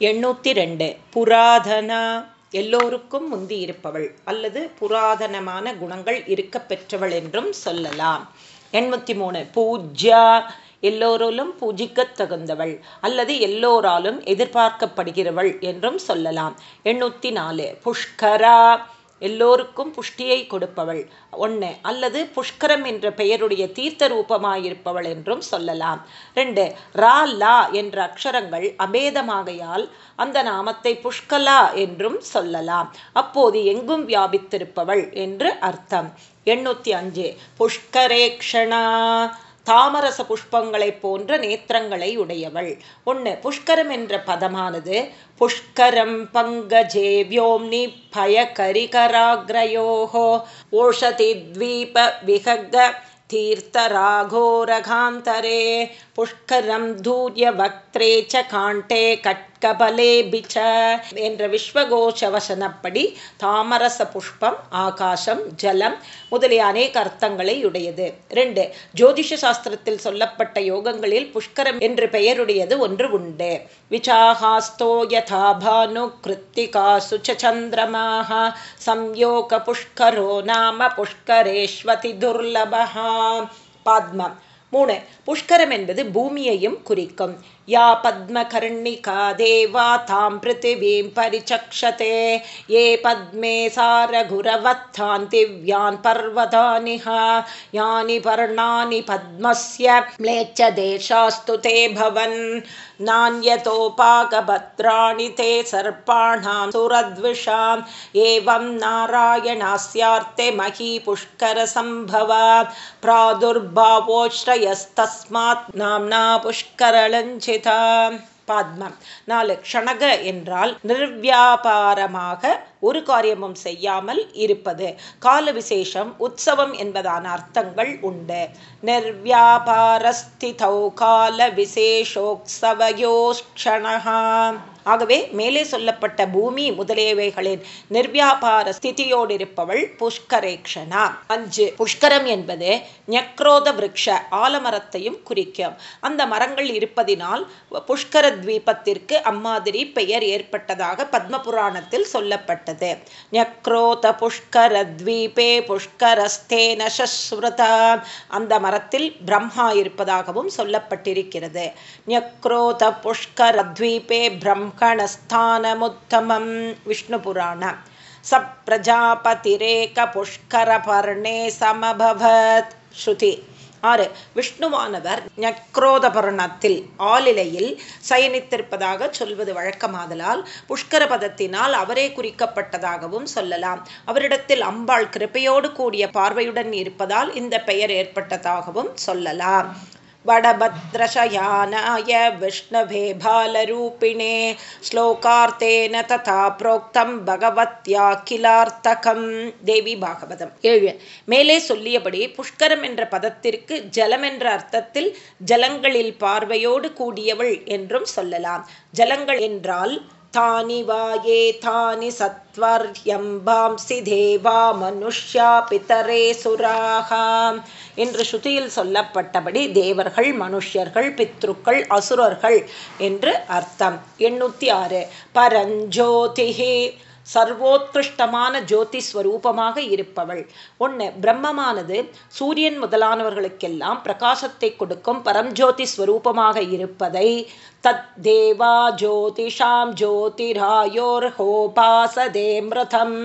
எண்ணூற்றி ரெண்டு. புராதனா. எல்லோருக்கும் முந்தி இருப்பவள் அல்லது புராதனமான குணங்கள் இருக்க பெற்றவள் என்றும் சொல்லலாம். எண்பத்தி மூணு. பூஜ்யா. எல்லோராலும் பூஜிக்க தகுந்தவள் அல்லது எல்லோராலும் எதிர்பார்க்கப்படுகிறவள் என்றும் சொல்லலாம். எண்ணூற்றி நாலு. புஷ்கரா. எல்லோருக்கும் புஷ்டியை கொடுப்பவள். ஒன்று அல்லது புஷ்கரம் என்ற பெயருடைய தீர்த்த ரூபமாயிருப்பவள் என்றும் சொல்லலாம். ரெண்டு ரா லா என்ற அக்ஷரங்கள் அபேதமாகையால் அந்த நாமத்தை புஷ்கலா என்றும் சொல்லலாம். அப்போது எங்கும் வியாபித்திருப்பவள் என்று அர்த்தம். எண்ணூற்றி அஞ்சு புஷ்கரேக்ஷணா. தாமரச புஷ்பங்களைப் போன்ற நேத்திரங்களை உடையவள். ஒன்று புஷ்கரம் என்ற பதமானது புஷ்கரம் பங்கஜே வியோம்னி பய கரிகராகிரயோகோ ஓஷதி த்வீப விஹக தீர்த்தராகோரகாந்தரே புஷ்கரம் தூரியவக்திரே ச காண்டே கட் கபலேபி ச என்ற விஸ்வகோஷ வசனப்படி தாமரச புஷ்பம் ஆகாசம் ஜலம் முதலிய அநேக அர்த்தங்களை உடையது. ரெண்டு ஜோதிஷ சாஸ்திரத்தில் சொல்லப்பட்ட யோகங்களில் புஷ்கரம் என்று பெயருடையது ஒன்று உண்டு. விசாகாஸ்தோ யதா பானு கிருத்திகா சுச்சந்திரமாக சம்யோக புஷ்கரோ நாம புஷ்கரேஸ்வதி துர்லபா பத்மம். மூணு புஷ்கரம் என்பது பூமியையும் குறிக்கும். या पद्मकर्णिका देवा तां पृथिवीं परिचक्षते। ये पद्मे सारगुरवत्थान् दिव्यान् पर्वतानिह। यानि पर्णानि पद्मस्य म्लेच्छदेशास्तु ते भवन्। नान्यतोपाकभद्राणि ते सर्पाणां सुरद्विषाम् एवं नारायणास्यार्थे मही पुष्करसम्भवा प्रादुर्भावोश्रयस्तस्मात् नाम्ना पुष्करलञ्चिता பாத்மம் நாலு க்ஷணக என்றால் நிர்வியாபாரமாக ஒரு காரியமும் செய்யாமல் இருப்பது. கால விசேஷம் உற்சவம் என்பதான அர்த்தங்கள் உண்டு. நிர்வியாபாரஸ்திதௌ கால விசேஷோக்சவயோஷணகா ஆகவே மேலே சொல்லப்பட்ட பூமி முதலியவைகளின் நிர்வியாபார ஸ்திதியோடிருப்பவள் புஷ்கரேக்ஷனா. அஞ்சு புஷ்கரம் என்பது ஞக்ரோத விரக்ஷ ஆலமரத்தையும் குறிக்கும். அந்த மரங்கள் இருப்பதினால் புஷ்கர துவீபத்திற்கு அம்மாதிரி பெயர் ஏற்பட்டதாக பத்ம புராணத்தில் சொல்லப்பட்டது. ஞக்ரோத புஷ்கர துவீபே புஷ்கரஸ்தே சஸ்ருதா அந்த மரத்தில் பிரம்மா இருப்பதாகவும் சொல்லப்பட்டிருக்கிறது. ஞக்ரோத புஷ்கர துவீபே பிரம் கணஸ்தானமுத்தமம் விஷ்ணுபுராண. स பிரஜாபதிரேகபுஷ்கரபர்ணே சமபவத். ஸ்ருதி. ஆறு. விஷ்ணுவானவர் நக்ரோதபர்ணத்தில் ஆலிலையில் சயனித்திருப்பதாக சொல்வது வழக்கமாதலால் புஷ்கர பதத்தினால் அவரே குறிக்கப்பட்டதாகவும் சொல்லலாம். அவரிடத்தில் அம்பாள் கிருப்பையோடு கூடிய பார்வையுடன் இருப்பதால் இந்த பெயர் ஏற்பட்டதாகவும் சொல்லலாம். वडभद्रशयानाय विष्णवे बालरूपिणे श्लोकार्तेन तथा प्रोक्तं பகவத்யா கிலார்த்தகம் தேவி பாகவதம் ஏழு மேலே சொல்லியபடி புஷ்கரம் என்ற பதத்திற்கு ஜலம் என்ற அர்த்தத்தில் ஜலங்களில் பார்வையோடு கூடியவள் என்றும் சொல்லலாம் ஜலங்கள் என்றால் தானி வாயே தானி சத்வர்யம்பாம்சி தேவா மனுஷ்யா பிதரே சுராகாம் என்று ஸ்ருதியில் சொல்லப்பட்டபடி தேவர்கள் மனுஷ்யர்கள் பித்ருக்கள் அசுரர்கள் என்று அர்த்தம். எண்ணூற்றி ஆறு. பரஞ்சோதிகே சர்வோத்கிருஷ்டமான ஜோதி ஸ்வரூபமாக இருப்பவள். ஒன்று பிரம்மமானது சூரியன் முதலானவர்களுக்கெல்லாம் பிரகாசத்தை கொடுக்கும் பரம்ஜோதி ஸ்வரூபமாக இருப்பதை தத் தேவா ஜோதிஷாம் ஜோதிராயோர்ஹோபாசதே மிருதம்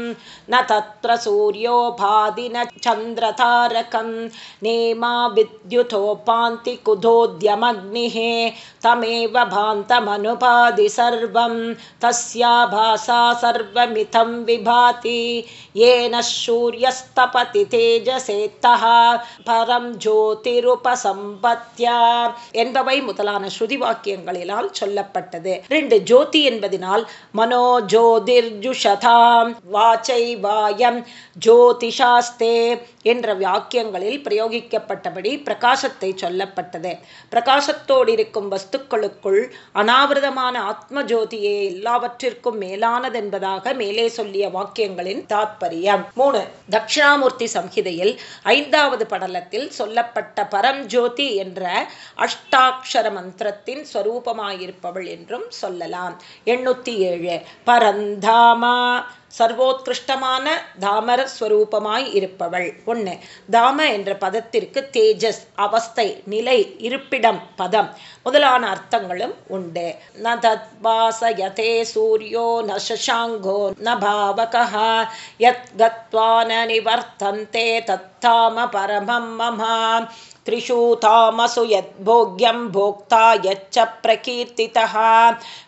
ந தத்ர சூரியோபாதி ந சந்திரதாரகம் நேமா வித்யுதோபாந்தி குதோத்யமக்னிः தமேவ பாந்தமனுபாதி சர்வம் தஸ்யா பாசா சர்வமிதம் விபாதி येन सूर्यस्तपति तेजसेत्तः பரம் ஜோதிருபசம்பத்யா என்பவை முதலான ஸ்ருதி செயலால் சொல்லப்பட்டது. ரெண்டு ஜோதி என்பதனால் மனோ ஜோதிர்ஜுஷதாம் வாச்சை வாயம் ஜோதிஷாஸ்தே என்ற வாக்கியங்களில் பிரயோகிக்கப்பட்டபடி பிரகாசத்தை சொல்லப்பட்டது. பிரகாசத்தோடு இருக்கும் வஸ்துக்களுக்குள் அனாவிரதமான ஆத்ம ஜோதியே எல்லாவற்றிற்கும் மேலானது என்பதாக மேலே சொல்லிய வாக்கியங்களின் தாத்பரியம். மூணு தட்சிணாமூர்த்தி சம்ஹிதையில் ஐந்தாவது படலத்தில் சொல்லப்பட்ட பரம் ஜோதி என்ற அஷ்டாட்சர மந்திரத்தின் ஸ்வரூப ரூபமாயிருப்பவள் என்றும் சொல்லலாம். எண்ணூத்தி ஏழு. பரந்தாமா சர்வோத்கிருஷ்டமான தாமர ஸ்வரூபமாய் இருப்பவள். ஒன்று தாம என்ற பதத்திற்கு தேஜஸ் அவஸ்தை நிலை இருப்பிடம் பதம் முதலான அர்த்தங்களும் உண்டு. ந தத்வாசயதே சூரியோ ந சசாங்கோ ந பாவகா யத் கத்வா நிவர்த்தந்தே தத்தாம பரமம் மமா त्रिषु तामसु यद्भोग्यं भोक्ता यच्च प्रकीर्तितः।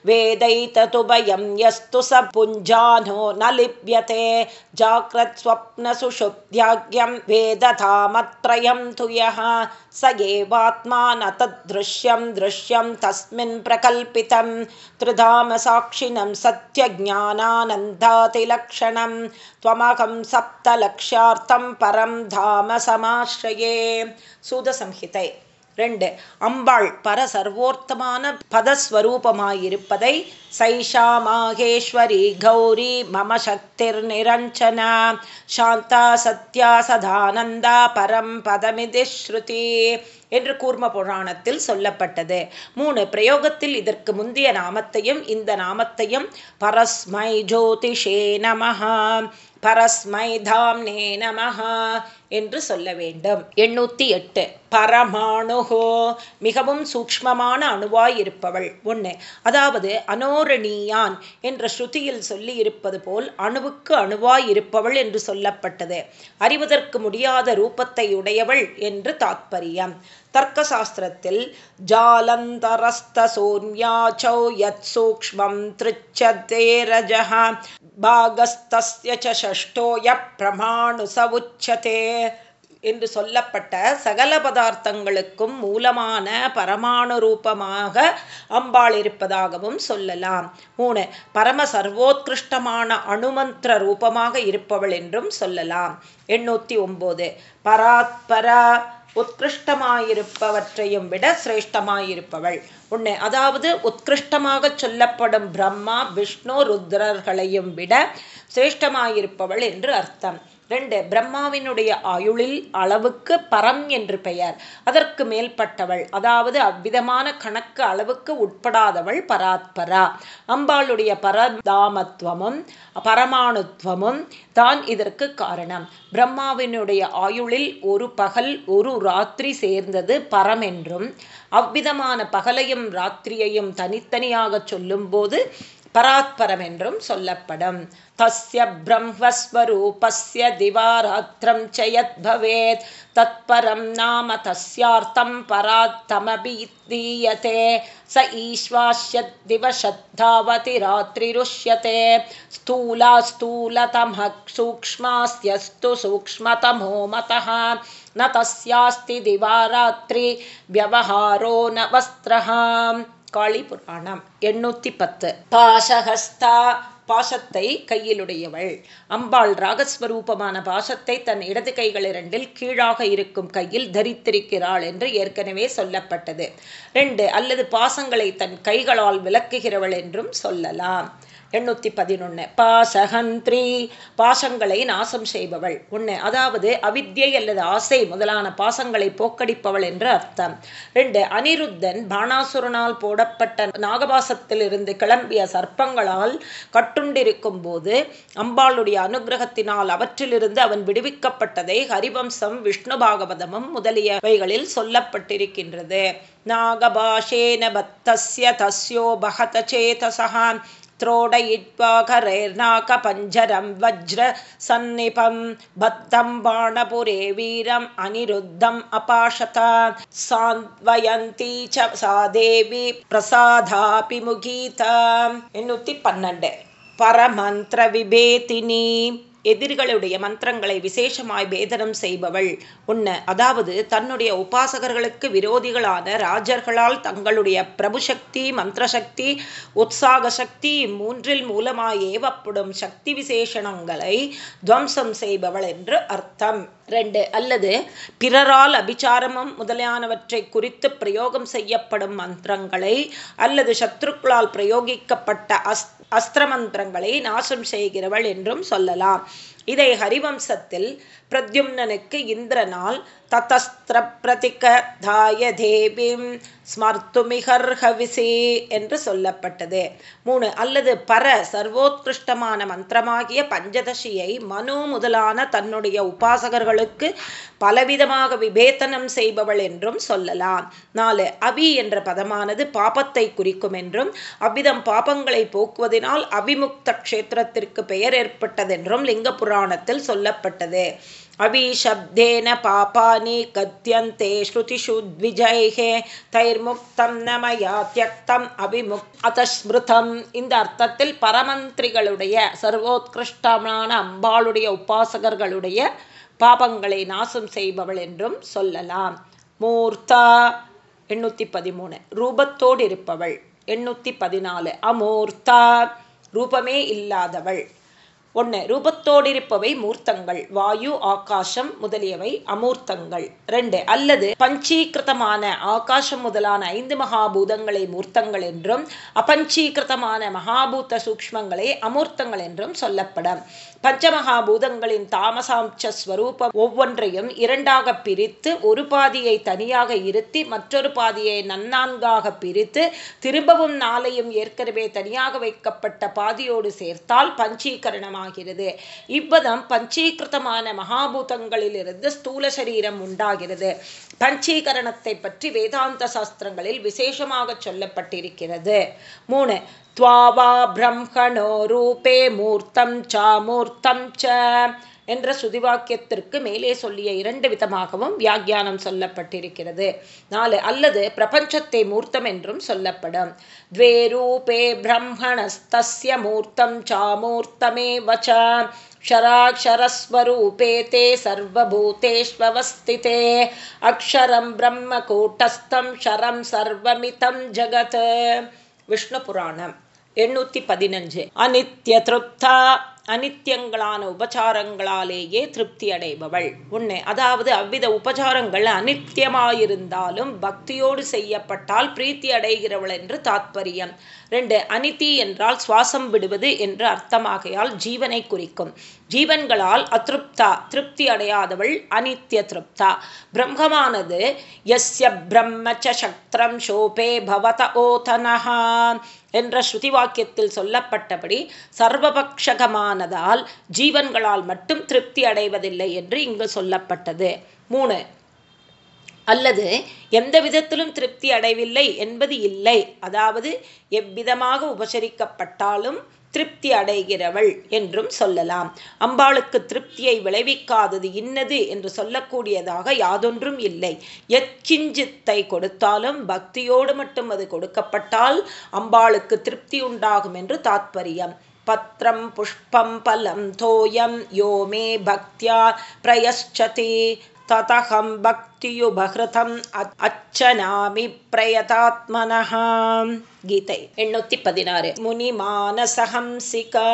वेदैततुभयं यस्तु स पुञ्जानो न लिप्यते। जाग्रत्स्वप्नसुषुप्त्याज्ञं वेदतामत्रयं तु यः स एवात्मा न तद्दृश्यं दृश्यं तस्मिन् प्रकल्पितं त्रिधामसाक्षिणं सत्यज्ञानानन्दातिलक्षणं त्वमहं सप्तलक्ष्यार्थं परं धाम समाश्रये सुदसंहिते। ரெண்டு அம்பாள் பர சர்வோர்த்தமான பதஸ்வரூபமாயிருப்பதை சைஷா மாகேஸ்வரி கௌரி மம சக்திர் நிரஞ்சனா சாந்தா சத்யா சதானந்தா பரம் பதமிதி ஸ்ருதி என்று கூர்ம புராணத்தில் சொல்லப்பட்டது. மூணு பிரயோகத்தில் இதற்கு முந்தைய நாமத்தையும் இந்த நாமத்தையும் பரஸ்மை ஜோதிஷே நமஹா. பரஸ்மை தாம்னே நமஹா என்று சொல்ல வேண்டும். எண்ணூத்தி எட்டு. பரமாணுகோ மிகவும் சூக்மமான அணுவாய் இருப்பவள். ஒன்று அதாவது அனோரணியான் என்ற ஸ்ருதியில் சொல்லி இருப்பது போல் அணுவுக்கு அணுவாய் இருப்பவள் என்று சொல்லப்பட்டது. அறிவதற்கு முடியாத ரூபத்தை உடையவள் என்று தாத்பரியம். தர்க்க சாஸ்திரத்தில் ஜாலந்தரஸ்தசோன்யாச்சௌ யத் சூக்மம் திருச்சதே ரஜः பாகஸ்தஸ்ய ஷஷ்டோய பிரமாணு சவுச்சதே என்று சொல்லப்பட்ட சகல பதார்த்தங்களுக்கும் மூலமான பரமாணு ரூபமாக அம்பாள் இருப்பதாகவும் சொல்லலாம். மூணு பரம சர்வோத்கிருஷ்டமான அணுமந்திர ரூபமாக இருப்பவள் என்றும் சொல்லலாம். எண்ணூற்றி ஒம்பது பராத்பரா உத்கிருஷ்டமாயிருப்பவற்றையும் விட சிரேஷ்டமாயிருப்பவள். உன்னை அதாவது உத்கிருஷ்டமாக சொல்லப்படும் பிரம்மா விஷ்ணு ருத்ரர்களையும் விட சிரேஷ்டமாயிருப்பவள் என்று அர்த்தம். ரெண்டு பிரம்மாவினுடைய ஆயுளில் அளவுக்கு பரம் என்று பெயர். அதற்கு மேல்பட்டவள் அதாவது அவ்விதமான கணக்கு அளவுக்கு உட்படாதவள் பராத்பரா. அம்பாளுடைய பரதாமத்துவமும் பரமாணுத்துவமும் தான் இதற்கு காரணம். பிரம்மாவினுடைய ஆயுளில் ஒரு பகல் ஒரு ராத்திரி சேர்ந்தது பரம் என்றும் அவ்விதமான பகலையும் ராத்திரியையும் தனித்தனியாக சொல்லும்போது பராத்பரம் என்றும் சொல்லப்படும் தஸ்ய பிரம்மஸ்வரூபஸ்ய திவாராத்திரம் சயத் பவேத் தத்பரம் நாம தஸ்யார்த்தம் பராத்தமபி தீயதே स ईश्वास्यत् दिवशद्धावति रात्रिरुष्यते स्थूला स्थूलतमः सूक्ष्मास्यस्तु सूक्ष्मतमो मतः न तस्यास्ति दिवारात्रि व्यवहारो न वस्त्रः காளி புராணம் எண்ணூத்தி பத்து. பாசஹஸ்தா பாசத்தை கையிலுடையவள். அம்பாள் ராகஸ்வரூபமான பாசத்தை தன் இடது கைகள் இரண்டில் கீழாக இருக்கும் கையில் தரித்திருக்கிறாள் என்று ஏற்கனவே சொல்லப்பட்டது. ரெண்டு அல்லது பாசங்களை தன் கைகளால் விளக்குகிறவள் என்றும் சொல்லலாம். எண்ணூத்தி பதினொன்று பாசகந்திரி பாசங்களை நாசம் செய்பவள். ஒன்று அதாவது அவித்யை அல்லது ஆசை முதலான பாசங்களை போக்கடிப்பவள் என்று அர்த்தம். ரெண்டு அனிருத்தன் பானாசுரனால் போடப்பட்ட நாகபாசத்திலிருந்து கிளம்பிய சர்ப்பங்களால் கட்டுண்டிருக்கும் போது அம்பாளுடைய அனுகிரகத்தினால் அவற்றிலிருந்து அவன் விடுவிக்கப்பட்டதை ஹரிவம்சம் விஷ்ணு பாகவதமும் முதலியவைகளில் சொல்லப்பட்டிருக்கின்றது. நாகபாஷேன பத்தஸ்ய தஸ்யோ பகத சேதசகான் त्रोडयित्वाकरैर्नाकपञ्जरं वज्रसन्निपं बद्धं बाणपुरे वीरम् अनिरुद्धम् अपाशत सान्वयन्ती च सा देवी प्रसादापि मुगीता எண்ணூற்றி பன்னெண்டு பரமந்திர விபேதினி எதிரிகளுடைய மந்திரங்களை விசேஷமாய் பேதனம் செய்பவள். உன்ன அதாவது தன்னுடைய உபாசகர்களுக்கு விரோதிகளான ராஜர்களால் தங்களுடைய பிரபுசக்தி மந்திரசக்தி உற்சாக சக்தி மூன்றில் மூலமாய் ஏவப்படும் சக்தி விசேஷணங்களை துவம்சம் செய்பவள் என்று அர்த்தம். ரெண்டு அல்லது பிறரால் அபிச்சாரமும் முதலியானவற்றை குறித்து பிரயோகம் செய்யப்படும் மந்திரங்களை அல்லது சத்ருக்களால் பிரயோகிக்கப்பட்ட அஸ் அஸ்திர மந்திரங்களை நாசம் செய்கிறவள் என்றும் சொல்லலாம். இதை ஹரிவம்சத்தில் பிரத்யும்னனுக்கு இந்திரனால் ததஸ்திர பிரதிக தாய தேவிம் ஸ்மர்த்துமிகர்ஹவிசே என்று சொல்லப்பட்டது. மூணு அல்லது பர சர்வோத்கிருஷ்டமான மந்திரமாகிய பஞ்சதசியை மனு முதலான தன்னுடைய உபாசகர்களுக்கு பலவிதமாக விபேதனம் செய்பவள் என்றும் சொல்லலாம். நாலு அபி என்ற பதமானது பாபத்தை குறிக்கும் என்றும் அவ்விதம் பாபங்களை போக்குவதனால் அபிமுக்த க்ஷேத்திரத்திற்கு பெயர் ஏற்பட்டதென்றும் லிங்க புராணத்தில் சொல்லப்பட்டது. अभिशब्देन पापानि कथ्यन्ते श्रुतिषु द्विजैः தைர்முக்தம் நமயா தியக்தம் அபிமுக் அதஸ்மிருதம் இந்த அர்த்தத்தில் பரமந்திரிகளுடைய சர்வோத்கிருஷ்டமான அம்பாளுடைய உபாசகர்களுடைய பாபங்களை நாசம் செய்பவள் என்றும் சொல்லலாம் மூர்த்தா எண்ணூற்றி பதிமூணு ரூபத்தோடு இருப்பவள் எண்ணூற்றி பதினாலு அமூர்த்தா ரூபமே இல்லாதவள் ஒன்று ரூபத்தோடிருப்பவை மூர்த்தங்கள் வாயு ஆகாசம் முதலியவை அமூர்த்தங்கள். ரெண்டு அல்லது பஞ்சீகிருதமான ஆகாசம் முதலான ஐந்து மகாபூதங்களை மூர்த்தங்கள் என்றும் அபஞ்சீகிருதமான மகாபூத்த சூக்மங்களை அமூர்த்தங்கள் என்றும் சொல்லப்படும். பஞ்சமகாபூதங்களின் தாமசாம்ச ஸ்வரூபம் ஒவ்வொன்றையும் இரண்டாக பிரித்து ஒரு பாதியை தனியாக இருத்தி மற்றொரு பாதியை நன்னான்காக பிரித்து திரும்பவும் நாளையும் ஏற்கனவே தனியாக வைக்கப்பட்ட பாதியோடு சேர்த்தால் பஞ்சீகரணமாகிறது. இவ்வதம் பஞ்சீகிருதமான மகாபூதங்களிலிருந்து ஸ்தூல சரீரம் உண்டாகிறது. பஞ்சீகரணத்தை பற்றி வேதாந்த சாஸ்திரங்களில் விசேஷமாக சொல்லப்பட்டிருக்கிறது. மூணு த்வாவா பிரம்மணோ ரூபே மூர்த்தம் சாமூர்த்தம் ச என்ற சுதிவாக்கியத்திற்கு மேலே சொல்லிய இரண்டு விதமாகவும் வியாக்கியானம் சொல்லப்பட்டிருக்கிறது. நாலு அல்லது பிரபஞ்சத்தை மூர்த்தம் என்றும் சொல்லப்படும். த்வே ரூபே பிரம்மணஸ்தஸ்ய மூர்த்தம் சாமூர்த்தமே வச்ச ஷராட்சரஸ்வரூபே தே சர்வபூதேஷ்வவஸ்திதே. அக்ஷரம் பிரம்ம கூட்டஸ்தம் ஷரம் சர்வமிதம் ஜகத். விஷ்ணு புராணம். எண்ணூற்றி பதினஞ்சு. அனித்ய திருப்தா அனித்தியங்களான உபச்சாரங்களாலேயே திருப்தி அடைபவள் ஒன்று அதாவது அவ்வித உபச்சாரங்கள் அனித்தியமாயிருந்தாலும் பக்தியோடு செய்யப்பட்டால் பிரீத்தி அடைகிறவள் என்று தாத்பரியம். ரெண்டு அனித்தி என்றால் சுவாசம் விடுவது என்று அர்த்தமாகையால் ஜீவனை குறிக்கும். ஜீவன்களால் அத்ருப்தா திருப்தி அடையாதவள் அனித்ய திருப்தா பிரம்மமானது எஸ்ய பிரம்மச்ச சக்திரம் ஷோபே பவத ஓதனஹா. என்ற ஸ்ருதி வாக்கியத்தில் சொல்லப்பட்டபடி சர்வபக்ஷகமானதால் ஜீவன்களால் மட்டும் திருப்தி அடைவதில்லை என்று இங்கு சொல்லப்பட்டது. மூணு. அல்லது எந்த விதத்திலும் திருப்தி அடைவில்லை என்பது இல்லை. அதாவது எவ்விதமாக உபசரிக்கப்பட்டாலும் திருப்தி அடைகிறவள் என்றும் சொல்லலாம். அம்பாளுக்கு திருப்தியை விளைவிக்காதது இன்னது என்று சொல்லக்கூடியதாக யாதொன்றும் இல்லை. எச்சிஞ்சித்தை கொடுத்தாலும் பக்தியோடு மட்டும் அது கொடுக்கப்பட்டால் அம்பாளுக்கு திருப்தி உண்டாகும் என்று தாத்பரியம். பத்திரம் புஷ்பம் பலம் தோயம் யோமே பக்தியா பிரயச்சதி ततहं भक्तियुभहृतम् अच्छना प्रयतात्मनः। गीते एण्णूति पदिनारे मुनिमानसहंसिका।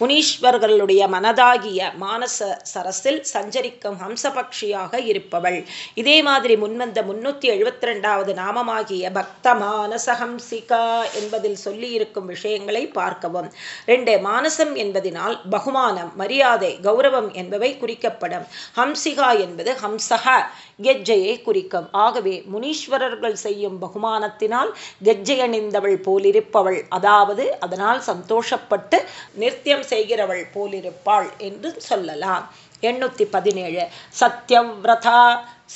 முனீஸ்வர்களுடைய மனதாகிய மானச சரசில் சஞ்சரிக்கும் ஹம்சபக்ஷியாக இருப்பவள். இதே மாதிரி முன்வந்த முன்னூற்றி எழுபத்தி ரெண்டாவது நாமமாகிய பக்த மானசஹம்சிகா என்பதில் சொல்லியிருக்கும் விஷயங்களை பார்க்கவும். ரெண்டு மானசம் என்பதினால் பகுமானம் மரியாதை கௌரவம் என்பவை குறிக்கப்படும். ஹம்சிகா என்பது ஹம்சக கெஜ்ஜையை குறிக்கும். ஆகவே முனீஸ்வரர்கள் செய்யும் பகுமானத்தினால் கெஜ்ஜை அணிந்தவள் போலிருப்பவள். அதாவது அதனால் சந்தோஷப்பட்டு நித்தியம் செய்கிறவள் போலிருப்பாள் என்று சொல்லலாம். எண்ணூற்றி பதினேழு சத்யவிரதா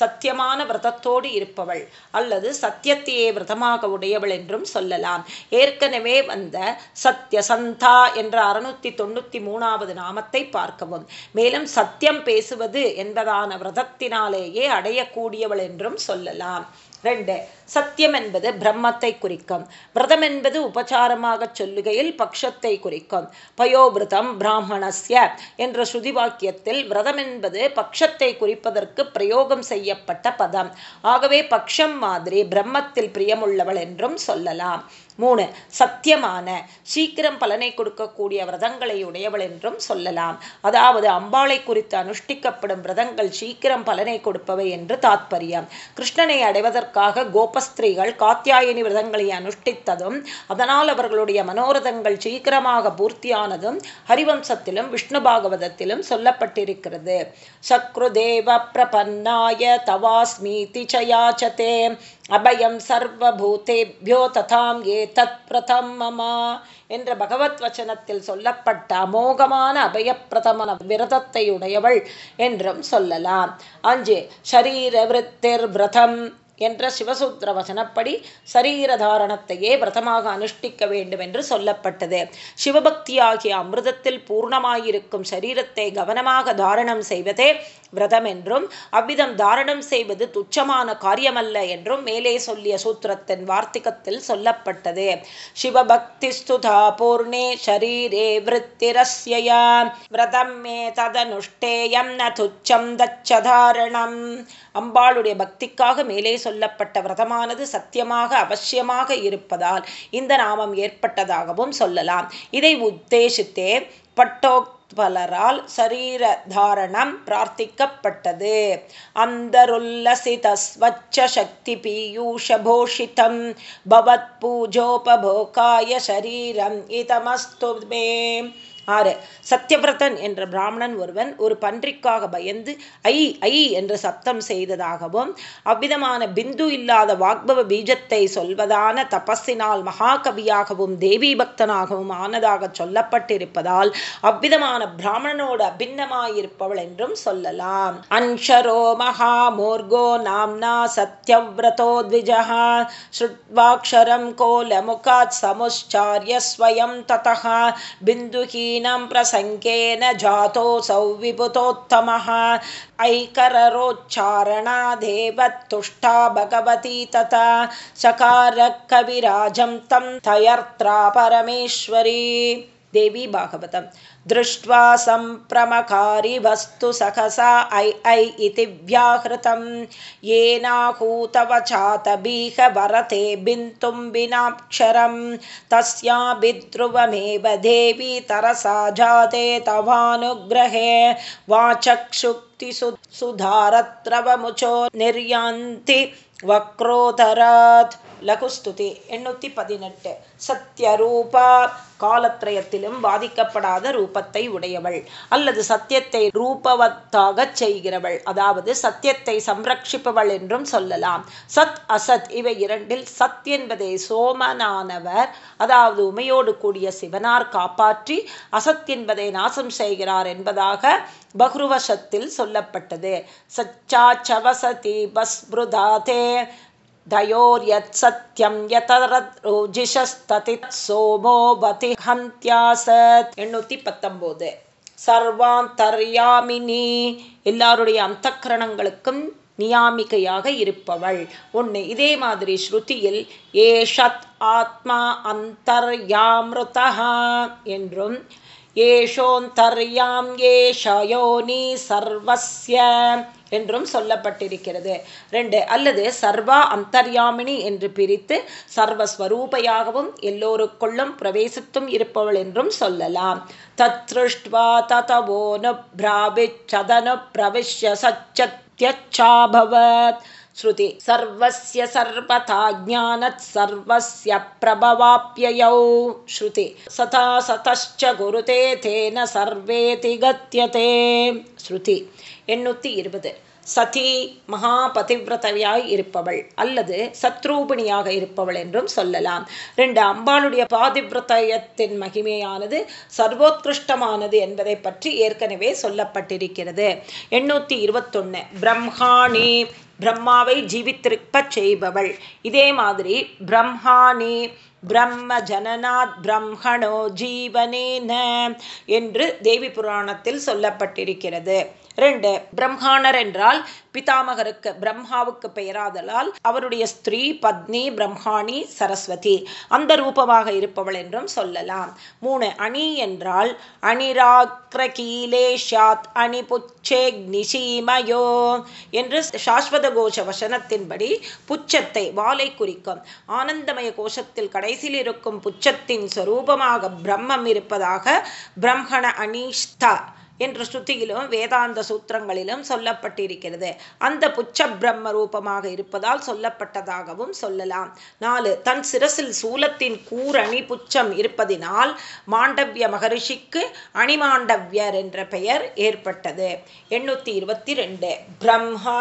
சத்தியமான விரதத்தோடு இருப்பவள் அல்லது சத்தியத்தையே விரதமாக உடையவள் என்றும் சொல்லலாம். ஏற்கனவே வந்த சத்திய சந்தா என்ற அறுநூத்தி தொண்ணூத்தி மூணாவது நாமத்தை பார்க்கவும். மேலும் சத்தியம் பேசுவது என்பதான விரதத்தினாலேயே அடையக்கூடியவள் என்றும் சொல்லலாம். ரெண்டு. சத்தியம் என்பது பிரம்மத்தை குறிக்கும். விரதம் என்பது உபச்சாரமாக சொல்லுகையில் பக்ஷத்தை குறிக்கும். பயோபிரதம் பிராமணஸ்ய என்ற ஸ்ருதி வாக்கியத்தில் விரதம் என்பது பக்ஷத்தை குறிப்பதற்கு பிரயோகம் செய்யப்பட்ட பதம். ஆகவே பக்ஷம் மாதிரி பிரம்மத்தில் பிரியமுள்ளவள் என்றும் சொல்லலாம். மூணு சத்தியமான சீக்கிரம் பலனை கொடுக்கக்கூடிய விரதங்களை உடையவள் என்றும் சொல்லலாம். அதாவது அம்பாளை குறித்து அனுஷ்டிக்கப்படும் விரதங்கள் சீக்கிரம் பலனை கொடுப்பவை என்று தாத்பரியம். கிருஷ்ணனை அடைவதற்காக கோப கோபஸ்திரீகள் காத்தியாயனி விரதங்களை அனுஷ்டித்ததும் அதனால் அவர்களுடைய மனோரதங்கள் சீக்கிரமாக பூர்த்தியானதும் ஹரிவம்சத்திலும் விஷ்ணு பாகவதத்திலும் சொல்லப்பட்டிருக்கிறது. சக்ருதேவ பிரபன்னாய தவாஸ்மீதி சயாச்சதே அபயம் சர்வபூதேபியோ ததாம் ஏ தத் பிரதமமா என்ற பகவத் வச்சனத்தில் சொல்லப்பட்ட அமோகமான அபயப்பிரதமன விரதத்தை உடையவள் என்றும் சொல்லலாம். அஞ்சு ஷரீர விரத்திர் விரதம். என்ற சிவசூத்திர வசனப்படி சரீரதாரணத்தையே விரதமாக அனுஷ்டிக்க வேண்டும் என்று சொல்லப்பட்டது. சிவபக்தியாகிய அமிர்தத்தில் பூர்ணமாயிருக்கும் சரீரத்தை கவனமாக தாரணம் செய்வதே விரதம் என்றும் அவ்விதம் தாரணம் செய்வது துச்சமான காரியமல்ல என்றும் மேலே சொல்லிய சூத்திரத்தின் வார்த்திகத்தில் சொல்லப்பட்டது. சிவபக்தி ஸ்துதா பூர்ணே ஷரீரே விருத்திரஸ்யா விரதம் மே ததனுஷ்டேயம் ந துச்சம் தச்சதாரணம். அம்பாளுடைய பக்திக்காக மேலே சொல்லப்பட்ட விரதமானது சத்தியமாக அவசியமாக இருப்பதால் இந்த நாமம் ஏற்பட்டதாகவும் சொல்லலாம். இதை உத்தேசித்தே பட்டோக் பலரால் சரீர தாரணம் பிரார்த்திக்கப்பட்டது. அந்தருல்லசிதஸ்வச்ச சக்தி பீயூஷபோஷிதம் பவத் பூஜோபபோகாய சரீரம் இதமஸ்து மே. ஆறு சத்யவிரதன் என்ற பிராமணன் ஒருவன் ஒரு பன்றிக்காக பயந்து ஐ ஐ என்று சப்தம் செய்ததாகவும் அவ்விதமான பிந்து இல்லாத வாக்பவ பீஜத்தை சொல்வதான தபஸினால் மகாகவியாகவும் தேவி பக்தனாகவும் ஆனதாக சொல்லப்பட்டிருப்பதால் அவ்விதமான பிராமணனோடு அபின்னமாயிருப்பவள் என்றும் சொல்லலாம். அன்ஷரோ மகாமோர்கோ நாம்னா சத்யவிரதோ த்விஜகா ஸ்ருட்வாக்ஷரம் கோலமுகாத் சமுச்சாரிய ஸ்வயம் ததா பிந்துஹீ हीनं प्रसङ्गेन जातोऽसौ विभुतोत्तमः ऐकररोच्चारणादेव तुष्टा भगवती तथा सकारकविराजं तं तयर्त्रा परमेश्वरी देवी भागवतं दृष्ट्वा सम्प्रमकारि वस्तु सहसा ऐ ऐ इति व्याहृतं। येनाहूतव चातबीहवरते बिन्तुं विनाक्षरं क्षरं तस्याभिद्रुवमेव देवि तरसा जाते तवानुग्रहे। वाचक्षुक्तिसु सुधारत्रवमुचो निर्यान्ति निर्यान्तिवक्रोधरात् லகுஸ்துதி எண்ணூற்றி பதினெட்டு. சத்யரூபா காலத்ரயத்திலும் பாதிக்கப்படாத ரூபத்தை உடையவள். அல்லது சத்தியத்தை ரூபவத்தாக செய்கிறவள். அதாவது சத்தியத்தை சம்ரட்சிப்பவள் என்றும் சொல்லலாம். சத் அசத் இவை இரண்டில் சத் என்பதே சோமனானவர் அதாவது உமையோடு கூடிய சிவனார் காப்பாற்றி அசத் என்பதை நாசம் செய்கிறார் என்பதாக பகுருவசத்தில் சொல்லப்பட்டது. சச்சாச்சவசதி பஸ்பிருதாதே தயோர்யத் சத்யம் ஹந்தியாசத் எண்ணூற்றி பத்தொம்போது சர்வாந்தர்யாமினி எல்லாருடைய அந்தக்கரணங்களுக்கும் நியாமிகையாக இருப்பவள். ஒன்று இதே மாதிரி ஸ்ருதியில் ஏஷத் ஆத்மா அந்தர்யாமிருதா என்றும் ஏஷோந்தர்யாம் ஏஷயோனி சர்வஸ்ய என்றும் சொல்லப்பட்டிருக்கிறது. ரெண்டு அல்லது சர்வா அந்தர்யாமினி என்று பிரித்து சர்வஸ்வரூபையாகவும் எல்லோருக்குள்ளும் பிரவேசித்தும் இருப்பவள் என்றும் சொல்லலாம். தத்ருஷ்டுவா ததவோனு பிராபிச்சதனு பிரவிஷ்ய சச்சத்யச்சாபவத். ஸ்ருதி. சர்வஸ்ய சர்வதா ஜானத் சர்வஸ்ய பிரபவாப்யயௌ. ஸ்ருதி. சதா சதश्च குருதே தேன சர்வேதி கத்தியதே ஸ்ருதி. எண்ணூற்றி இருபது. சதி மகாபதிவிரதையாய் இருப்பவள் அல்லது சத்ரூபிணியாக இருப்பவள் என்றும் சொல்லலாம். ரெண்டு அம்பாளுடைய பாதிவிரதயத்தின் மகிமையானது சர்வோத்கிருஷ்டமானது என்பதை பற்றி ஏற்கனவே சொல்லப்பட்டிருக்கிறது. எண்ணூற்றி இருபத்தொன்னு. பிரம்மாணி பிரம்மாவை ஜீவித்திருப்பச் செய்பவள். இதே மாதிரி பிரம்மானே பிரம்ம ஜனநாத் பிரம்மணோ ஜீவனேன என்று தேவி புராணத்தில் சொல்லப்பட்டிருக்கிறது. ரெண்டு பிரம்மாணர் என்றால் பிதாமகருக்கு பிரம்மாவுக்கு பெயராதலால் அவருடைய ஸ்திரீ பத்னி பிரம்மாணி சரஸ்வதி. அந்த ரூபமாக இருப்பவள் என்றும் சொல்லலாம். மூணு அணி என்றால் அணிராக்ரகீலேஷாத் அணி புச்சே நிஷீமயோ என்று சாஸ்வத கோஷ வசனத்தின்படி புச்சத்தை வாலை குறிக்கும். ஆனந்தமய கோஷத்தில் கடைசியில் இருக்கும் புச்சத்தின் சொரூபமாக பிரம்மம் இருப்பதாக பிரம்மண அனிஷ்தா என்ற ஸ்ருதியிலும் வேதாந்த சூத்திரங்களிலும் சொல்லப்பட்டிருக்கிறது. அந்த புச்ச பிரம்ம ரூபமாக இருப்பதால் சொல்லப்பட்டதாகவும் சொல்லலாம். நாலு தன் சிரசில் சூலத்தின் கூரணி புச்சம் இருப்பதினால் மாண்டவிய மகரிஷிக்கு அணிமாண்டவியர் என்ற பெயர் ஏற்பட்டது. எண்ணூத்தி இருபத்தி ரெண்டு. பிரம்மா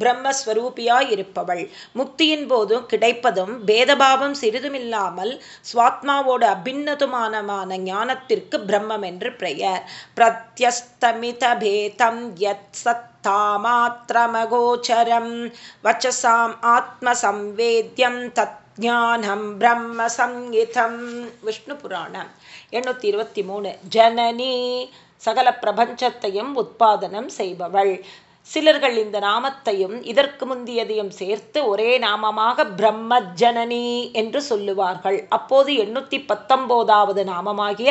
பிரம்மஸ்வரூபியாயிருப்பவள். முக்தியின் போதும் கிடைப்பதும் பேதபாவம் சிறிதுமில்லாமல் சுவாத்மாவோடு அபிநதுமானமான ஞானத்திற்கு பிரம்மம் என்று பெயர். பிரத்யஸ்தமித பேதம் யத் சத்தாமாத்திரமகோச்சரம் வச்சசாம் ஆத்மசம்வேத்யம் தத் ஞானம் பிரம்ம சங்கீதம் விஷ்ணு புராணம் எண்ணூற்றி இருபத்தி மூணு. ஜனனி சகல பிரபஞ்சத்தையும் உத்பாதனம் செய்பவள். சிலர்கள் இந்த நாமத்தையும் இதற்கு முந்தியதையும் சேர்த்து ஒரே நாமமாக பிரம்ம ஜனனி என்று சொல்லுவார்கள். அப்போது எண்ணூத்தி பத்தொம்போதாவது நாமமாகிய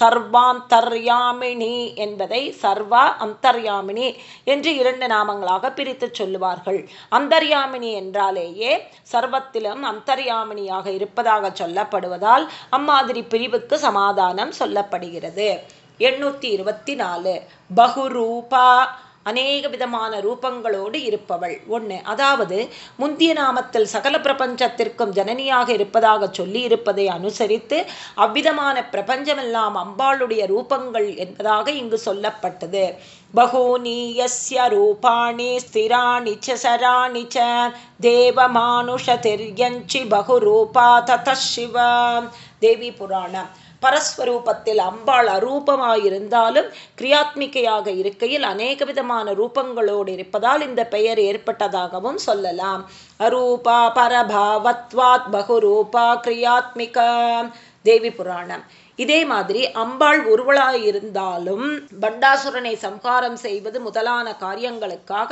சர்வாந்தர்யாமினி என்பதை சர்வா அந்தர்யாமினி என்று இரண்டு நாமங்களாக பிரித்து சொல்லுவார்கள். அந்தர்யாமினி என்றாலேயே சர்வத்திலும் அந்தர்யாமினியாக இருப்பதாக சொல்லப்படுவதால் அம்மாதிரி பிரிவுக்கு சமாதானம் சொல்லப்படுகிறது. எண்ணூத்தி இருபத்தி நாலு. பகுரூபா அநேக விதமான ரூபங்களோடு இருப்பவள். ஒன்று அதாவது முந்திய நாமத்தில் சகல பிரபஞ்சத்திற்கும் ஜனனியாக இருப்பதாக சொல்லி இருப்பதை அனுசரித்து அவ்விதமான பிரபஞ்சமெல்லாம் அம்பாளுடைய ரூபங்கள் என்பதாக இங்கு சொல்லப்பட்டது. பகூனியஸ்ய ரூபாணி ஸ்திராணி ச சராணி ச தேவமானுஷதிர்யஞ்சி பகுரூபா தத சிவ தேவி புராணம். பரஸ்வரூபத்தில் அம்பாள் அரூபமாயிருந்தாலும் கிரியாத்மிகையாக இருக்கையில் அநேக விதமான ரூபங்களோடு இருப்பதால் இந்த பெயர் ஏற்பட்டதாகவும் சொல்லலாம். அரூபா பரபாவத்வாத் பகுரூபா கிரியாத்மிகா தேவி புராணம். இதே மாதிரி அம்பாள் உருவளாயிருந்தாலும் பண்டாசுரனை சம்ஹாரம் செய்வது முதலான காரியங்களுக்காக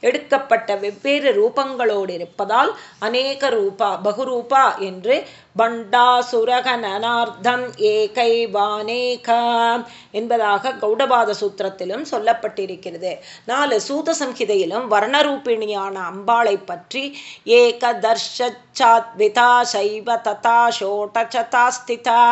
எடுக்கப்பட்ட வெவ்வேறு ரூபங்களோடு இருப்பதால் அநேக ரூபா பகுரூபா என்று பண்டாசுரகனார்த்தம் ஏகைவானேக என்பதாக கௌடபாத சூத்திரத்திலும் சொல்லப்பட்டிருக்கிறது. நாலு சூத சம்ஹிதையிலும் வர்ணரூபிணியான அம்பாளை பற்றி ஏக தர்ஷாத்விதா சைவ ததா ஷோட்டச்சதா ஸ்திதா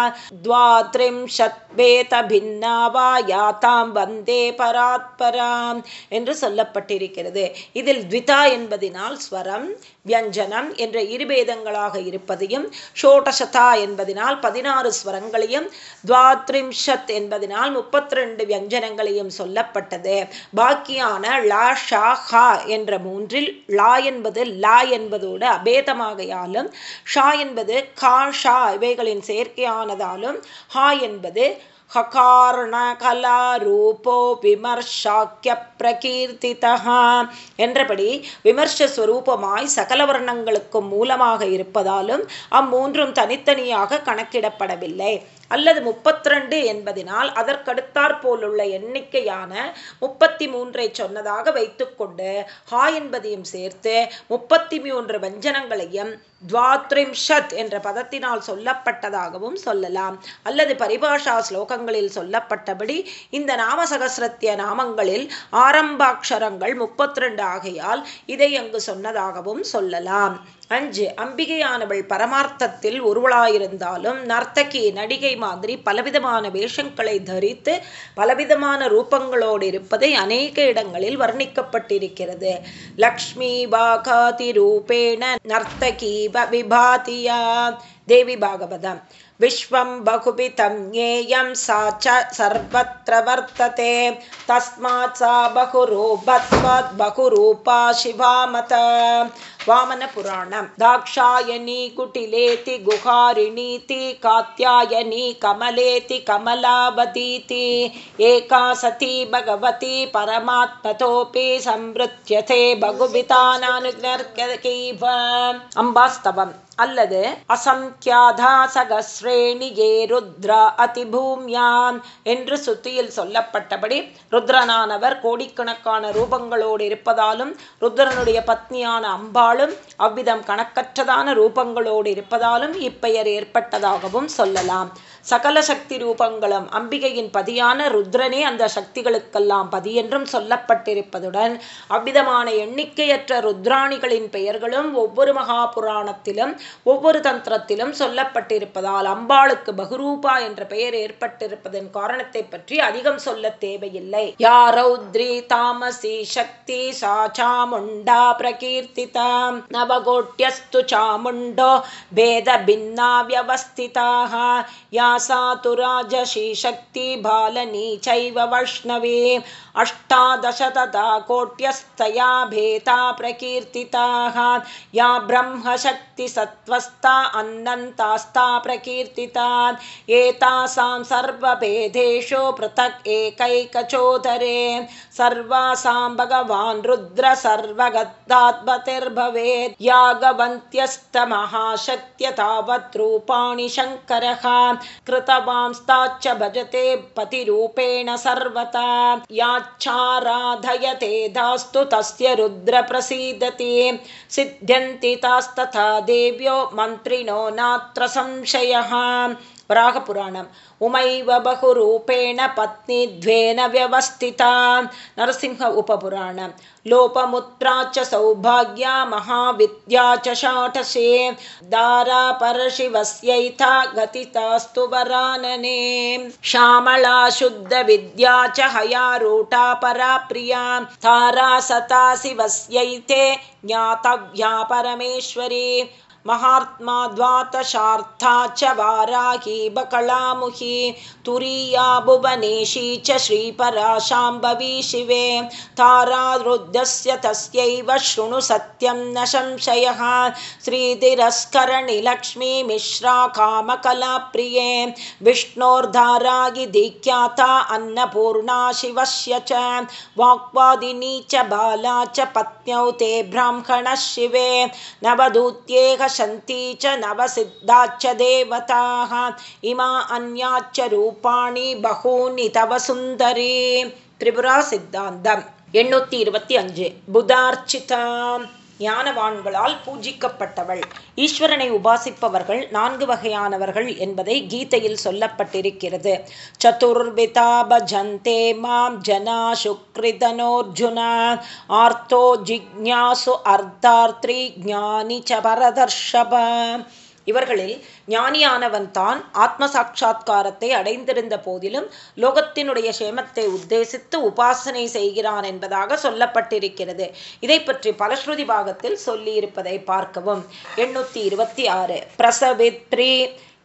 துவாத்ரிம்ஷத் வேத பின்னாவா யாத்தாம் வந்தே பராத்பராம் என்று சொல்லப்பட்டிருக்கிறது. இதில் த்விதா என்பதினால் ஸ்வரம் வியஞ்சனம் என்ற இருபேதங்களாக இருப்பதையும் ஷோடசதா என்பதனால் பதினாறு ஸ்வரங்களையும் துவாத்ரிம்ஷத் என்பதனால் முப்பத்தி ரெண்டு வியஞ்சனங்களையும் சொல்லப்பட்டது. பாக்கியான லா ஷா ஹா என்ற மூன்றில் லா என்பது லா என்பதோடு அபேதமாகையாலும் ஷா என்பது கா ஷா இவைகளின் செயற்கையானதாலும் ஹா என்பது ஹகாரணகலாரூபோ விமர்ஷாக்கிய பிரகீர்த்திதா என்றபடி விமர்சஸ்வரூபமாய் சகல வர்ணங்களுக்கும் மூலமாக இருப்பதாலும் அம்மூன்றும் தனித்தனியாக கணக்கிடப்படவில்லை. அல்லது முப்பத்தி ரெண்டு என்பதினால் அதற்கடுத்தாற் போலுள்ள எண்ணிக்கையான முப்பத்தி மூன்றை சொன்னதாக வைத்துக்கொண்டு ஹா என்பதையும் சேர்த்து முப்பத்தி மூன்று வஞ்சனங்களையும் துவாத்ரிம்ஷத் என்ற பதத்தினால் சொல்லப்பட்டதாகவும் சொல்லலாம். அல்லது பரிபாஷா ஸ்லோகங்களில் சொல்லப்பட்டபடி இந்த நாமசகசிரத்திய நாமங்களில் ஆரம்பாட்சரங்கள் முப்பத்தி ரெண்டு ஆகையால் இதை அங்கு சொன்னதாகவும் சொல்லலாம். அஞ்சு அம்பிகையானவள் பரமார்த்தத்தில் ஒருவளாயிருந்தாலும் நர்த்தகி நடிகை மாதிரி பலவிதமான வேஷங்களை தரித்து பலவிதமான ரூபங்களோடு இருப்பதை அநேக இடங்களில் வர்ணிக்கப்பட்டிருக்கிறது. லக்ஷ்மி பாகாதி ரூபேண நர்த்தகி விபாதியா தேவி பாகவதம் विश्वं बहुविधं ज्ञेयं सा च सर्वत्र वर्तते। तस्मात् सा बहुरूपत्वात् बहुरूपा शिवामत। वामनपुराणं दाक्षायणी कुटिलेति गुहारिणीति कात्यायनी कमलेति कमलावतीति एका सती भगवती परमात्मतोऽपि संवृत्यते। बहुवितानानुज्ञर्कैव अम्बास्तवम् அல்லது அசங்கியாதா சகஸ்ரேணியே ருத்ரா அதிபூம்யான் என்று சுத்தியில் சொல்லப்பட்டபடி ருத்ரனானவர் கோடிக்கணக்கான ரூபங்களோடு இருப்பதாலும் ருத்ரனுடைய பத்னியான அம்பாளும் அவ்விதம் கணக்கற்றதான ரூபங்களோடு இருப்பதாலும் இப்பெயர் ஏற்பட்டதாகவும் சொல்லலாம். சகல சக்தி ரூபங்களும் அம்பிகையின் பதியான ருத்ரனே அந்த சக்திகளுக்கெல்லாம் பதி என்றும் சொல்லப்பட்டிருப்பதுடன் அவ்விதமான எண்ணிக்கையற்ற ருத்ராணிகளின் பெயர்களும் ஒவ்வொரு மகா புராணத்திலும் ஒவ்வொரு தந்திரத்திலும் சொல்லப்பட்டிருப்பதால் அம்பாளுக்கு பகுரூபா என்ற பெயர் ஏற்பட்டிருப்பதன் காரணத்தை பற்றி அதிகம் சொல்ல தேவையில்லை. யாரௌத்ரி தாமசி சக்தி சா சாமுண்டா பிரகீர்த்திதாம். நவகோட்யஸ்து சாமுண்டோ பேத பின்னா வியவஸ்திதாக. யா सा तु राजशी शक्तिबालनी चैव वैष्णवी। अष्टादश तथा कोट्यस्तया भेता प्रकीर्तिताः। या ब्रह्मशक्तिसत्त्वस्ता अन्नन्तास्ता प्रकीर्तिता एतासां सर्वभेदेषु पृथक् एकैकचोदरे। सर्वासां भगवान् रुद्र सर्वगतात्मतिर्भवेत् यागवन्त्यस्तमहाशक्त्य तावत् रूपाणि शङ्करः कृतवांस्ताच्च भजते पतिरूपेण सर्वता याच्चाराधयते दास्तु तस्य रुद्र प्रसीदति सिद्ध्यन्ति तास्तथा देव्यो मन्त्रिणो नात्र संशयः वराहपुराणम् उमैव बहुरूपेण पत्नीद्वेन व्यवस्थिता। नरसिंह उपपुराण लोपमुत्रा च सौभाग्या महाविद्या च शाठसे दारा परशिवस्यैथा गतितास्तु वरानने। श्यामला शुद्धविद्या च हयारूटा परा प्रिया। तारा सता शिवस्यैते ज्ञातव्या परमेश्वरी महात्मा द्वातशार्था च वाराही बकलामुखी तुरीया भुवनेशी च श्रीपरा शाम्भवी शिवे। तारारुद्रस्य तस्यैव शृणु सत्यं न संशयः। श्रीतिरस्करणिलक्ष्मीमिश्रा कामकलाप्रिये। विष्णोर्धारागि दीख्याता अन्नपूर्णा शिवस्य च। वाक्वादिनी च बाला च पत्न्यौ ते ब्राह्मणः शिवे। नवदूत्येह सन्ति च नवसिद्धाच्च देवताः इमा अन्याच्च रूपाणि बहूनि तव सुन्दरी திரிபுரா சித்தாந்தம் எண்ணூத்தி இருபத்தி அஞ்சு புதார்ச்சிதா ஞானவான்களால் பூஜிக்கப்பட்டவள். ஈஸ்வரனை உபாசிப்பவர்கள் நான்கு வகையானவர்கள் என்பதை கீதையில் சொல்லப்பட்டிருக்கிறது. சதுர்விதா பஜந்தே மாம் ஜனா சுக்ரிதனோர்ஜுனா ஆர்த்தோ ஜிக்ஞாசு அர்த்தார்த்ரி ஜானி ச பரதர்ஷப. இவர்களில் ஞானியானவன் தான் ஆத்ம சாட்சா்காரத்தை அடைந்திருந்த போதிலும் லோகத்தினுடைய சேமத்தை உத்தேசித்து உபாசனை செய்கிறான் என்பதாக சொல்லப்பட்டிருக்கிறது. இதை பற்றி பலஸ்ருதி பாகத்தில் சொல்லியிருப்பதை பார்க்கவும். எண்ணூற்றி இருபத்தி ஆறு. பிரசவித்ரி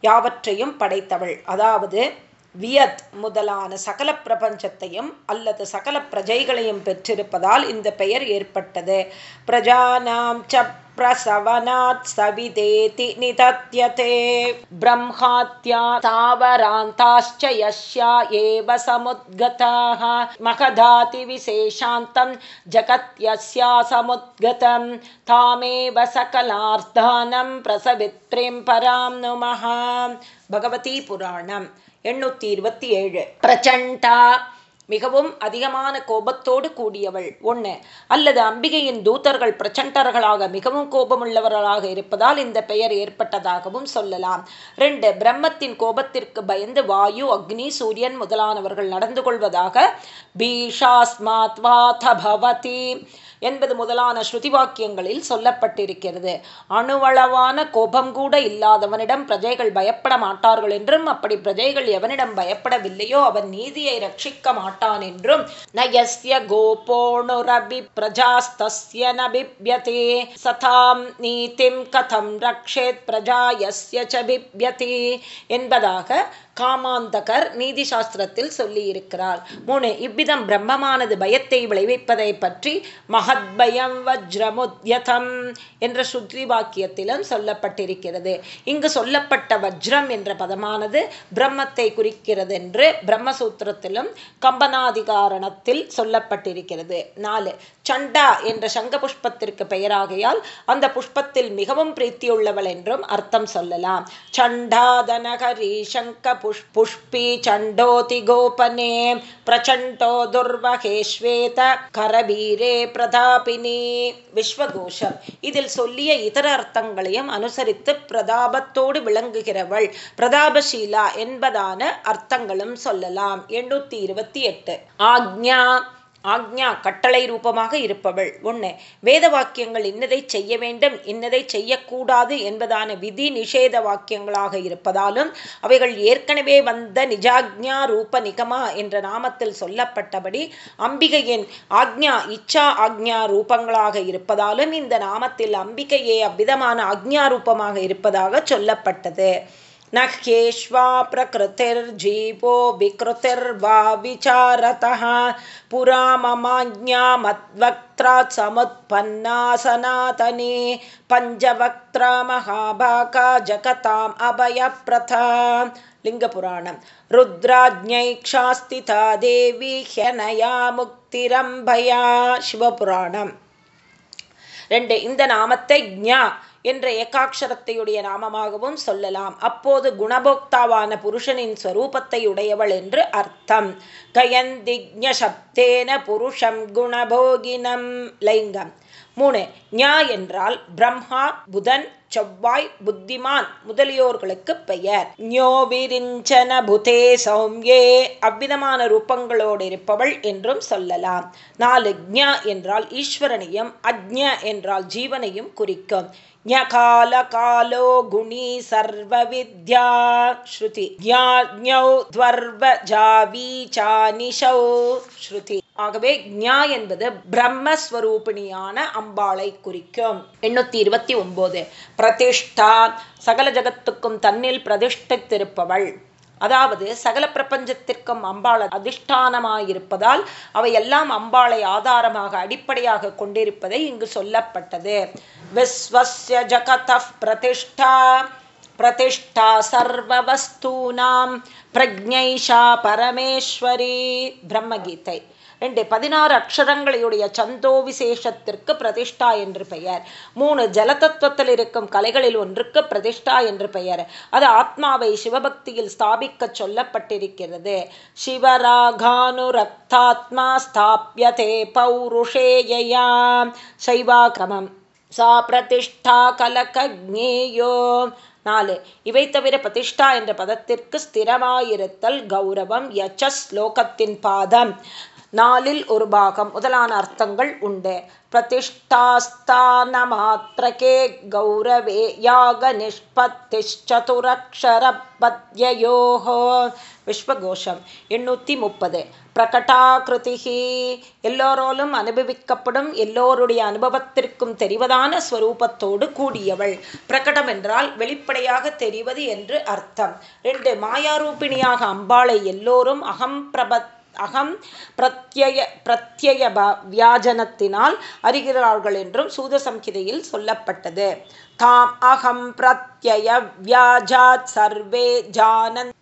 யாவற்றையும் படைத்தவள். அதாவது வியத் முதலான சகல பிரபஞ்சத்தையும் அல்லது சகல பிரஜைகளையும் பெற்றிருப்பதால் இந்த பெயர் ஏற்பட்டது. பிரஜானாம் ச प्रसवनात् सविदेति निदत्यते ब्रह्मात्या तावरान्ताश्च यस्या एव समुद्गताः महदातिविशेषान्तं जगत्यस्या समुद्गतं तामेव सकलार्थानं प्रसवित्रीं परां नुमः भगवती पुराणम् எண்ணூற்றி இருபத்தி ஏழு பிரச்சண்டா மிகவும் அதிகமான கோபத்தோடு கூடியவள். ஒன்று அல்லது அம்பிகையின் தூதர்கள் பிரச்சண்டர்களாக மிகவும் கோபமுள்ளவர்களாக இருப்பதால் இந்த பெயர் ஏற்பட்டதாகவும் சொல்லலாம். ரெண்டு பிரம்மத்தின் கோபத்திற்கு பயந்து வாயு அக்னி சூரியன் முதலானவர்கள் நடந்து கொள்வதாக பீஷாஸ்மாத் பவதி என்பது முதலான ஸ்ருதி வாக்கியங்களில் சொல்லப்பட்டிருக்கிறது. அணுவளவான கோபம் கூட இல்லாதவனிடம் பிரஜைகள் பயப்பட மாட்டார்கள் என்றும் அப்படி பிரஜைகள் எவனிடம் பயப்படவில்லையோ அவன் நீதியை ரட்சிக்க மாட்டான் என்றும் நயஸ்ய கோபோணுரபி பிரஜாஸ்தஸ்ய நபிப்யதே சதாம் நீதிம் கதம் ரக்ஷேத் பிரஜாயஸ்ய யஸ்ய பிப்யதே என்பதாக காமாந்தகர் நீதி சாஸ்திரத்தில் சொல்லியிருக்கிறார். மூணு இவ்விதம் பிரம்மமானது பயத்தை விளைவிப்பதை பற்றி மகத்பயம் வஜ்ரமுத்யதம் என்ற சுத்ரி வாக்கியத்திலும் சொல்லப்பட்டிருக்கிறது. இங்கு சொல்லப்பட்ட வஜ்ரம் என்ற பதமானது பிரம்மத்தை குறிக்கிறது என்று பிரம்மசூத்திரத்திலும் கம்பனாதிகாரணத்தில் சொல்லப்பட்டிருக்கிறது. நாலு சண்டா என்ற சங்க புஷ்பத்திற்கு பெயராகையால் அந்த புஷ்பத்தில் மிகவும் பிரீத்தியுள்ளவள் என்றும் அர்த்தம் சொல்லலாம். சண்டாதனகரி சங்க புஷ் புஷ்பி சண்டோதி கோபனே பிரச்சண்டோ துர்வகேஸ்வேத ஸ்வேத பிரதா பிரதாபினி விஸ்வகோஷம். இதில் சொல்லிய இதர அர்த்தங்களையும் அனுசரித்து பிரதாபத்தோடு விளங்குகிறவள் பிரதாபசீலா என்பதான அர்த்தங்களும் சொல்லலாம். எண்ணூத்தி இருபத்தி எட்டு. ஆக்ஞா ஆக்ஞா கட்டளை ரூபமாக இருப்பவள். ஒன்று வேத வாக்கியங்கள் இன்னதை செய்ய வேண்டும் இன்னதை செய்யக்கூடாது என்பதான விதி நிஷேத வாக்கியங்களாக இருப்பதாலும் அவைகள் ஏற்கனவே வந்த நிஜாக்ஞா ரூப நிகமா என்ற நாமத்தில் சொல்லப்பட்டபடி அம்பிகையின் ஆக்ஞா இச்சா ஆக்ஞா ரூபங்களாக இருப்பதாலும் இந்த நாமத்தில் அம்பிகையே அவ்விதமான ஆக்ஞா ரூபமாக இருப்பதாக சொல்லப்பட்டது. न ह्येष्वा प्रकृतिर्जीवो विकृतिर्वा विचारतः पुरा ममाज्ञामद्वक्त्रात् समुत्पन्ना सनातने पञ्चवक्त्रा महाभागा जगताम् अभयप्रथा लिङ्गपुराणं रुद्राज्ञैक्षास्तिता देवी ह्यनया मुक्तिरम्भया சிவபுராணம் ரெண்டு இந்த நாமத்தை ஞா என்ற ஏகாட்சரத்தையுடைய நாமமாகவும் சொல்லலாம். அப்போது குணபோக்தாவான புருஷனின் ஸ்வரூபத்தை உடையவள் என்று அர்த்தம். கயந்திக்ஞ சப்தேன புருஷம் குணபோகினம். லைங்கம். மூணு ஞா என்றால் பிரம்மா புதன் செவ்வாய் புத்திமான் முதலியோர்களுக்கு பெயர். ஞோபிரிஞ்சன புதே சௌம்யே அவ்விதமான ரூபங்களோடு இருப்பவள் என்றும் சொல்லலாம். நாலு ஜ்ஞா என்றால் ஈஸ்வரனையும் அஜ்ஞ என்றால் ஜீவனையும் குறிக்கும். ஞகாலகாலோ குணி சர்வவித்யா ஸ்ருதி. துவர்வ ஸ்ருதி. ஆகவே ஞா என்பது பிரம்மஸ்வரூபிணியான அம்பாளை குறிக்கும். எண்ணூத்தி இருபத்தி ஒன்பது பிரதிஷ்டா. சகல ஜகத்துக்கும் தன்னில் பிரதிஷ்டித்திருப்பவள். அதாவது சகல பிரபஞ்சத்திற்கும் அம்பாள் அதிஷ்டானமாயிருப்பதால் அவை எல்லாம் அம்பாளை ஆதாரமாக அடிப்படையாக கொண்டிருப்பதை இங்கு சொல்லப்பட்டது. விஸ்வஸ்ய ஜகத பிரதிஷ்டா பிரதிஷ்டா சர்வவஸ்தூனாம் பிரஜைஷா பரமேஸ்வரி பிரம்மகீதை. ரெண்டு பதினாறு அக்ஷரங்களையுடைய சந்தோ விசேஷத்திற்கு பிரதிஷ்டா என்று பெயர். மூணு ஜலதத்துவத்தில் இருக்கும் கலைகளில் ஒன்றுக்கு பிரதிஷ்டா என்று பெயர். அது ஆத்மாவை சிவபக்தியில் ஸ்தாபிக்க சொல்லப்பட்டிருக்கிறது. சிவராகானு ரக்தாத்மா ஸ்தாபியதே பௌருஷேயா சைவாகமம். சா பிரதிஷ்டா கலகஜேயோ நாலு இவை தவிர பிரதிஷ்டா என்ற பதத்திற்கு ஸ்திரமாயிருத்தல் கௌரவம் யச்ச ஸ்லோகத்தின் பாதம். நாலில் ஒரு பாகம். முதலான அர்த்தங்கள் உண்டு. பிரதிஷ்டாஸ்தான மாத்திரகே கௌரவே யாக நிஷ்பத்திச்சதுரக்ஷர பத்யோகோ விஸ்வகோஷம் எண்ணூற்றி முப்பது பிரகடாகிருதிகி எல்லோராலும் அனுபவிக்கப்படும் எல்லோருடைய அனுபவத்திற்கும் தெரிவதான ஸ்வரூபத்தோடு கூடியவள். பிரகடம் என்றால் வெளிப்படையாக தெரிவது என்று அர்த்தம். ரெண்டு மாயாரூபிணியாக அம்பாளை எல்லோரும் அகம் பிரபத் அகம் பிரத்யய பிரத்யய வியாஜனத்தினால் அறிகிறார்கள் என்றும் சூத சம்ஹிதையில் சொல்லப்பட்டது. தாம் அகம் பிரத்யய வியாஜாத் சர்வே ஜானன்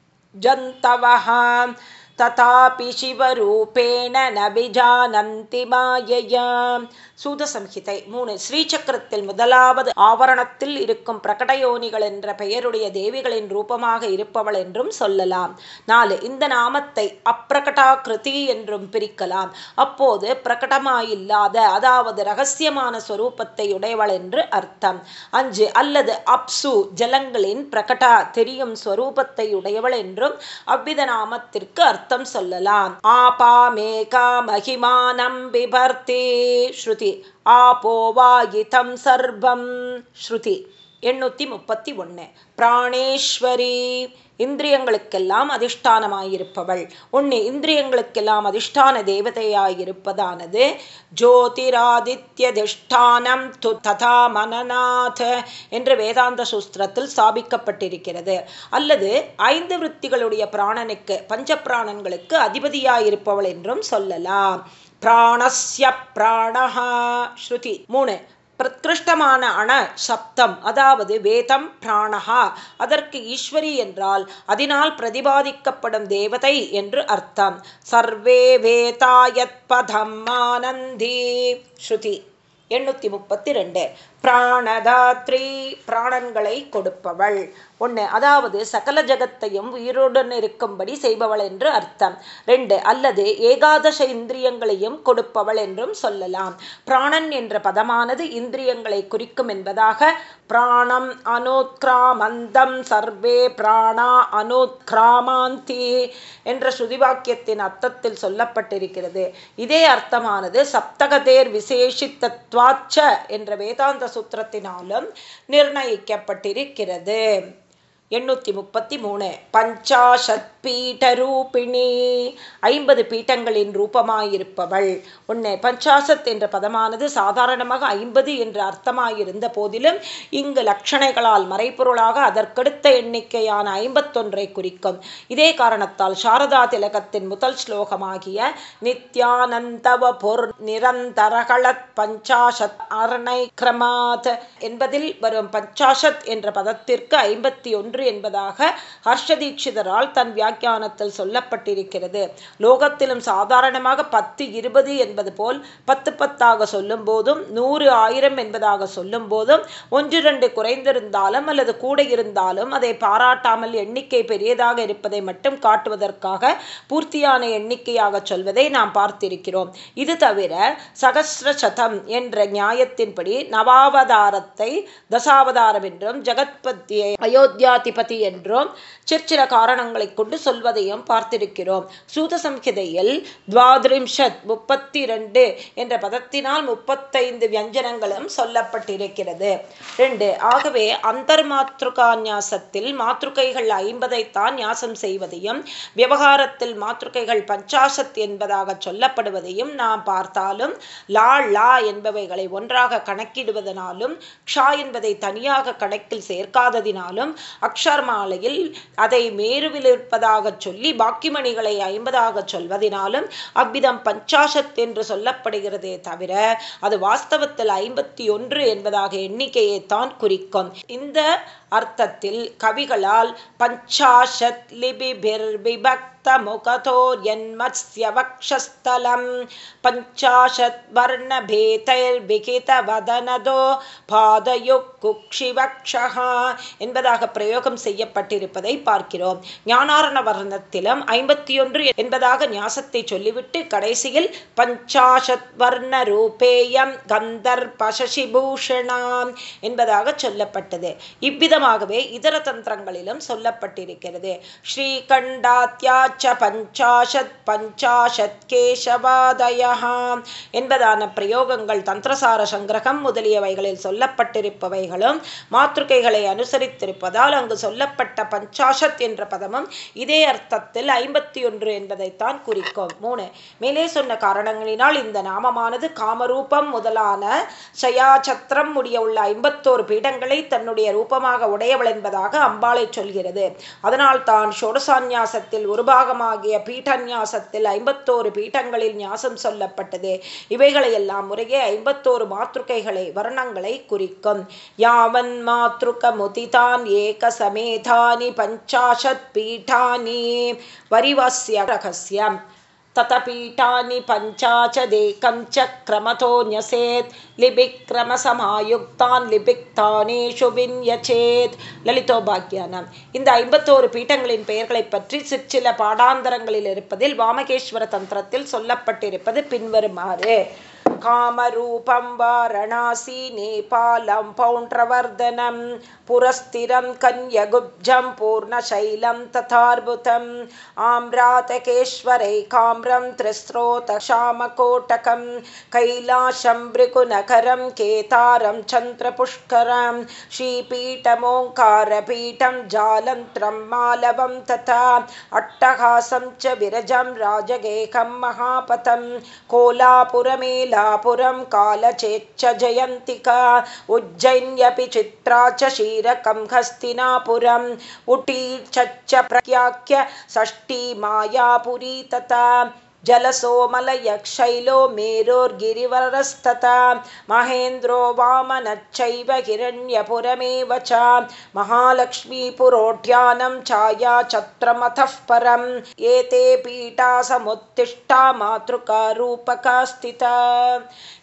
ஜந்தவஹா ததாபி சிவரூபேண நபிஜானந்தி மாயையா. சூத சம்ஹிதை மூணு ஸ்ரீசக்கரத்தில் முதலாவது ஆவரணத்தில் இருக்கும் பிரகடயோனிகள் என்ற பெயருடைய தேவிகளின் ரூபமாக இருப்பவள் என்றும் சொல்லலாம். நாலு இந்த நாமத்தை அப்பிரகடாகிருதி என்றும் பிரிக்கலாம். அப்போது பிரகடமாயில்லாத அதாவது ரகசியமான ஸ்வரூபத்தை உடையவள் என்று அர்த்தம். அஞ்சு அல்லது அப்சு ஜலங்களின் பிரகடா தெரியும் ஸ்வரூபத்தை உடையவள் என்றும் அவ்வித நாமத்திற்கு அர்த்தம் சொல்லலாம். ஆபா மேகா மகிமானம் பிபர்த்தி ஸ்ருதி. ஆபோவாயிதம் சர்வம். ஸ்ருதி. எண்ணூற்றி முப்பத்தி ஒன்று பிராணேஸ்வரி. இந்திரியங்களுக்கெல்லாம் அதிஷ்டானமாயிருப்பவள். ஒன்று இந்திரியங்களுக்கெல்லாம் அதிஷ்டான தேவதையாயிருப்பதானது. ஜோதிராதித்யதிஷ்டானம் து ததா மனநாத் என்று வேதாந்த சூஸ்திரத்தில் ஸ்தாபிக்கப்பட்டிருக்கிறது அல்லது ஐந்து விற்த்திகளுடைய பிராணனுக்கு பஞ்ச பிராணன்களுக்கு அதிபதியாயிருப்பவள் என்றும் சொல்லலாம். பிராணஸ்ய பிராணஹா. ஸ்ருதி. மூணு. பிரத்கிருஷ்டமான அண சப்தம் அதாவது வேதம் பிராணஹா. அதற்கு ஈஸ்வரி என்றால் அதனால் பிரதிபாதிக்கப்படும் தேவதை என்று அர்த்தம். சர்வே வேதாயத் பதம் ஆனந்தி. ஸ்ருதி. எண்ணூற்றி முப்பத்தி ரெண்டு. பிராணதாத்ரி பிராணன்களை கொடுப்பவள். ஒன்று அதாவது சகல ஜகத்தையும் உயிருடன் இருக்கும்படி செய்பவள் என்று அர்த்தம். ரெண்டு அல்லது ஏகாதச இந்திரியங்களையும் கொடுப்பவள் என்றும் சொல்லலாம். பிராணன் என்ற பதமானது இந்திரியங்களை குறிக்கும் என்பதாக பிராணம் அனோத்கிராமந்தம் சர்வே பிராணா அனோத்கிராமாந்தி என்ற ஸ்ருதிவாக்கியத்தின் அர்த்தத்தில் சொல்லப்பட்டிருக்கிறது. இதே அர்த்தமானது சப்தகதேர் விசேஷித்தத்வாச்ச என்ற வேதாந்த சூத்திரத்தினாலும் நிர்ணயிக்கப்பட்டிருக்கிறது. எண்ணூற்றி முப்பத்தி மூணு. பஞ்சாஷத் பீட்டரூபிணி. ஐம்பது பீட்டங்களின் ரூபமாயிருப்பவள். உன்னை பஞ்சாசத் என்ற பதமானது சாதாரணமாக ஐம்பது என்று அர்த்தமாயிருந்த போதிலும் இங்கு லட்சணைகளால் மறைப்பொருளாக அதற்கடுத்த எண்ணிக்கையான ஐம்பத்தொன்றை குறிக்கும். இதே காரணத்தால் சாரதா திலகத்தின் முதல் ஸ்லோகமாகிய நித்யானந்தவ பொர் நிரந்தரகளத் பஞ்சாஷத் அரணை கிரமாத் என்பதில் வரும் பஞ்சாஷத் என்ற பதத்திற்கு ஐம்பத்தி ஒன்று என்பதாக ஹர்ஷதீட்சிதரால் தன் வியாக்கியானத்தில் சொல்லப்பட்டிருக்கிறது. லோகத்திலும் சாதாரணமாக பத்து இருபது என்பது போல் பத்து பத்தாக சொல்லும் போதும் நூறு ஆயிரம் என்பதாக சொல்லும் போதும் ஒன்று ரெண்டு குறைந்திருந்தாலும் அல்லது கூட இருந்தாலும் அதை பாராட்டாமல் எண்ணிக்கை பெரியதாக இருப்பதை மட்டும் காட்டுவதற்காக பூர்த்தியான எண்ணிக்கையாக சொல்வதை நாம் பார்த்திருக்கிறோம். இது தவிர சகசிரசதம் என்ற நியாயத்தின்படி நவாவதாரத்தை தசாவதாரம் என்றும் ஜெகத்பத்தியை அயோத்தியாதிபதி என்றும் சிற்சில காரணங்களை கொண்டு சொல்வதையும் பார்த்திருக்கிறோம். சூத சம்ஹிதையில் துவாதிரிம்ஷத் முப்பத்தி ரெண்டு என்ற பதத்தினால் முப்பத்தைந்து வியஞ்சனங்களும் சொல்லப்பட்டிருக்கிறது. ரெண்டு ஆகவே அந்தர் மாத்ருகா நியாசத்தில் மாத்ருகைகள் ஐம்பதைத்தான் நியாசம் செய்வதையும் விவகாரத்தில் மாத்ருகைகள் பஞ்சாசத் என்பதாக சொல்லப்படுவதையும் நாம் பார்த்தாலும் லா லா என்பவைகளை ஒன்றாக கணக்கிடுவதனாலும் க்ஷா என்பதை தனியாக கணக்கில் சேர்க்காததினாலும் அக்ஷர் மாலையில் அதை மேருவில் இருப்பதாக சொல்லி பாக்கிமணிகளை ஐம்பதாக சொல்வதினாலும் அவ்விதம் பஞ்சாசத் என்று சொல்லப்படுகிறதே தவிர அது வாஸ்தவத்தில் ஐம்பத்தி ஒன்று என்பதாக எண்ணிக்கையை தான் குறிக்கும். இந்த அர்த்தத்தில் கவிகளால் பஞ்சாஷத் லிபிபிர்விபக்த முகதோர் என்மத்ஸ்யவக்ஷஸ்தலம் பஞ்சாஷத் வர்ணபேதைர்விகித வதனதோ பாதயு குக்ஷிவக்ஷகா என்பதாக பிரயோகம் செய்யப்பட்டிருப்பதை பார்க்கிறோம். ஞானாரண வர்ணத்திலும் ஐம்பத்தி ஒன்று என்பதாக ஞாசத்தை சொல்லிவிட்டு கடைசியில் பஞ்சாஷத் வர்ண ரூபேயம் கந்தர் பசசிபூஷணாம் என்பதாக சொல்லப்பட்டது. இவ்விதம் முக்கியமாகவே இதர தந்திரங்களிலும் சொல்லப்பட்டிருக்கிறது. ஸ்ரீகண்டாத்யாச்ச பஞ்சாஷத் பஞ்சாஷத் கேசவாதயா என்பதான பிரயோகங்கள் தந்திரசார சங்கிரகம் முதலியவைகளில் சொல்லப்பட்டிருப்பவைகளும் மாத்திருக்கைகளை அனுசரித்திருப்பதால் அங்கு சொல்லப்பட்ட பஞ்சாஷத் என்ற பதமும் இதே அர்த்தத்தில் ஐம்பத்தி ஒன்று என்பதைத்தான் குறிக்கும். மூணு மேலே சொன்ன காரணங்களினால் இந்த நாமமானது காமரூபம் முதலான சயாச்சத்திரம் உடைய உள்ள ஐம்பத்தோரு பீடங்களை தன்னுடைய ரூபமாக உடையவள் என்பதாக அம்பாளை சொல்கிறது. அதனால் தான் ஷோடசான்யாசத்தில் ஒரு பாகமாகிய பீட்டநியாசத்தில் ஐம்பத்தோரு பீட்டங்களில் ஞாசம் சொல்லப்பட்டது. இவைகளையெல்லாம் முறையே ஐம்பத்தோரு மாத்ருக்கைகளை வர்ணங்களை குறிக்கும். யாவன் மாத்ருக முதிதான் ஏக சமேதானி பஞ்சாஷத் பீட்டானி. வரிவாசிய ரகசியம். ततपीठानि पञ्चाचदेकं च क्रमतो न्यसेत् லிபிக்ரமசமாயுக்தான் லிபிக்தானேஷு வின்யச்சேத் லலிதோபாக்கியானம் இந்த ஐம்பத்தோரு பீட்டங்களின் பெயர்களை பற்றி சிற்சில பாடாந்தரங்களில் இருப்பதில் வாமகேஸ்வர தந்திரத்தில் சொல்லப்பட்டிருப்பது பின்வருமாறு कामरूपं वारणासी नेपालं पौण्ड्रवर्धनं पुरस्थिरं कन्यगुब्जं पूर्णशैलं तथार्बुतम् आम्रातकेश्वरैकाम्रं त्रिस्रोतशामकोटकं कैलाशं भृगुनखरं केतारं चन्द्रपुष्करं श्रीपीठमोङ्कारपीठं जालन्त्रं मालवं तथा अट्टहासं च विरजं राजगेहं महापतं कोलापुरमेला पुरं कालचेच्च जयन्तिका उज्जैन्यपि चित्रा च शीरकं हस्तिनापुरम् उटी च प्रख्याख्य षष्ठी मायापुरी तथा जलसोमलयक्षैलो मेरोर्गिरिवरस्तथा महेन्द्रो वामनच्चैव हिरण्यपुरमेव च महालक्ष्मीपुरोढ्यानं छायाचत्रमथः परम् एते पीठासमुत्तिष्ठा मातृकारूपका स्थिता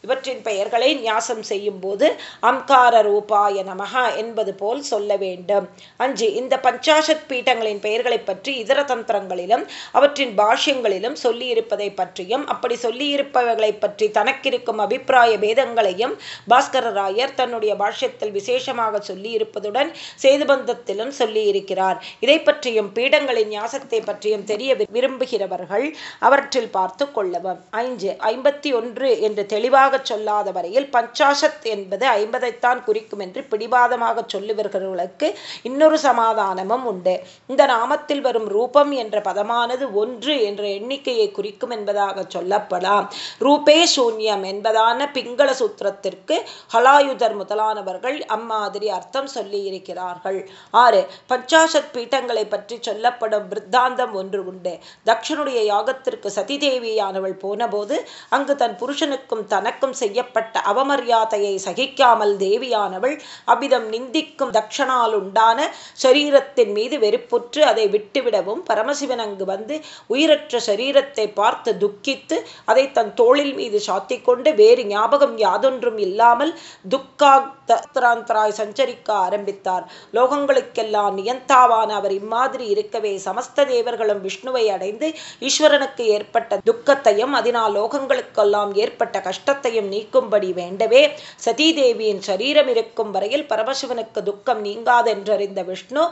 இவற்றின் பெயர்களை நியாசம் செய்யும் போது அம்கார ரூபாய நமகா என்பது போல் சொல்ல வேண்டும். அஞ்சு இந்த பஞ்சாசத் பீட்டங்களின் பெயர்களை பற்றி இதர தந்திரங்களிலும் அவற்றின் பாஷ்யங்களிலும் சொல்லியிருப்பதை பற்றியும் அப்படி சொல்லியிருப்பவர்களை பற்றி தனக்கிருக்கும் அபிப்பிராய பேதங்களையும் பாஸ்கரராயர் தன்னுடைய பாஷ்யத்தில் விசேஷமாக சொல்லியிருப்பதுடன் சேதுபந்தத்திலும் சொல்லியிருக்கிறார். இதை பற்றியும் பீடங்களின் ஞாசத்தை பற்றியும் தெரிய விரும்புகிறவர்கள் அவற்றில் பார்த்து கொள்ளவும். ஐந்து ஐம்பத்தி ஒன்று என்று தெளிவாக சொல்லாத வரையில் பஞ்சாசத் என்பது ஐம்பதைத்தான் குறிக்கும் என்று பிடிவாதமாக சொல்லுவர்களுக்கு இன்னொரு சமாதானமும் உண்டு. இந்த நாமத்தில் வரும் ரூபம் என்ற பதமானது ஒன்று என்ற எண்ணிக்கையை குறிக்கும் என்பதாக சொல்லப்படலாம் ரூபே சூன்யம் என்பதான பிங்கள சூத்திரத்திற்கு ஹலாயுதர் முதலானவர்கள் அம்மாதிரி அர்த்தம் சொல்லி இருக்கிறார்கள் ஆறு பஞ்சாசத் பீட்டங்களை பற்றி சொல்லப்படும் பிருத்தாந்தம் ஒன்று உண்டு. தக்ஷனுடைய யாகத்திற்கு சதிதேவியானவள் போனபோது அங்கு தன் புருஷனுக்கும் தனக்கு தனக்கும் செய்யப்பட்ட அவமரியாதையை சகிக்காமல் தேவியானவள் அவ்விதம் நிந்திக்கும் தக்ஷனால் உண்டான சரீரத்தின் மீது வெறுப்புற்று அதை விட்டுவிடவும் பரமசிவன் அங்கு வந்து உயிரற்ற சரீரத்தை பார்த்து துக்கித்து அதை தன் தோளில் மீது சாத்திக்கொண்டு வேறு ஞாபகம் யாதொன்றும் இல்லாமல் துக்காந்தராய் சஞ்சரிக்க ஆரம்பித்தார். லோகங்களுக்கெல்லாம் நியந்தாவான அவர் இம்மாதிரி இருக்கவே சமஸ்த தேவர்களும் விஷ்ணுவை அடைந்து ஈஸ்வரனுக்கு ஏற்பட்ட துக்கத்தையும் அதனால் லோகங்களுக்கெல்லாம் ஏற்பட்ட கஷ்டத்தை துக்கத்தையும் நீக்கும்படி வேண்டவே சதீதேவியின் சரீரம் இருக்கும் வரையில் பரமசிவனுக்கு துக்கம் நீங்காதென்றறிந்த விஷ்ணு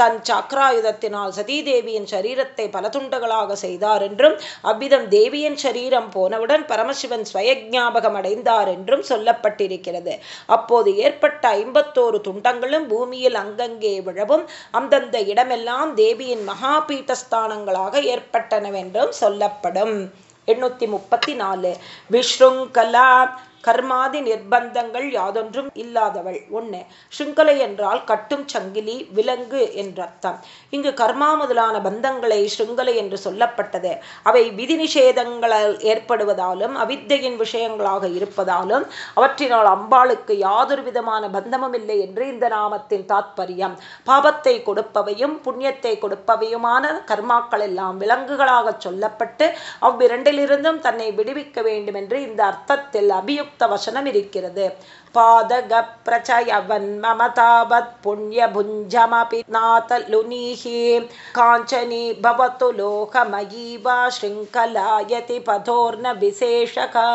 தன் சக்கராயுதத்தினால் சதீதேவியின் சரீரத்தை பல துண்டங்களாக செய்தார் என்றும் அவ்விதம் தேவியின் சரீரம் போனவுடன் பரமசிவன் ஸ்வயஜாபகம் அடைந்தார் என்றும் சொல்லப்பட்டிருக்கிறது. அப்போது ஏற்பட்ட ஐம்பத்தோரு துண்டங்களும் பூமியில் அங்கங்கே விழவும் அந்தந்த இடமெல்லாம் தேவியின் மகாபீட்டஸ்தானங்களாக ஏற்பட்டனவென்றும் சொல்லப்படும். எண்ணூற்றி முப்பத்தி நாலு. விஷ்ருங்கலா கர்மாதி நிர்பந்தங்கள் யாதொன்றும் இல்லாதவள். ஒன்று ஸ்ருங்கலை என்றால் கட்டும் சங்கிலி விலங்கு என்றர்த்தம். இங்கு கர்மா முதலான பந்தங்களை ஸ்ருங்கலை என்று சொல்லப்பட்டது. அவை விதி நிஷேதங்களால் ஏற்படுவதாலும் அவித்தையின் விஷயங்களாக இருப்பதாலும் அவற்றினால் அம்பாளுக்கு யாதொரு விதமான பந்தமும் இல்லை என்று இந்த நாமத்தின் தாத்பரியம். பாபத்தை கொடுப்பவையும் புண்ணியத்தை கொடுப்பவையுமான கர்மாக்கள் எல்லாம் விலங்குகளாக சொல்லப்பட்டு அவ்விரண்டிலிருந்தும் தன்னை விடுவிக்க வேண்டும் என்று இந்த அர்த்தத்தில் அபியுக்த வசனம் இருக்கிறது. பாதக பிரச்சயவன் மமதாவத் புண்ணிய புஞ்சமபி நாதலுனீஹி காஞ்சனி பவத்து லோகமயீவா ஸ்ருங்கலாயதி பதோர்ன விசேஷகா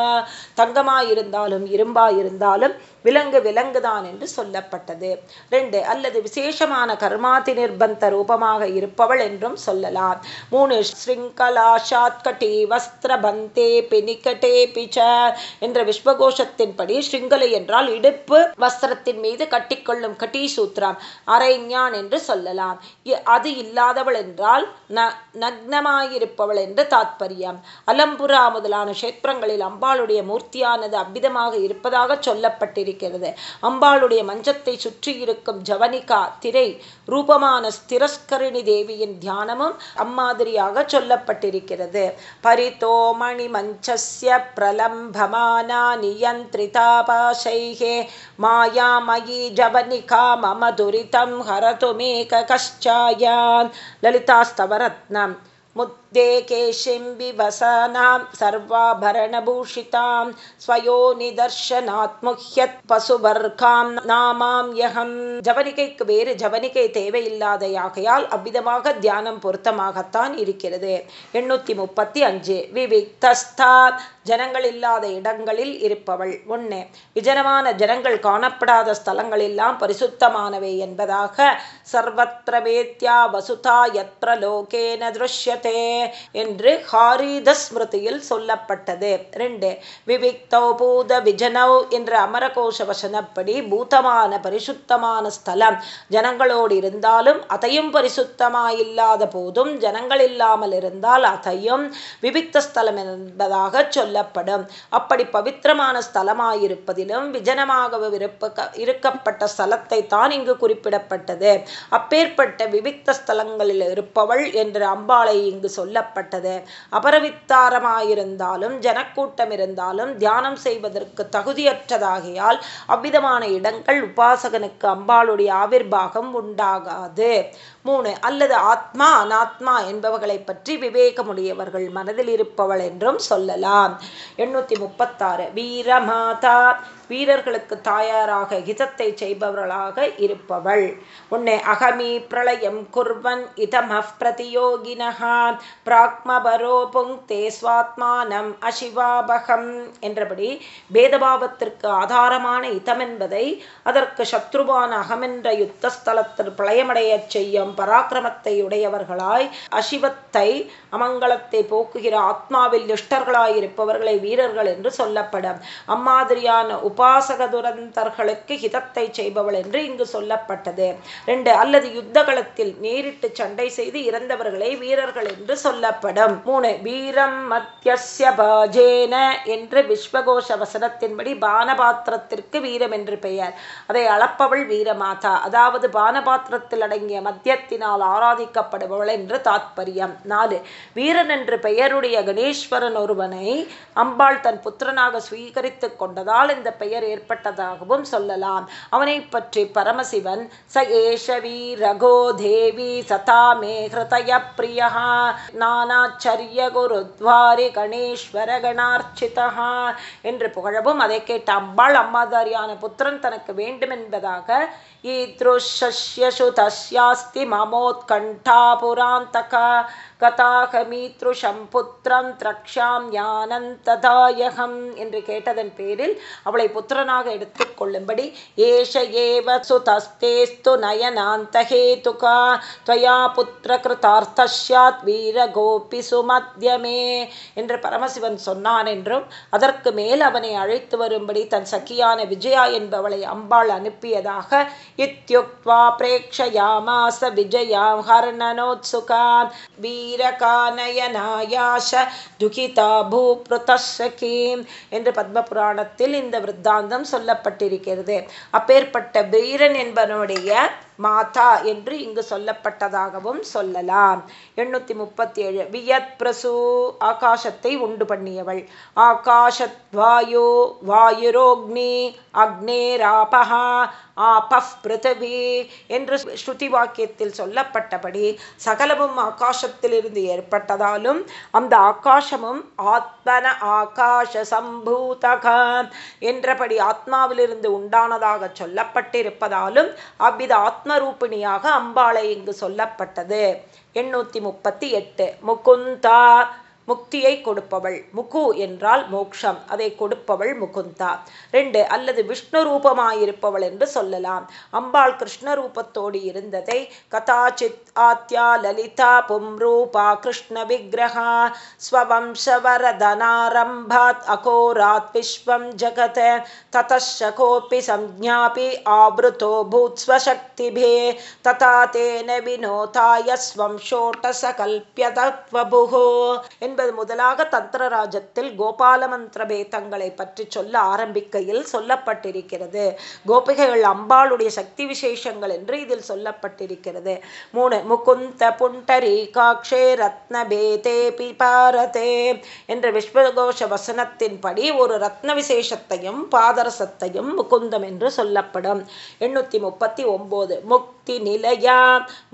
தங்கமாயிருந்தாலும் இரும்பாயிருந்தாலும் விலங்கு விலங்குதான் என்று சொல்லப்பட்டது. ரெண்டு அல்லது விசேஷமான கர்மாதி நிர்பந்த ரூபமாக இருப்பவள் என்றும் சொல்லலாம். மூணு ஸ்ரிங்கலாஷாத்கட்டி வஸ்திரபந்தே பினிகட்டே பிச்ச என்ற விஸ்வகோஷத்தின்படி ஸ்ரிங்கலை என்றால் இடுப்பு வஸ்திரத்தின் மீது கட்டிக்கொள்ளும் கட்டி சூத்திரம் அரைஞான் என்று சொல்லலாம். அது இல்லாதவள் என்றால் நக்னமாயிருப்பவள் என்று தாத்பரியம். அலம்புரா முதலான கஷேத்திரங்களில் அம்பாளுடைய மூர்த்தி சக்தியானது அவ்விதமாக இருப்பதாக சொல்லப்பட்டிருக்கிறது. அம்பாளுடைய மஞ்சத்தை சுற்றியிருக்கும் ஜவனிகா திரை ரூபமான ஸ்திரஸ்கரிணி தேவியின் தியானமும் அம்மாதிரியாக சொல்லப்பட்டிருக்கிறது. பரிதோமணி மணி பிரலம்பமானா நியந்திரிதா பாசைகே மாயாமயி ஜவனிகா மம துரிதம் ஹரதுமேக கஷ்டாயான். லலிதாஸ்தவரத்னம். முத் केशिं विवसनां सर्वाभरणभूषितां स्वयो निदर्शनात्मुह्यत् பசுவர்காம் நாமாம் யகம் ஜவனிகைக்கு வேறு ஜவனிகை தேவையில்லாதையாகையால் அவ்விதமாக தியானம் பொருத்தமாகத்தான் இருக்கிறது எண்ணூத்தி முப்பத்தி அஞ்சு விவிக்தஸ்தா ஜனங்கள் இல்லாத இடங்களில் இருப்பவள் ஒன்று விஜனமான ஜனங்கள் காணப்படாத ஸ்தலங்களெல்லாம் பரிசுத்தமானவை என்பதாக சர்வத்திர வேத்யா வசுதா எத்திர லோகேன திருஷ்யதே என்று ஹாரித ஸ்மிருதியில் சொல்லப்பட்டது. ரெண்டு விவிக்தௌ பூத விஜனௌ என்ற அமரகோஷ வசனப்படி பூதமான பரிசுத்தமான ஸ்தலம். ஜனங்களோடு இருந்தாலும் அதையும் பரிசுத்தமாயில்லாத போதும் ஜனங்கள் இல்லாமல் இருந்தால் அதையும் விவிக்த ஸ்தலம் என்பதாக சொல்லப்படும். அப்படி பவித்திரமான ஸ்தலமாயிருப்பதிலும் விஜனமாக இருக்கப்பட்ட ஸ்தலத்தை தான் இங்கு குறிப்பிடப்பட்டது. அப்பேற்பட்ட விவிக்த ஸ்தலங்களில் இருப்பவள் என்று அம்பாளை இங்கு சொல்ல சொல்லப்பட்டது. அபரவித்தாரமாயிருந்தாலும் ஜனக்கூட்டம் இருந்தாலும் தியானம் செய்வதற்கு தகுதியற்றதாகியால் அவ்விதமான இடங்கள் உபாசகனுக்கு அம்பாளுடைய ஆவிர்வாகம் உண்டாகாது. மூணு அல்லது ஆத்மா அனாத்மா என்பவர்களை பற்றி விவேகமுடையவர்கள் மனதில் இருப்பவள் என்றும் சொல்லலாம். எண்ணூற்றி முப்பத்தாறு வீரமாதா வீரர்களுக்கு தாயாராக ஹிதத்தை செய்பவர்களாக இருப்பவள். உன்னை அகமி பிரளயம் குர்வன் இதம பிரதியோகினஹா பிராக்மபரோ புங்கே ஸ்வாத்மானம் அசிவாபகம் என்றபடி பேதபாவத்திற்கு ஆதாரமான இதம் என்பதை அதற்கு சத்ருவான அகமென்ற யுத்தஸ்தலத்தில் பிரளயமடையச் செய்யும் பராக்கிரமத்தை உடையவர்களாய் அசிவத்தை அமங்கலத்தை போக்குகிற ஆத்மாவில் இஷ்டர்களாயிருப்பவர்களை வீரர்கள் என்று சொல்லப்படும். அம்மாதிரியான உபாசக துரந்தர்களுக்கு ஹிதத்தை செய்பவள் என்று இங்கு சொல்லப்பட்டது. ரெண்டு அல்லது யுத்த களத்தில் நேரிட்டு சண்டை செய்து இறந்தவர்களை வீரர்கள் என்று சொல்லப்படும். மூணு வீரம் மத்தியஸ்ய பாஜேன என்று விஸ்வகோஷ வசனத்தின்படி பானபாத்திரத்திற்கு வீரம் என்று பெயர். அதை அளப்பவள் வீரமாதா. அதாவது பானபாத்திரத்தில் அடங்கிய மத்திய மத்தியத்தினால் ஆராதிக்கப்படுபவள் என்று தாத்பரியம். நாலு வீரன் என்று பெயருடைய கணேஸ்வரன் ஒருவனை அம்பாள் தன் புத்திரனாக சுவீகரித்து கொண்டதால் இந்த பெயர் பெயர் ஏற்பட்டதாகவும் சொல்லலாம். அவனை பற்றி பரமசிவன் ச ஏஷ வீரகோ தேவி சதாமே ஹிருதய பிரியா நானாச்சரிய குருத்வாரி கணேஸ்வர கணார்ச்சிதா என்று புகழவும். அதை கேட்ட அம்பாள் அம்மாதாரியான புத்திரன் தனக்கு வேண்டும் என்பதாக ईदृशस्यशु तस्यास्ति ममोत्कण्ठापुरान्तक கதாகமீத்ருஷம் புத்திரம் திரக்ஷாம் ஞானந்ததாயகம் என்று கேட்டதன் பேரில் அவளை புத்திரனாக எடுத்துக்கொள்ளும்படி ஏஷ ஏவ சுதஸ்தேஸ்து நயனாந்தஹேதுகா துவயா புத்திர கிருதார்த்தாத் வீர கோபி சுமத்தியமே என்று பரமசிவன் சொன்னான் என்றும் அதற்கு மேல் அவனை அழைத்து வரும்படி தன் சக்கியான விஜயா என்பவளை அம்பாள் அனுப்பியதாக இத்தியுக்வா பிரேக்ஷயாமாச விஜயா ஹர்ணனோத்சுகான் வீ வீரகானயனாயாஷ துகிதா பூப்ருதீம் என்று பத்ம புராணத்தில் இந்த விருத்தாந்தம் சொல்லப்பட்டிருக்கிறது. அப்பேற்பட்ட வீரன் என்பனுடைய மாதா என்று இங்கு சொல்லப்பட்டதாகவும் சொல்லலாம். எண்ணூத்தி முப்பத்தி ஏழு வியத் பிரசு ஆகாசத்தை உண்டு பண்ணியவள். ஆகாஷத் வாயு வாயுரோக்னி அக்னேராபகா ஆபஃப் பிருதவி என்று ஸ்ருதி வாக்கியத்தில் சொல்லப்பட்டபடி சகலமும் ஆகாசத்திலிருந்து ஏற்பட்டதாலும் அந்த ஆகாசமும் ஆத்மன ஆகாஷ சம்பூதக என்றபடி ஆத்மாவிலிருந்து உண்டானதாக சொல்லப்பட்டிருப்பதாலும் அவ்வித ஆத்ம பத்மரூபிணியாக அம்பாளை இங்கு சொல்லப்பட்டது. எண்ணூத்தி முப்பத்தி எட்டு. முகுந்தா முக்தியை கொடுப்பவள். முகு என்றால் மோக்ஷம். அதை கொடுப்பவள் முகுந்தா. ரெண்டு அல்லது விஷ்ணு ரூபமாயிருப்பவள் என்று சொல்லலாம். அம்பாள் கிருஷ்ண ரூபத்தோடு இருந்ததை கதாச்சித் ஆத்யா லலிதா பும் ரூபா கிருஷ்ண விக்கிரகா ஸ்வம்சவரதனாரம்பாத் அகோராத் விஸ்வம் ஜகத் ததோபி சஞ்ஞாபி ஆவருத்தோ பூத்ஸ்வசக்திபே ததா தேன வினோதாய ஸ்வம் ஷோட்டச கல்பியதத்வபுகோ என்பது முதலாக தந்திரராஜத்தில் கோபால மந்திர பேதங்களை பற்றி சொல்ல ஆரம்பிக்கையில் சொல்லப்பட்டிருக்கிறது. கோபிகைகள் அம்பாளுடைய சக்தி விசேஷங்கள் என்று இதில் சொல்லப்பட்டிருக்கிறது. மூணு முகுந்த புண்டரி காக்ஷே ரத்ன பேதே பிபாரதே என்ற விஸ்வகோஷ வசனத்தின்படி ஒரு ரத்ன விசேஷத்தையும் பாதரசத்தையும் முகுந்தம் என்று சொல்லப்படும். எண்ணூற்றி முப்பத்தி ஒன்பது முக்தி நிலையா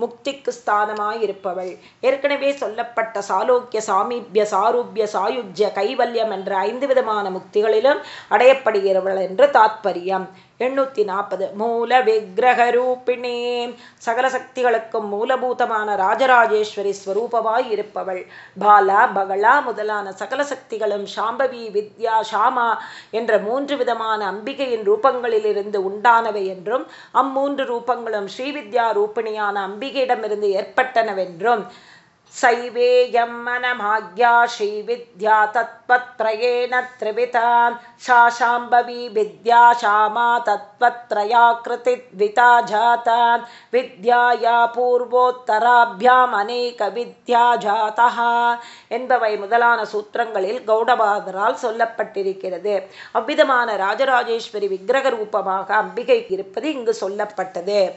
முக்திக்கு ஸ்தானமாயிருப்பவள். ஏற்கனவே சொல்லப்பட்ட சாலோக்கிய சாமீபிய சாரூபிய சாயுஜ்ய கைவல்யம் என்ற ஐந்து விதமான முக்திகளிலும் அடையப்படுகிறவள் என்று தாத்பரியம். எண்ணூத்தி நாற்பது மூல விக்கிரகரூபிணே சகல சக்திகளுக்கும் மூலபூதமான ராஜராஜேஸ்வரி ஸ்வரூபமாய் இருப்பவள் பாலா பகலா முதலான சகல சக்திகளும் சாம்பவி வித்யா ஷாமா என்ற மூன்று விதமான அம்பிகையின் ரூபங்களிலிருந்து உண்டானவை என்றும் அம்மூன்று ரூபங்களும் ஸ்ரீவித்யா ரூபிணியான அம்பிகையிடமிருந்து ஏற்பட்டனவென்றும் सैवेयं मनमाज्ञा श्रीविद्या तत्त्वत्रयेण त्रिविता सा शाम्भवी विद्या श्यामा तत्त्वत्रयाकृतिद्विता जाता विद्याया பூர்வோத்தராபியாம் அநேக வித்யா ஜாதா என்பவை முதலான சூத்திரங்களில் கௌடபாதரால் சொல்லப்பட்டிருக்கிறது அவ்விதமான ராஜராஜேஸ்வரி விக்கிரக ரூபமாக அம்பிகை இருப்பது இங்கு சொல்லப்பட்டது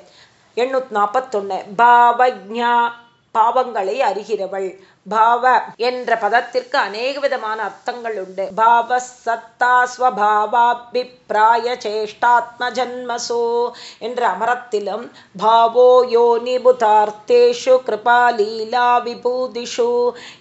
எண்ணூத்தி நாற்பத்தொன்னு பாவஜா பாவங்களை அறிகிறவள். பாவ என்ற பதத்திற்கு அநேக விதமான அர்த்தங்கள் உண்டு. பாவ சத்தா ஸ்வபாவாபிப்பிராய சேஷ்டாத்ம ஜன்மசோ என்ற அமரத்திலும் பாவோ யோனிபுதார்த்தேஷு கிருபா லீலா விபூதிஷு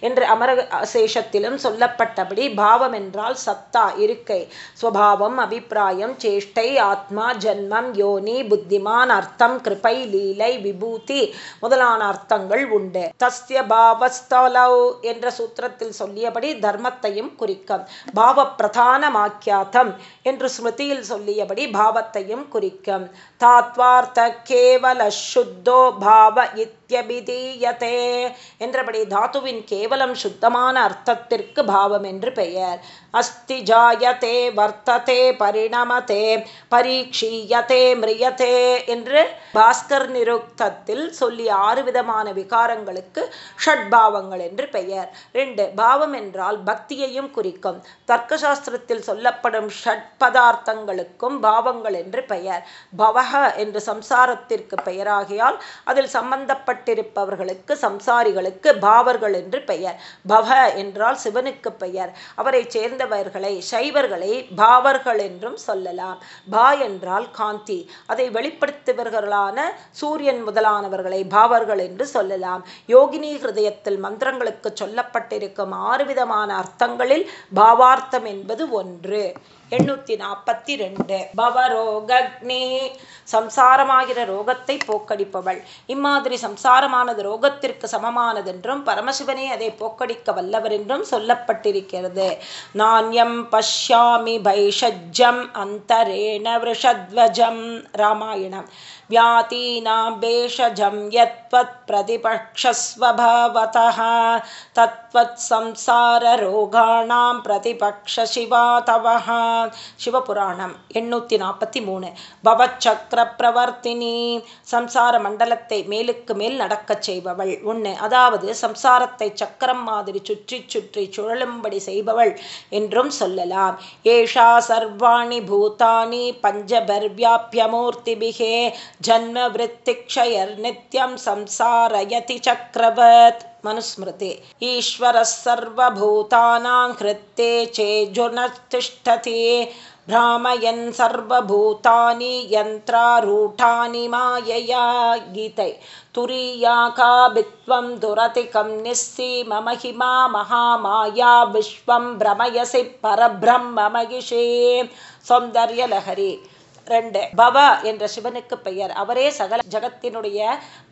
என்ற அமர சேஷத்திலும் சொல்லப்பட்டபடி பாவம் என்றால் சத்தா இருக்கை ஸ்வபாவம் அபிப்பிராயம் சேஷ்டை ஆத்மா ஜன்மம் யோனி புத்திமான் அர்த்தம் கிருபை லீலை விபூதி முதலான அர்த்தங்கள் உண்டு. தஸ்ய பாவஸ்தால் லவ் என்ற சூத்திரத்தில் சொல்லியபடி தர்மத்தையும் குறிக்கும். பாவ பிரதானமாக்கியாத்தம் என்று ஸ்மிருதியில் சொல்லியபடி பாவத்தையும் குறிக்கும். தாத்வார்த்த கேவல சுத்தோ பாவ பிரத்யபிதீயத்தே என்றபடி தாத்துவின் கேவலம் சுத்தமான அர்த்தத்திற்கு பாவம் என்று பெயர். அஸ்தி ஜாயத்தே வர்த்ததே பரிணமதே பரீட்சீயத்தே மிரியதே என்று பாஸ்கர் நிருக்தத்தில் சொல்லிய ஆறு விதமான விகாரங்களுக்கு ஷட்பாவங்கள் என்று பெயர். ரெண்டு பாவம் என்றால் பக்தியையும் குறிக்கும். தர்க்கசாஸ்திரத்தில் சொல்லப்படும் ஷட் பதார்த்தங்களுக்கும் பாவங்கள் என்று பெயர். பவக என்று சம்சாரத்திற்கு பெயராகியால் அதில் சம்பந்தப்பட்ட சம்பந்தப்பட்டிருப்பவர்களுக்கு சம்சாரிகளுக்கு பாவர்கள் என்று பெயர். பவ என்றால் சிவனுக்கு பெயர். அவரை சேர்ந்தவர்களை சைவர்களை பாவர்கள் என்றும் சொல்லலாம். பா என்றால் காந்தி. அதை வெளிப்படுத்துவர்களான சூரியன் முதலானவர்களை பாவர்கள் என்று சொல்லலாம். யோகினி ஹிருதயத்தில் மந்திரங்களுக்கு சொல்லப்பட்டிருக்கும் ஆறு விதமான அர்த்தங்களில் பாவார்த்தம் என்பது ஒன்று. எண்ணூத்தி நாற்பத்தி ரெண்டு. பவரோகக்னி சம்சாரமாகிற ரோகத்தை போக்கடிப்பவள். இம்மாதிரி சம்சாரமானது ரோகத்திற்கு சமமானதென்றும் பரமசிவனே அதை போக்கடிக்க வல்லவர் என்றும் சொல்லப்பட்டிருக்கிறது. நான்யம் பஷ்யாமி பைஷஜம் அந்தரேண விஷத்வஜம் ராமாயணம். व्यातीनां भेषजं यत्त्वत्प्रतिपक्षस्वभवतः तत्त्वत्संसाररोगाणां प्रतिपक्षशिवा तवः சிவபுராணம் எண்ணூற்றி நாற்பத்தி மூணு பவச்சக்கர பிரவர்த்தினி சம்சார மண்டலத்தை மேலுக்கு மேல் நடக்கச் செய்பவள் ஒன்று அதாவது சம்சாரத்தை சக்கரம் மாதிரி சுற்றி சுற்றி சுழலும்படி செய்பவள் என்றும் சொல்லலாம் ஏஷா சர்வாணி பூதானி பஞ்சபர்வியாபியமூர்த்திபிகே जन्मवृत्तिक्षयर्नित्यं संसारयति चक्रवत्। मनुस्मृति। ईश्वरः सर्वभूतानां हृत्ते चेजुनतिष्ठति। भ्रामयन् सर्वभूतानि यन्त्रारूढानि मायया गीतै। तुरीयाकाभित्वं दुरतिकं निस्सीममहिमा महामाया विश्वं भ्रमयसि परब्रह्ममहिषे सौन्दर्यलहरी। ரெண்டு பவ என்ற சிவனுக்கு பெயர். அவரே சகல ஜகத்தினுடைய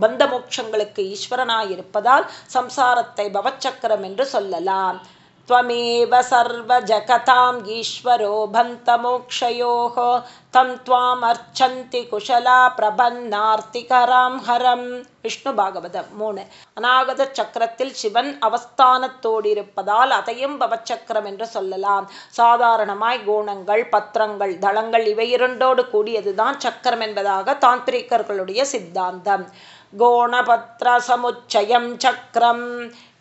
பந்த மோட்சங்களுக்கு ஈஸ்வரனாயிருப்பதால் சம்சாரத்தை பவச்சக்கரம் என்று சொல்லலாம். त्वमेव सर्वजगताम् ईश्वरो भन्तमोक्षयोः तं त्वामर्चन्ति कुशला பிரபன்னார்த்திகராம் ஹரம் விஷ்ணு பாகவதம் மூணு அநாகத சக்கரத்தில் சிவன் அவஸ்தானத்தோடு இருப்பதால் அதையும் பவச்சக்கரம் என்று சொல்லலாம் சாதாரணமாய் கோணங்கள் பத்திரங்கள் தளங்கள் இவை இரண்டோடு கூடியதுதான் சக்கரம் என்பதாக தாந்திரிகர்களுடைய சித்தாந்தம் கோணபத்ர சமுச்சயம் சக்கரம்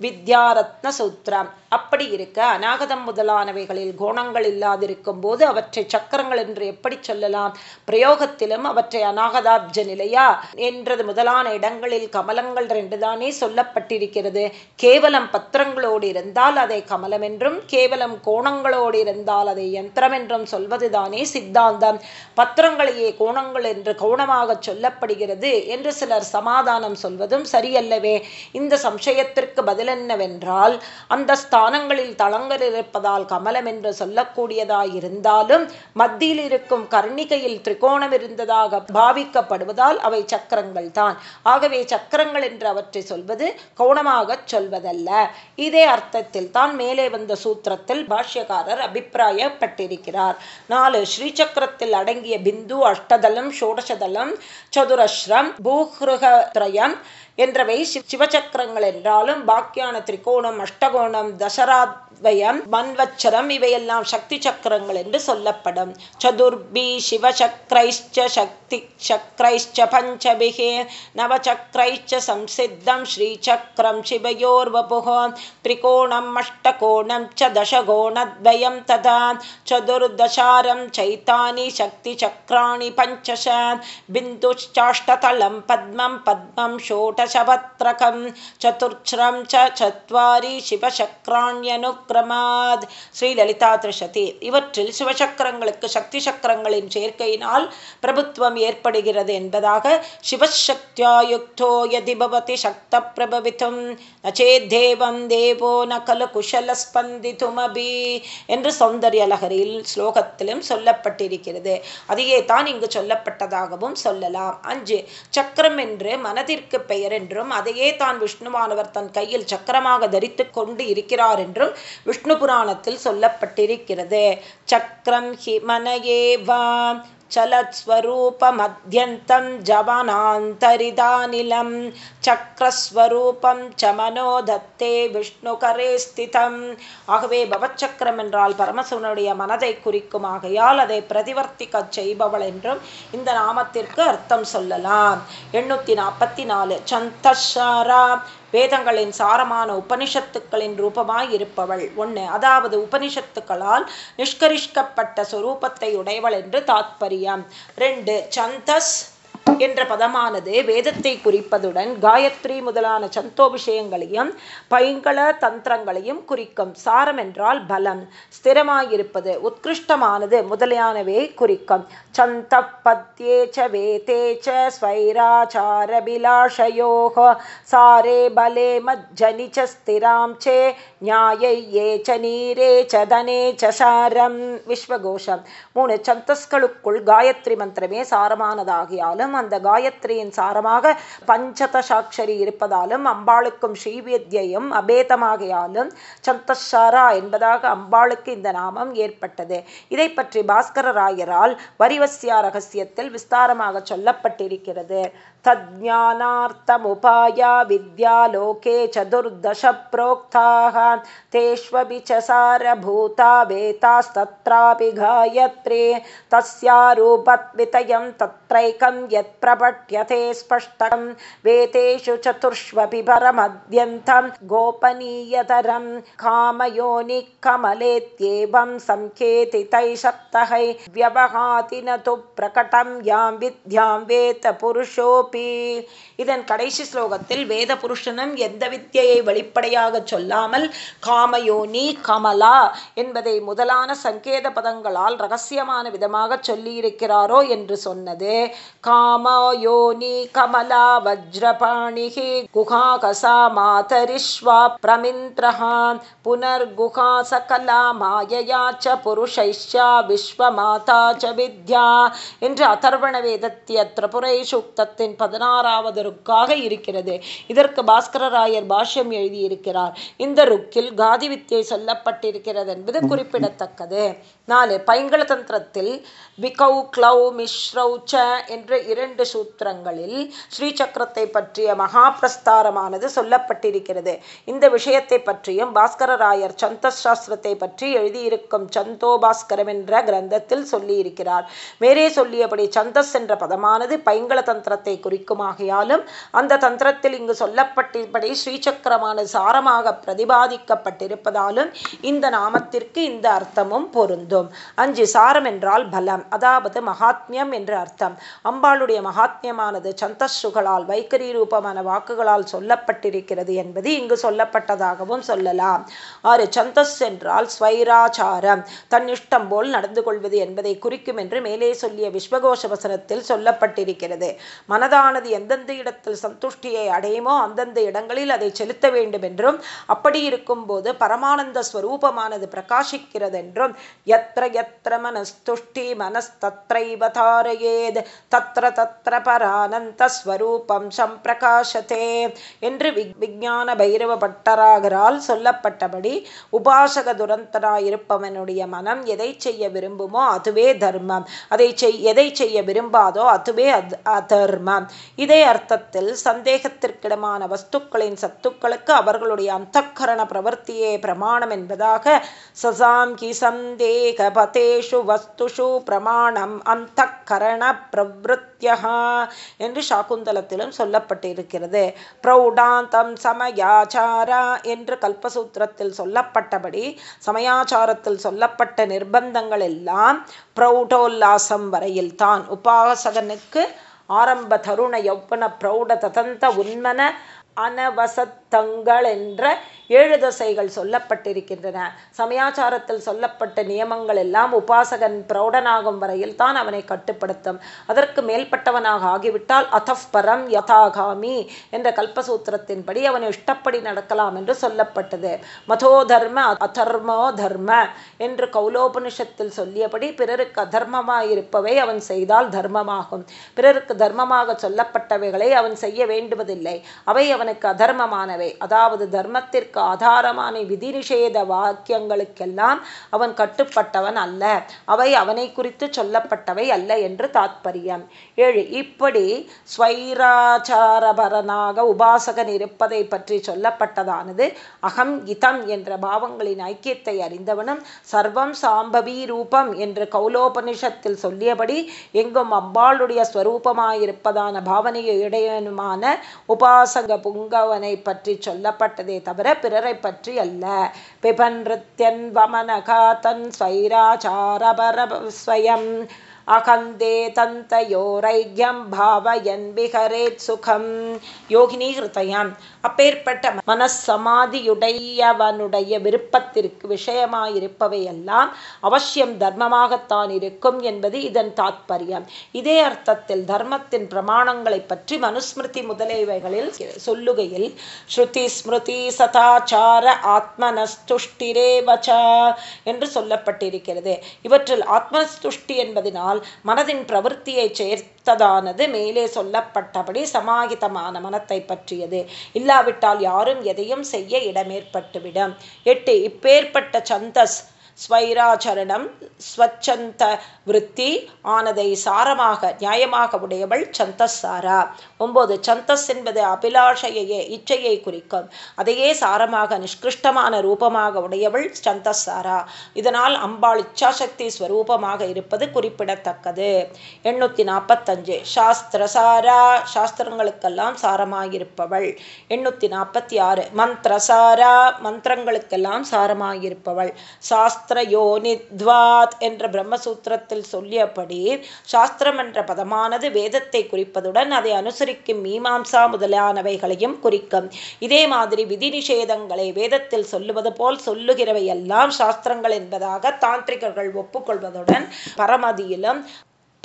வித்யாரத்ன சூத்திரம் அப்படி இருக்க அநாகதம் முதலானவைகளில் கோணங்கள் இல்லாதிருக்கும் போது அவற்றை சக்கரங்கள் என்று எப்படி சொல்லலாம்? பிரயோகத்திலும் அவற்றை அநாகதாப்ஜ நிலையா என்றது முதலான இடங்களில் கமலங்கள் ரெண்டுதானே சொல்லப்பட்டிருக்கிறது. கேவலம் பத்திரங்களோடு இருந்தால் அதை கமலம் என்றும் கேவலம் கோணங்களோடு இருந்தால் அதை யந்திரம் என்றும் சொல்வதுதானே சித்தாந்தம். பத்திரங்களையே கோணங்கள் என்று கோணமாக சொல்லப்படுகிறது என்று சிலர் சமாதானம் சொல்வதும் சரியல்லவே. இந்த சம்சயத்திற்கு பதில் என்னவென்றால் அந்த ஸ்தானங்களில் தளங்கள் இருப்பதால் கமலம் என்று சொல்லக்கூடியதாயிருந்தாலும் மத்தியில் இருக்கும் கர்ணிகையில் திரிகோணம் இருந்ததாக பாவிக்கப்படுவதால் அவை சக்கரங்கள் தான். ஆகவே சக்கரங்கள் என்று அவற்றை சொல்வது கோணமாக சொல்வதல்ல. இதே அர்த்தத்தில் தான் மேலே வந்த சூத்திரத்தில் பாஷ்யக்காரர் அபிப்பிராயப்பட்டிருக்கிறார். நாலு ஸ்ரீசக்கரத்தில் அடங்கிய பிந்து அஷ்டதலம் ஷோடசதலம் சதுரஸ்ரம் பூஹ்ருகத்ரயம் என்றவை சிவசக்கரங்கள் என்றாலும் பாக்கியான திரிகோணம் அஷ்டகோணம் துவயம் மன்வச்சரம் இவையெல்லாம் சக்தி சக்கரங்கள் என்று சொல்லப்படும். சதுர்பி சிவசக்ரைஷ்ட சக்தி சக்ரைஷ்ட பஞ்சபிகே நவச்சக்ரைஷ்ட சம்சித்தம் ஸ்ரீசக்கரம் சிவயோர்வபுகோ திரிகோணம் அஷ்டகோணம் ச தசகோணத்வயம் ததா சதுர்தசாரம் சைத்தானி சக்தி சக்கராணி பஞ்சச பிந்துச்சாஷ்டதலம் பத்மம் பத்மம் ஷோடசபத்ரகம் சதுர்ச்ரம் ச சத்வாரி சக்ரமாத் ஸ்ரீ லலிதா திரிஷதி. இவற்றில் சிவசக்கரங்களுக்கு சக்தி சக்கரங்களின் சேர்க்கையினால் பிரபுத்துவம் ஏற்படுகிறது என்பதாக சிவசக்தியாயுக்தோ யதி பவதி சக்த பிரபவித்தும் நச்சே தேவம் தேவோ நகல குஷல ஸ்பந்திதுமபி என்று சௌந்தர்ய லகரில் ஸ்லோகத்திலும் சொல்லப்பட்டிருக்கிறது. அதையே தான் இங்கு சொல்லப்பட்டதாகவும் சொல்லலாம். அஞ்சு சக்கரம் என்று மனதிற்கு பெயர் என்றும் அதையே தான் விஷ்ணுமானவர் தன் கையில் சக்கரமாக தரித்து கொண்டு இருக்கிறார் என்றும் விஷ்ணு புராணத்தில் சொல்லப்பட்டிருக்கிறது சக்கரம் ஹி மனயேவா चलत्स्वरूपमध्यन्तं जवनान्तरिदानिलं சக்கரஸ்வரூபம் சமனோ தத்தே விஷ்ணுகரே ஸ்திதம் ஆகவே பவச்சக்கரம் என்றால் பரமசிவனுடைய மனதை குறிக்கும் ஆகையால் அதை பிரதிவர்த்திக்க செய்பவள் என்றும் இந்த நாமத்திற்கு அர்த்தம் சொல்லலாம் எண்ணூற்றி நாற்பத்தி நாலு சந்தஷாரா வேதங்களின் சாரமான உபனிஷத்துக்களின் ரூபமாய் இருப்பவள் ஒன்று அதாவது உபனிஷத்துக்களால் நிஷ்கரிஷ்கப்பட்ட சொரூபத்தை உடையவள் என்று தாத்பரியம். ரெண்டு சந்தஸ் என்ற பதமானது வேதத்தை குறிப்பதுடன் காயத்ரி முதலான சந்தோபிஷயங்களையும் பைங்கள தந்திரங்களையும் குறிக்கும். சாரம் என்றால் பலம் ஸ்திரமாயிருப்பது உத்கிருஷ்டமானது முதலியானவை குறிக்கும். சந்த பத்யே ச வேதே ச சாரே பலே மஜ்ஜனி ச ஸ்திராம் சே நியாயே ச நீரே சதனே சசாரம் விஸ்வகோஷம். மூணு சந்தஸ்களுக்குள் காயத்ரி மந்திரமே சாரமானதாகியாலும் அந்த காயத்ரியின் சாரமாக பஞ்சதசாட்சரி இருப்பதாலும் அம்பாளுக்கும் ஸ்ரீவித்யம் அபேதமாகையாலும் சந்தஷாரா என்பதாக அம்பாளுக்கு இந்த நாமம் ஏற்பட்டது. இதை பற்றி பாஸ்கர ராயரால் வரிவசியா ரகசியத்தில் விஸ்தாரமாக சொல்லப்பட்டிருக்கிறது. तज्ज्ञानार्थमुपाया विद्यालोके चतुर्दश प्रोक्ताः तेष्वपि च सारभूता वेतास्तत्रापि गायत्रे तस्यारूपत्वितयं तत्रैकं यत्प्रपठ्यते स्पष्टं वेतेषु चतुर्ष्वपि परमद्यन्तं गोपनीयतरं कामयोनिकमलेत्येवं सङ्केतितैः सप्तहै व्यवहाति न तु प्रकटं यां विद्यां वेत पुरुषोऽपि இதன் கடைசி ஸ்லோகத்தில் வேத புருஷனும் எந்த வித்தியை வெளிப்படையாக சொல்லாமல் காமயோனி கமலா என்பதை முதலான சங்கேத பதங்களால் ரகசியமான விதமாக சொல்லியிருக்கிறாரோ என்று சொன்னது. காமயோனி கமலா வஜ்ரபாணிகி குஹாகசா மாதரிஷ்வா பிரமிந்திரஹான் புனர்குஹா சகலா மாயயா ச புருஷைஷ்யா விஸ்வமாதா ச வித்யா என்று அதர்வண வேதத்திய திரிபுரை சுக்தத்தின் பதினாறாவது ருக்காக இருக்கிறது. இதற்கு பாஸ்கரராயர் பாஷ்யம் எழுதியிருக்கிறார். இந்த ருக்கில் காதி வித்தியை சொல்லப்பட்டிருக்கிறது என்பது குறிப்பிடத்தக்கது. நாலு பைங்கள தந்திரத்தில் விகௌ கிளௌ மிஸ்ரௌ ச என்ற இரண்டு சூத்திரங்களில் ஸ்ரீ சக்கரத்தை பற்றிய மகாபிரஸ்தாரமானது சொல்லப்பட்டிருக்கிறது. இந்த விஷயத்தை பற்றியும் பாஸ்கரராயர் சந்த சாஸ்திரத்தை பற்றி எழுதியிருக்கும் சந்தோ பாஸ்கரம் என்ற கிரந்தத்தில் சொல்லியிருக்கிறார். மேலே சொல்லியபடி சந்தஸ் என்ற பதமானது பைங்கள தந்திரத்தை குறிக்குமாகையாலும் அந்த தந்திரத்தில் இங்கு சொல்லப்பட்டபடி ஸ்ரீசக்கரமானது சாரமாக பிரதிபாதிக்கப்பட்டிருப்பதாலும் இந்த நாமத்திற்கு இந்த அர்த்தமும் பொருந்தும். அஞ்சு சாரம் என்றால் பலம். அதாவது மகாத்மியம் என்று அர்த்தம். அம்பாளுடைய மகாத்மியமானது சந்தஸ்ருகளால் வைக்கரி ரூபமான வாக்குகளால் சொல்லப்பட்டிருக்கிறது என்பது இங்கு சொல்லப்பட்டதாகவும் சொல்லலாம். ஆறு சந்தஸ் என்றால் ஸ்வைராச்சாரம். தன் இஷ்டம் போல் நடந்து கொள்வது என்பதை குறிக்கும் என்று மேலே சொல்லிய விஸ்வகோஷ வசனத்தில் சொல்லப்பட்டிருக்கிறது. மனதானது எந்தெந்த இடத்தில் சந்துஷ்டியை அடையுமோ அந்தந்த இடங்களில் அதை செலுத்த வேண்டும் என்றும் அப்படி இருக்கும்போது பரமானந்த ஸ்வரூபமானது பிரகாசிக்கிறது என்றும் எத் எத்திர மனஸ்துஷ்டி மனஸ்தத்ரைவ தாரயேத் தத்ர தத்ர பரானந்த ஸ்வரூபம் சம்பிரகாசத்தே என்று விஜான பைரவ பட்டராகரால் சொல்லப்பட்டபடி உபாசக துரந்தராயிருப்பவனுடைய மனம் எதை செய்ய விரும்புமோ அதுவே தர்மம். அதை செய் எதை செய்ய விரும்பாதோ அதுவே அதர்மம். இதே அர்த்தத்தில் சந்தேகத்திற்கிடமான வஸ்துக்களின் சத்துக்களுக்கு அவர்களுடைய அந்தக்கரண பிரவர்த்தியே பிரமாணம் என்பதாக சசாங்கி சந்தேக பதேஷு வஸ்துஷு பிரமாணம் அந்த கரண பிரவருத்தியா என்று சாக்குந்தலத்திலும் சொல்லப்பட்டிருக்கிறது. பிரௌடாந்தம் சமயாச்சாரா என்று கல்பசூத்திரத்தில் சொல்லப்பட்டபடி சமயாச்சாரத்தில் சொல்லப்பட்ட நிர்பந்தங்கள் எல்லாம் பிரௌடோல்லாசம் வரையில் தான். உபாசகனுக்கு ஆரம்ப தருண யௌவன பிரௌட ததந்த உன்மன அனவசத்தங்கள் என்ற ஏழு தசைகள் சொல்லப்பட்டிருக்கின்றன. சமயாச்சாரத்தில் சொல்லப்பட்ட நியமங்கள் எல்லாம் உபாசகன் பிரௌடனாகும் வரையில் தான் அவனை கட்டுப்படுத்தும். அதற்கு மேல்பட்டவனாக ஆகிவிட்டால் அதஃப் பரம் யதாகாமி என்ற கல்பசூத்திரத்தின்படி அவன் இஷ்டப்படி நடக்கலாம் என்று சொல்லப்பட்டது. மதோ தர்ம அதர்மோ தர்ம என்று கௌலோபனிஷத்தில் சொல்லியபடி பிறருக்கு அதர்மமாயிருப்பவை அவன் செய்தால் தர்மமாகும். பிறருக்கு தர்மமாக சொல்லப்பட்டவைகளை அவன் செய்ய வேண்டுவதில்லை. அவை அவன் அவனுக்கு அதர்மமானவை. அதாவது தர்மத்திற்கு ஆதாரமான விதி நிஷேத வாக்கியங்களுக்கெல்லாம் அவன் கட்டுப்பட்டவன் அல்ல. அவை அவனை குறித்து சொல்லப்பட்டவை அல்ல என்று தாத்பரியம். ஏழு இப்படி ஸ்வைராச்சாரபரனாக உபாசகன் இருப்பதை பற்றி சொல்லப்பட்டதானது. அகம் இதம் என்ற பாவங்களின் ஐக்கியத்தை அறிந்தவனும் சர்வம் சாம்பவி ரூபம் என்று கௌலோபனிஷத்தில் சொல்லியபடி எங்கும் அம்பாளுடைய ஸ்வரூபமாயிருப்பதான பாவனையை இடையனுமான உபாசக புங்கவனை பற்றி சொல்லப்பட்டதே தவிர பிறரை பற்றி அல்ல. பிபன் ரித்யன் வமனகாதன் ஸ்வைராச்சாரபரஸ்வயம் அகந்தே தந்தயோரைக்யம் பாவயன் பிகரேத் சுகம். யோகினி ஹிருதயம். அப்பேற்பட்ட மனசமாதியுடையவனுடைய விருப்பத்திற்கு விஷயமாயிருப்பவையெல்லாம் அவசியம் தர்மமாகத்தான் இருக்கும் என்பது இதன் தாத்பரியம். இதே அர்த்தத்தில் தர்மத்தின் பிரமாணங்களை பற்றி மனுஸ்மிருதி முதலியவைகளில் சொல்லுகையில் ஸ்ருதி ஸ்மிருதி சதாச்சார ஆத்மனஸ்துஷ்டிரேவச்ச என்று சொல்லப்பட்டிருக்கிறது. இவற்றில் ஆத்மஸ்துஷ்டி என்பதனால் மனதின் பிரவருத்தியை சேர்த்ததானது மேலே சொல்லப்பட்டபடி சமாகிதமான மனத்தை பற்றியது. இல்லாவிட்டால் யாரும் எதையும் செய்ய இடமேற்பட்டுவிடும். எட்டு இப்பேற்பட்ட சந்தஸ் ஸ்வைராச்சரணம் ஸ்வச்சந்த விருத்தி ஆனதை சாரமாக நியாயமாக உடையவள் சந்தஸ்சாரா. ஒன்பது சந்தஸ் என்பது அபிலாஷையே இச்சையை குறிக்கும். அதையே சாரமாக நிஷ்கிருஷ்டமான ரூபமாக உடையவள் சந்தஸ்சாரா. இதனால் அம்பாள் இச்சாசக்தி ஸ்வரூபமாக இருப்பது குறிப்பிடத்தக்கது. எண்ணூற்றி நாற்பத்தஞ்சு சாஸ்திரசாரா சாஸ்திரங்களுக்கெல்லாம் சாரமாயிருப்பவள். எண்ணூற்றி நாற்பத்தி ஆறு மந்திரசாரா மந்திரங்களுக்கெல்லாம் சாரமாயிருப்பவள். சாஸ்திர யோனித்வாத் என்ற பிரம்மசூத்திரத்தில் சொல்லியபடி சாஸ்திரம் என்ற பதமானது வேதத்தை குறிப்பதுடன் அதை அனுசரிக்கும் மீமாம்சா முதலானவைகளையும் குறிக்கும். இதே மாதிரி விதி நிஷேதங்களை வேதத்தில் சொல்லுவது போல் சொல்லுகிறவை எல்லாம் சாஸ்திரங்கள் என்பதாக தாந்திரிகர்கள் ஒப்புக்கொள்வதுடன் பரமதியிலும்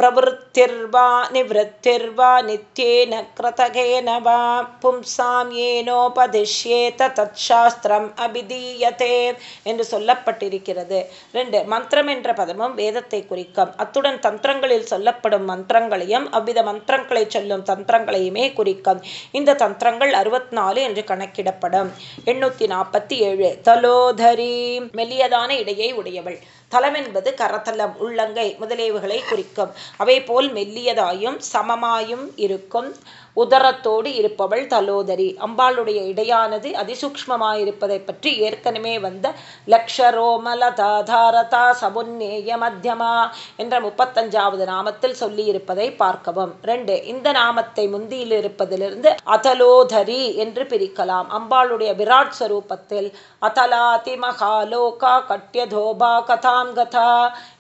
प्रवृत्तिर्वा निवृत्तिर्वा नित्येन कृतकेन वा पुंसां येनोपदिश्येत தற்சாஸ்திரம் அபிதீயத்தே என்று சொல்லப்பட்டிருக்கிறது ரெண்டு மந்திரம் என்ற பதமும் வேதத்தை குறிக்கும் அத்துடன் தந்திரங்களில் சொல்லப்படும் மந்திரங்களையும் அவ்வித மந்திரங்களை சொல்லும் தந்திரங்களையுமே குறிக்கும் இந்த தந்திரங்கள் அறுபத்தி நாலு என்று கணக்கிடப்படும் எண்ணூத்தி நாற்பத்தி ஏழு தலோதரி மெல்லியதான இடையை உடையவள் தலம் என்பது கரத்தலம் உள்ளங்கை முதலியவைகளை குறிக்கும். அவை போல் மெல்லியதாயும் சமமாயும் இருக்கும். உதரத்தோடு இருப்பவள் தலோதரி. அம்பாளுடைய இடையானது அதிசூக்மமாயிருப்பதை பற்றி ஏற்கனவே வந்த லக்ஷரோமலதாதாரதா சமுன்னேய மத்தியமா என்ற முப்பத்தஞ்சாவது நாமத்தில் சொல்லியிருப்பதை பார்க்கவும். ரெண்டு இந்த நாமத்தை முந்தியில் இருப்பதிலிருந்து அதலோதரி என்று பிரிக்கலாம். அம்பாளுடைய விராட் ஸ்வரூபத்தில் அதலாதி மகாலோகா கட்யதோபா கதாம் கதா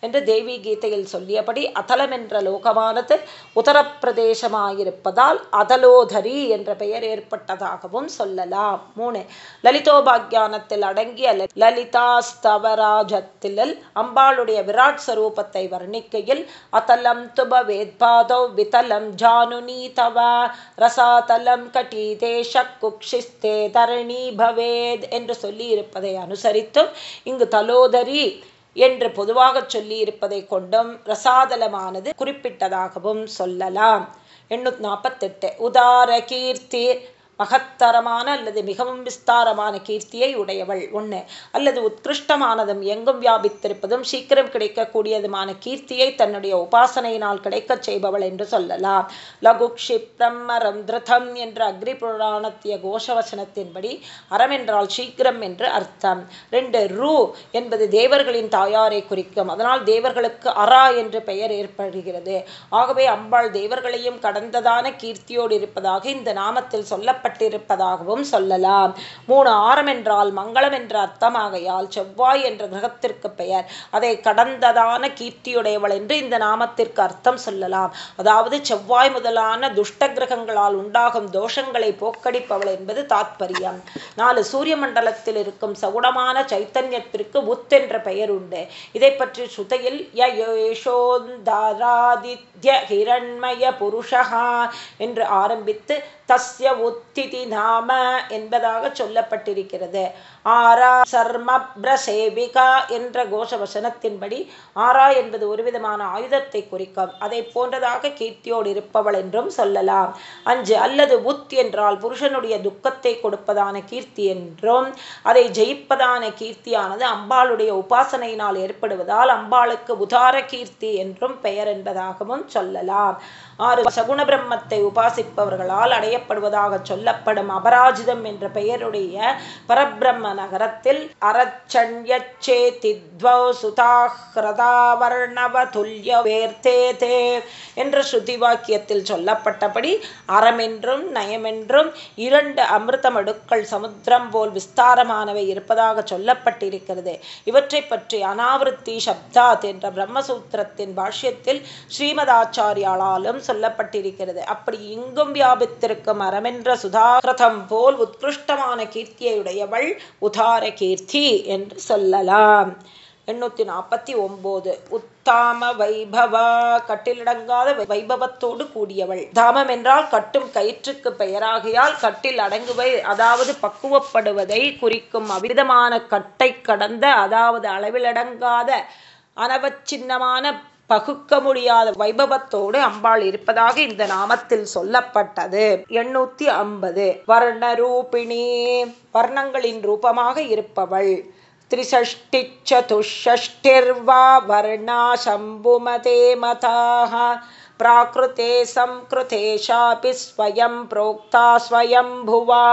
என்று தேவி கீதையில் சொல்லியபடி அத்தலம் என்ற லோகமானது உத்தரப்பிரதேசமாயிருப்பதால் அதலோதரி என்ற பெயர் ஏற்பட்டதாகவும் சொல்லலாம். மூணு லலிதோபாக்யானத்தில் அடங்கிய லலிதாஸ்தவராஜத்தில் அம்பாளுடைய விராட் ஸ்வரூபத்தை வர்ணிக்கையில் அத்தலம் துப வேத்பாதோ விதலம் ஜானுனி தவ ரசாதலம் கட்டிதேஷ குக்ஷிஸ்தே தரணி பவேத் என்று சொல்லி இருப்பதை அனுசரித்தும் இங்கு தலோதரி என்று பொதுவாக சொல்லி இருப்பதை கொண்டும் ரசாதலமானது குறிப்பிட்டதாகவும் சொல்லலாம். எண்ணூத்தி நாற்பத்தெட்டு. உதார கீர்த்தி. மகத்தரமான அல்லது மிகவும் விஸ்தாரமான கீர்த்தியை உடையவள். ஒன்று அல்லது உத்கிருஷ்டமானதும் எங்கும் வியாபித்திருப்பதும் சீக்கிரம் கிடைக்கக்கூடியதுமான கீர்த்தியை தன்னுடைய உபாசனையினால் கிடைக்கச் செய்பவள் என்று சொல்லலாம். லகு க்ஷிப்ரம் மரம் திருதம் என்ற அக்ரி புராணத்திய கோஷவசனத்தின்படி அறம் என்றால் சீக்கிரம் என்று அர்த்தம். ரெண்டு ரூ என்பது தேவர்களின் தாயாரை குறிக்கும். அதனால் தேவர்களுக்கு அரா என்று பெயர் ஏற்படுகிறது. ஆகவே அம்பாள் தேவர்களையும் கடந்ததான கீர்த்தியோடு இருப்பதாக இந்த நாமத்தில் சொல்லப்பட்ட செய்யப்பட்டிருப்பதாகவும் சொல்லலாம். மூணு ஆரம் என்றால் மங்களம் என்ற அர்த்தமாகையால் செவ்வாய் என்ற கிரகத்திற்கு பெயர். அதை கடந்ததான கீர்த்தியுடையவள் என்று இந்த நாமத்திற்கு அர்த்தம் சொல்லலாம். அதாவது செவ்வாய் முதலான துஷ்ட கிரகங்களால் உண்டாகும் தோஷங்களை போக்கடிப்பவள் என்பது தாத்பரியம். நாலு சூரிய மண்டலத்தில் இருக்கும் சகுடமான சைத்தன்யத்திற்கு உத் என்ற பெயர் உண்டு. இதை பற்றி ஸ்ருதையில் யசோந்தாராதித்ய ஹிரண்மய புருஷகா என்று ஆரம்பித்து தஸ்ய உத்திதி நாம என்பதாக சொல்லப்பட்டிருக்கிறது. ஆரா சர்மப்ரசேவிகா என்ற கோஷ வசனத்தின்படி ஆரா என்பது ஒரு விதமான ஆயுதத்தை குறிக்கும். அதை போன்றதாக கீர்த்தியோடு இருப்பவள் என்றும் சொல்லலாம். அஞ்சு அல்லது உத் என்றால் புருஷனுடைய துக்கத்தை கொடுப்பதான கீர்த்தி என்றும் அதை ஜெயிப்பதான கீர்த்தியானது அம்பாளுடைய உபாசனையினால் ஏற்படுவதால் அம்பாளுக்கு உதார கீர்த்தி என்றும் பெயர் என்பதாகவும் சொல்லலாம். ஆறு சகுண பிரம்மத்தை உபாசிப்பவர்களால் அடையப்படுவதாக சொல்லப்படும் அபராஜிதம் என்ற பெயருடைய பரபிரம்ம நகரத்தில் அரச்சன்யச்சே என்ற ஸ்ருதி வாக்கியத்தில் சொல்லப்பட்டபடி அறமென்றும் நயமென்றும் இரண்டு அமிர்தமடுக்கள் சமுத்திரம் போல் விஸ்தாரமானவை இருப்பதாக சொல்லப்பட்டிருக்கிறது. இவற்றை பற்றி அனாவிருத்தி சப்தாத் என்ற பிரம்மசூத்திரத்தின் பாஷ்யத்தில் ஸ்ரீமதாச்சாரியாளாலும் சொல்லப்பட்டிருக்கிறது. அப்படி இங்கும் வியாபித்திருக்கும் அறமென்ற சுதாகிரதம் போல் உத்கிருஷ்டமான கீர்த்தியுடையவள் உதார கீர்த்தி என்று சொல்லலாம். எண்ணூத்தி நாற்பத்தி ஒன்பது உத்தாம வைபவா? கட்டிலடங்காத வைபவத்தோடு கூடியவள். தாமம் என்றால் கட்டும் கயிற்றுக்கு பெயராகையால் கட்டில் அடங்குவை அதாவது பக்குவப்படுவதை குறிக்கும் அவிதமான கட்டை கடந்த அதாவது அளவிலடங்காத அனவச்சின்னமான பகுக்க முடியாத வைபவத்தோடு அம்பாள் இருப்பதாக இந்த நாமத்தில் சொல்லப்பட்டது எண்ணூத்தி ஐம்பது வர்ணரூபிணி வர்ணங்களின் ரூபமாக இருப்பவள் त्रिषष्टिचतुष्षष्टिर्वा वर्णा शम्भुमते मताः பிராகிருத்தே சம்கிருத்தேஷாபி ஸ்வயம் புரோக்தா ஸ்வயம் புவா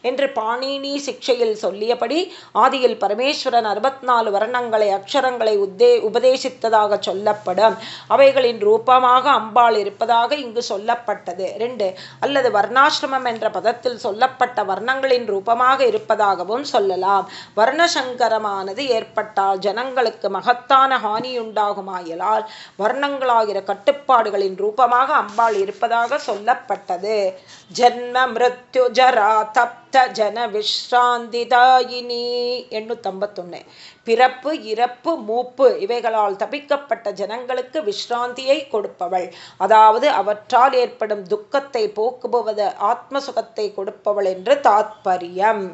என்று பாணினி சிக்ஷையில் சொல்லியபடி ஆதியில் பரமேஸ்வரன் அறுபத்தி நாலு வர்ணங்களை அக்ஷரங்களை உத்தே உபதேசித்ததாக சொல்லப்படும். அவைகளின் ரூபமாக அம்பாள் இருப்பதாக இங்கு சொல்லப்பட்டது. ரெண்டு அல்லது வர்ணாசிரமம் என்ற பதத்தில் சொல்லப்பட்ட வர்ணங்களின் ரூபமாக இருப்பதாகவும் சொல்லலாம். வர்ணசங்கரமானது ஏற்பட்டால் ஜனங்களுக்கு மகத்தான ஹானியுண்டாகுமாயலால் வர்ணங்களாகிற கட்டுப்பாடுகளின் ரூபமாக அம்பாள் இருப்பதாக சொல்லப்பட்டது. ஜன்ம மிருத்யு ஜரா தப்த ஜன விஸ்ராந்திதாயினி எண்ணூத்தம்பத்தொன்னு. பிறப்பு இறப்பு மூப்பு இவைகளால் தபிக்கப்பட்ட ஜனங்களுக்கு விஸ்ராந்தியை கொடுப்பவள். அதாவது அவற்றால் ஏற்படும் துக்கத்தை போக்குபவது ஆத்ம சுகத்தை கொடுப்பவள் என்று தாத்பரியம்.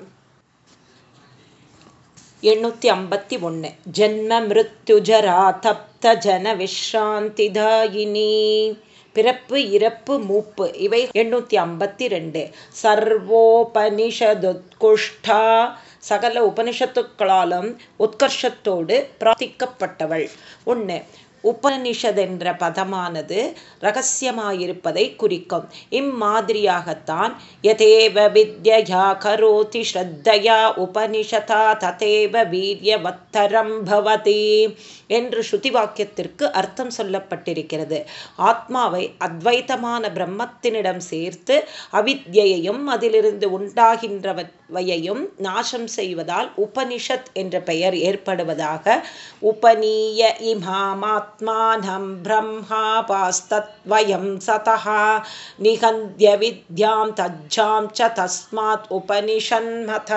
எண்ணூற்றி ஐம்பத்தி ஒன்று ஜென்ம மிருத்யுஜரா தப்த ஜன விஸ்ராந்திதாயினி பிறப்பு இறப்பு மூப்பு இவை எண்ணூற்றி ஐம்பத்தி ரெண்டு. சர்வோபனிஷதுத்குஷ்டா சகல உபனிஷத்துக்களாலும் உத்கர்ஷத்தோடு பிரார்த்திக்கப்பட்டவள். ஒன்று உபனிஷதென்ற பதமானது ரகசியமாயிருப்பதை குறிக்கும். இம்மாதிரியாகத்தான் யதேவ வித்யா கரோதி ஸ்ரத்தையா உபனிஷதா ததேவ வீரியவத்தரம் பவதி என்று ஸ்ருதி வாக்கியத்திற்கு அர்த்தம் சொல்லப்பட்டிருக்கிறது. ஆத்மாவை அத்வைத்தமான பிரம்மத்தினிடம் சேர்த்து அவித்யையும் அதிலிருந்து உண்டாகின்றவையையும் நாசம் செய்வதால் உபனிஷத் என்ற பெயர் ஏற்படுவதாக உபநீய இமாமாத் आत्मानं ब्रह्मापास्तत्वयं सतः निहन्त्य विद्यां तज्जां च तस्मात् उपनिषन्मथ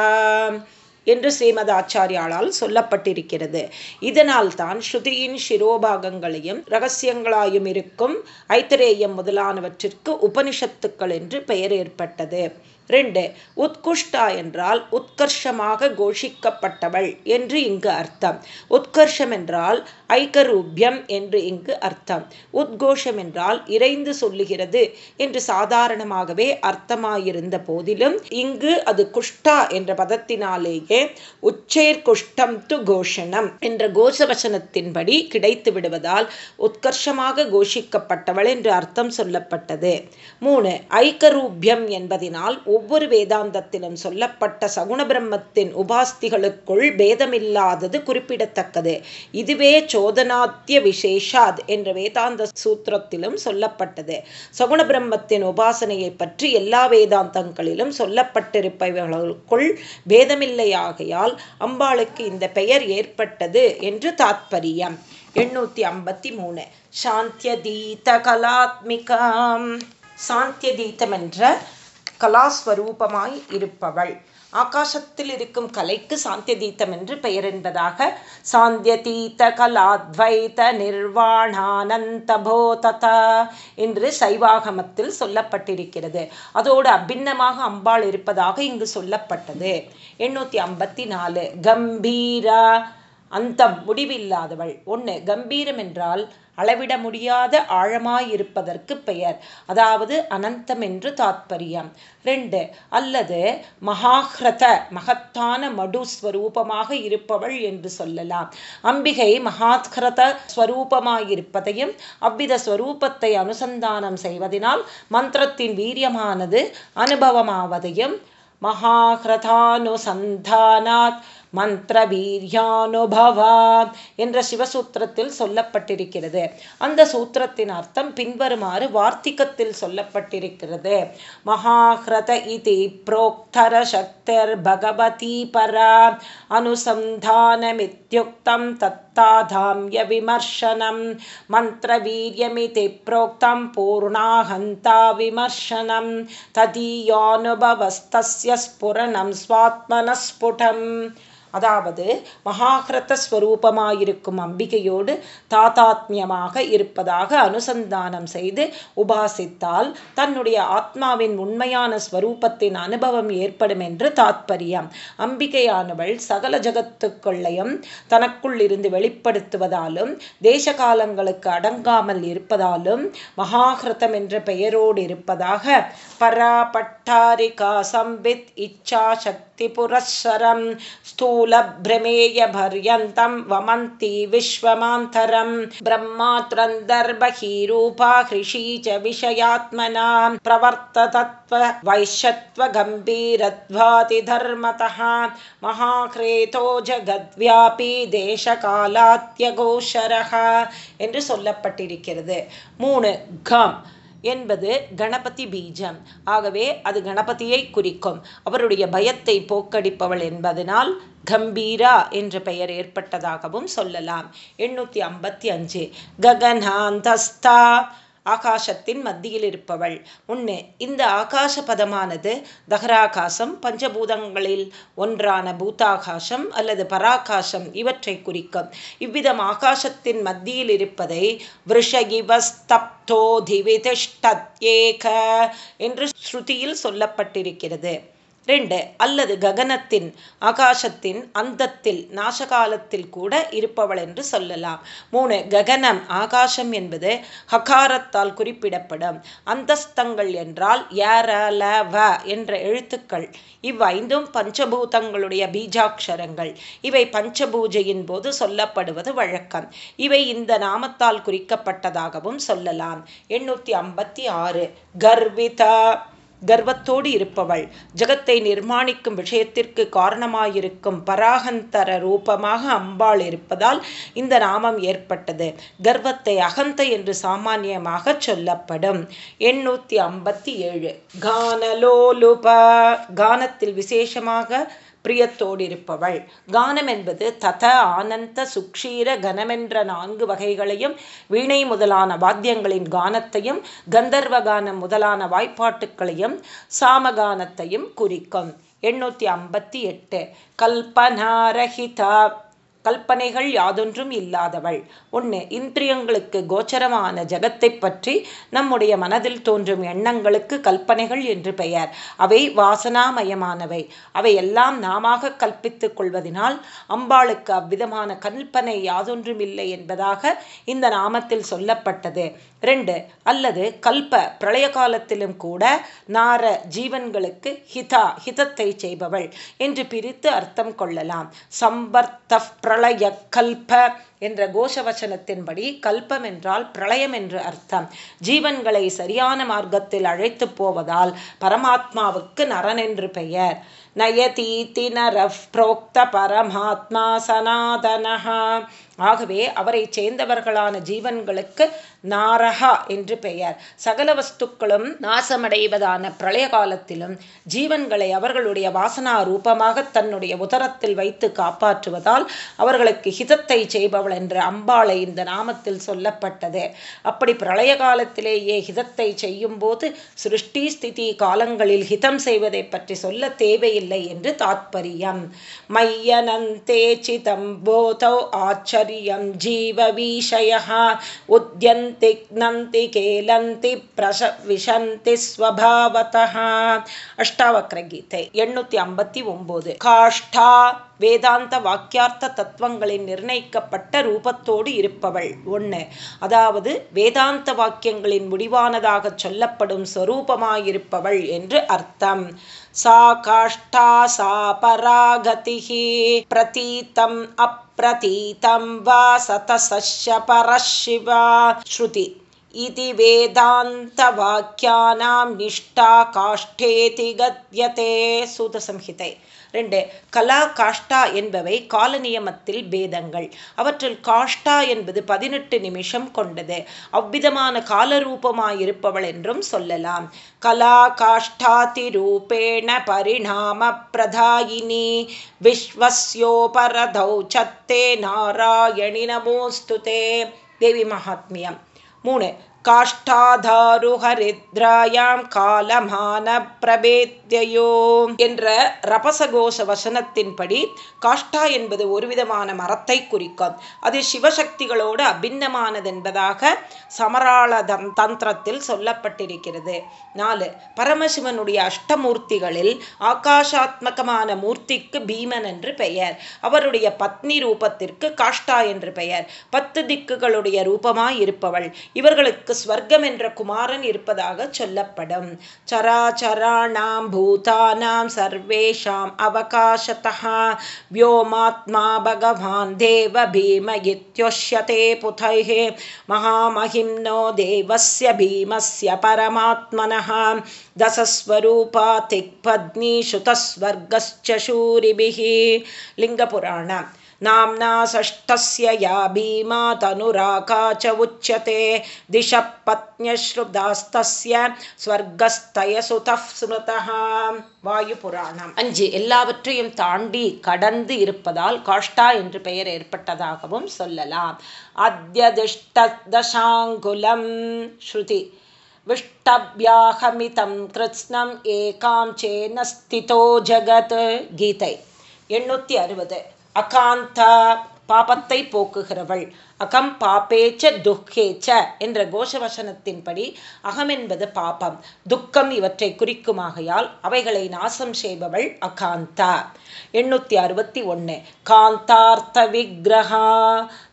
என்று ஸ்ரீமத் ஆச்சாரியாளால் சொல்லப்பட்டிருக்கிறது இதனால் தான் ஸ்ருதியின் சிரோபாகங்களையும் ரகசியங்களாயும் இருக்கும் ஐத்தரேயம் முதலானவற்றிற்கு உபனிஷத்துக்கள் என்று பெயர் ஏற்பட்டது ரெண்டு உத்குஷ்டா என்றால் உத்கர்ஷமாக கோஷிக்கப்பட்டவள் என்று இங்கு அர்த்தம். உத்கர்ஷம் என்றால் ஐக்கரூபியம் என்று இங்கு அர்த்தம். உத்கோஷம் என்றால் இறைந்து சொல்லுகிறது என்று சாதாரணமாகவே அர்த்தமாயிருந்த போதிலும் இங்கு அது குஷ்டா என்ற பதத்தினாலேயே உச்சேர் குஷ்டம் து கோஷணம் என்ற கோஷவசனத்தின்படி கிடைத்து விடுவதால் உத்கர்ஷமாக கோஷிக்கப்பட்டவள் என்று அர்த்தம் சொல்லப்பட்டது. மூணு ஐக்கரூபியம் என்பதினால் ஒவ்வொரு வேதாந்தத்திலும் சொல்லப்பட்ட சகுண பிரம்மத்தின் உபாஸ்திகளுக்குள் பேதமில்லாதது குறிப்பிடத்தக்கது. இதுவே சோதனாத்திய விசேஷாத் என்ற வேதாந்த சூத்திரத்திலும் சொல்லப்பட்டது. சகுண பிரம்மத்தின் உபாசனையை பற்றி எல்லா வேதாந்தங்களிலும் சொல்லப்பட்டிருப்பவர்களுக்குள் பேதமில்லையாகையால் அம்பாளுக்கு இந்த பெயர் ஏற்பட்டது என்று தாத்பரியம். எண்ணூற்றி ஐம்பத்தி மூணு. சாந்தியதீத கலாத்மிகாம். சாந்தியதீதம் என்ற கலாஸ்வரூபமாய் இருப்பவள். ஆகாசத்தில் இருக்கும் கலைக்கு சாந்தியதீத்தம் என்று பெயர் என்பதாக சாந்தியதீத்த கலாத்வைத நிர்வாணானந்த போதத என்று சைவாகமத்தில் சொல்லப்பட்டிருக்கிறது. அதோடு அபிண்ணமாக அம்பாள் இருப்பதாக இங்கு சொல்லப்பட்டது. எண்ணூற்றி ஐம்பத்தி நாலு கம்பீரா அந்தம் முடிவில்லாதவள். ஒன்று கம்பீரம் என்றால் அளவிட முடியாத ஆழமாயிருப்பதற்கு பெயர். அதாவது அனந்தம் என்று தாத்பரியம். ரெண்டு அல்லது மகாஹ்ரத மகத்தான மடுஸ்வரூபமாக இருப்பவள் என்று சொல்லலாம். அம்பிகை மகாத்ரத ஸ்வரூபமாயிருப்பதையும் அவ்வித ஸ்வரூபத்தை அனுசந்தானம் செய்வதனால் மந்திரத்தின் வீரியமானது அனுபவமாவதையும் மகாஹ்ரதானுசந்தானாத் மந்திரவீரியானுபவா என்ற சிவசூத்திரத்தில் சொல்லப்பட்டிருக்கிறது. அந்த சூத்திரத்தின் அர்த்தம் பின்வருமாறு வார்த்திகத்தில் சொல்லப்பட்டிருக்கிறது. மகாஹ்ரத இதி புரோக்தர சக்தர் பகவதி பரா அனுசந்தானமித்யுக்தம் தத்தாதாமிய விமர்சனம். மந்திரவீரியமிதி புரோக்தம் பூர்ணாஹந்தா விமர்சனம். ததீயானுபவஸ்தஸ்ய ஸ்புரணம் ஸ்வாத்மனஸ்புடம். அதாவது மகாகிரத ஸ்வரூபமாயிருக்கும் அம்பிகையோடு தாதாத்மியமாக இருப்பதாக அனுசந்தானம் செய்து உபாசித்தால் தன்னுடைய ஆத்மாவின் உண்மையான ஸ்வரூபத்தின் அனுபவம் ஏற்படும் என்று தாத்பரியம். அம்பிகையானவள் சகல ஜகத்துக்குள்ளையும் தனக்குள் இருந்து வெளிப்படுத்துவதாலும் தேச காலங்களுக்கு அடங்காமல் இருப்பதாலும் மகாகிருதம் என்ற பெயரோடு இருப்பதாக பரா பட்டாரிகா சம்பித் இச்சா சக்தி புரஸ்வரம் ஸ்தூ स्थूलभ्रमेयभर्यन्तं वमन्ति विश्वमान्तरं ब्रह्मात्रन्दर्बहीरूपा हृषी च विषयात्मना प्रवर्ततत्त्ववैश्यत्वगम्भीरध्वातिधर्मतः महाक्रेतो ஜகத்வியாபி தேசகாலாத்தியகோஷரக என்று சொல்லப்பட்டிருக்கிறது மூணு கம் என்பது கணபதி பீஜம் ஆகவே அது கணபதியை குறிக்கும் அவருடைய பயத்தை போக்கடிப்பவள் என்பதனால் கம்பீரா என்ற பெயர் ஏற்பட்டதாகவும் சொல்லலாம். எண்ணூற்றி ஐம்பத்தி அஞ்சு. ககனாந்தஸ்தா. ஆகாசத்தின் மத்தியில் இருப்பவள். ஒன்று இந்த ஆகாச பதமானது தகராகாசம் பஞ்சபூதங்களில் ஒன்றான பூதாகாசம் அல்லது பராகாசம் இவற்றை குறிக்கும். இவ்விதம் ஆகாசத்தின் மத்தியில் இருப்பதை விருஷகிவஸ்தப்தோதிவிதிஷ்டத்யேக என்று ஸ்ருதியில் சொல்லப்பட்டிருக்கிறது. ரெண்டு அல்லது ககனத்தின் ஆகாசத்தின் அந்தத்தில் நாசகாலத்தில் கூட இருப்பவள் என்று சொல்லலாம். மூணு ககனம் ஆகாசம் என்பது ஹகாரத்தால் குறிப்பிடப்படும். அந்தஸ்தங்கள் என்றால் யர வ என்ற எழுத்துக்கள். இவ்வைந்தும் பஞ்சபூதங்களுடைய பீஜாட்சரங்கள் இவை பஞ்சபூஜையின் போது சொல்லப்படுவது வழக்கம். இவை இந்த நாமத்தால் குறிக்கப்பட்டதாகவும் சொல்லலாம். எண்ணூற்றி ஐம்பத்தி ஆறு கர்விதா. கர்வத்தோடு இருப்பவள். ஜகத்தை நிர்மாணிக்கும் விஷயத்திற்கு காரணமாயிருக்கும் பராகந்தர ரூபமாக அம்பாள் இருப்பதால் இந்த நாமம் ஏற்பட்டது. கர்வத்தை அகந்தை என்று சாமானியமாக சொல்லப்படும். எண்ணூற்றி ஐம்பத்தி ஏழு. கானலோலுப. கானத்தில் விசேஷமாக பிரியத்தோடு இருப்பவள் கானம் என்பது தத ஆனந்த சுக்ஷீர கனமென்ற நான்கு வகைகளையும் வீணை முதலான வாத்தியங்களின் கானத்தையும் கந்தர்வ கானம் முதலான வாய்ப்பாட்டுக்களையும் சாமகானத்தையும் குறிக்கும். எண்ணூற்றி ஐம்பத்தி எட்டு. கல்பனாரஹிதா கல்பனைகள் யாதொன்றும் இல்லாதவள். ஒன்று இந்திரியங்களுக்கு கோச்சரமான ஜகத்தை பற்றி நம்முடைய மனதில் தோன்றும் எண்ணங்களுக்கு கல்பனைகள் என்று பெயர். அவை வாசனாமயமானவை. அவை எல்லாம் நாம கல்பித்துக் கொள்வதனால் அம்பாளுக்கு அவ்விதமான கல்பனை யாதொன்றும் இல்லை என்பதாக இந்த நாமத்தில் சொல்லப்பட்டது. ரெண்டு அல்லது கல்ப பிரளய காலத்திலும் கூட நார ஜீவன்களுக்கு ஹிதா ஹிதத்தை செய்பவள் என்று பிரித்து அர்த்தம் கொள்ளலாம். சம்பர்த்த பிரளய கல்ப என்ற கோஷவச்சனத்தின்படி கல்பம் என்றால் பிரளயம் என்று அர்த்தம். ஜீவன்களை சரியான மார்க்கத்தில் அழைத்து போவதால் பரமாத்மாவுக்கு நரன் என்று பெயர். நயதீதி நரஃப் புரோக்த பரமாத்மா சனாதனஹா. ஆகவே அவரை சேர்ந்தவர்களான ஜீவன்களுக்கு நாரகா என்று பெயர். சகல வஸ்துக்களும் நாசமடைவதான பிரளய காலத்திலும் ஜீவன்களை அவர்களுடைய வாசனா ரூபமாக தன்னுடைய உதரத்தில் வைத்து காப்பாற்றுவதால் அவர்களுக்கு ஹிதத்தை செய்பவள் என்ற அம்பாளை இந்த நாமத்தில் சொல்லப்பட்டது. அப்படி பிரளய காலத்திலேயே ஹிதத்தை செய்யும் போது சிருஷ்டி ஸ்திதி காலங்களில் ஹிதம் செய்வதை பற்றி சொல்ல தேவையில்லை என்று தாத்பரியம். மையனந்தே சிதம் போதோ ஆச்சரியம் ஜீவவீஷய உத்தியந்த नन्ति केलन्ति प्रश विशन्ति स्वभावतः அஷ்டாவக்ரகீதை எண்ணூத்தி ஐம்பத்தி ஒன்பது காஷ்டா வேதாந்த வாக்கியார்த்த தத்துவங்களின் நிர்ணயிக்கப்பட்ட ரூபத்தோடு இருப்பவள் ஒன்று அதாவது வேதாந்த வாக்கியங்களின் முடிவானதாக சொல்லப்படும் ஸ்வரூபமாயிருப்பவள் என்று அர்த்தம் सा काष्ठा सा परागतिः प्रतीतम् अप्रतीतं वा सतसस्य परः शिवा। श्रुति। इति वेदान्तवाक्यानां निष्ठा काष्ठेति गद्यते सूतसंहिते ரெண்டு கலா காஷ்டா என்பவை கால நியமத்தில் பேதங்கள். அவற்றில் காஷ்டா என்பது பதினெட்டு நிமிஷம் கொண்டது. அவ்விதமான காலரூபமாயிருப்பவள் என்றும் சொல்லலாம். கலா காஷ்டாதி ரூபேண பரிணாம பிரதாயினி விஸ்வஸ்யோபரதௌ சத்தே நாராயணி நமோஸ்துதே. தேவி மகாத்மியம். மூணு காஷ்டாதாருஹரித்ராயாம் காலமான பிரபேத்தியோ என்ற ரபசகோஷ வசனத்தின்படி காஷ்டா என்பது ஒரு விதமான மரத்தை குறிக்கும். அது சிவசக்திகளோடு அபிண்ணமானது என்பதாக சமராள தந்திரத்தில் சொல்லப்பட்டிருக்கிறது. நாலு பரமசிவனுடைய அஷ்டமூர்த்திகளில் ஆகாஷாத்மகமான மூர்த்திக்கு பீமன் என்று பெயர். அவருடைய பத்னி ரூபத்திற்கு காஷ்டா என்று பெயர். பத்து திக்குகளுடைய ரூபமாய் இருப்பவள். இவர்களுக்கு ஸ்வர்க்கம் என்ற குமாரன் இருப்பதாக சொல்லப்படும் சராச்சராணாம் பூதானாம் சர்வேஷாம் அவகாசதா व्योमात्मा भगवान् देवभीम इत्युष्यते पुथैः महामहिम्नो देवस्य भीमस्य परमात्मनः दशस्वरूपा तिक्पत्नीश्रुतस्वर्गश्च शूरिभिः लिङ्गपुराण नाम्ना षष्ठस्य या भीमा तनुराका च उच्यते दिशः पत्न्यश्रुदास्तस्य ஸ்வர்கஸ்தயசுதः ஸ்மிருதः வாயு புராணம் அஞ்சு எல்லாவற்றையும் தாண்டி கடந்து இருப்பதால் காஷ்டா என்று பெயர் ஏற்பட்டதாகவும் சொல்லலாம் அத்தியதிஷ்டதசாங்குலம் ஸ்ருதி விஷ்டபியாகமிதம் கிருத்ஸ்னம் ஏகாம் சேன ஸ்திதோ ஜகத் கீதை எண்ணூற்றி அறுபது அகாந்தா பாபத்தை போக்குகிறவள். அகம் பாப்பேச்ச துக்கேச்ச என்ற கோஷவசனத்தின்படி அகம் என்பது பாபம். துக்கம் இவற்றை குறிக்குமாகையால் அவைகளை நாசம் செய்பவள் அகாந்தா. எண்ணூற்றி அறுபத்தி ஒன்று காந்தார்த்த விக்கிரகா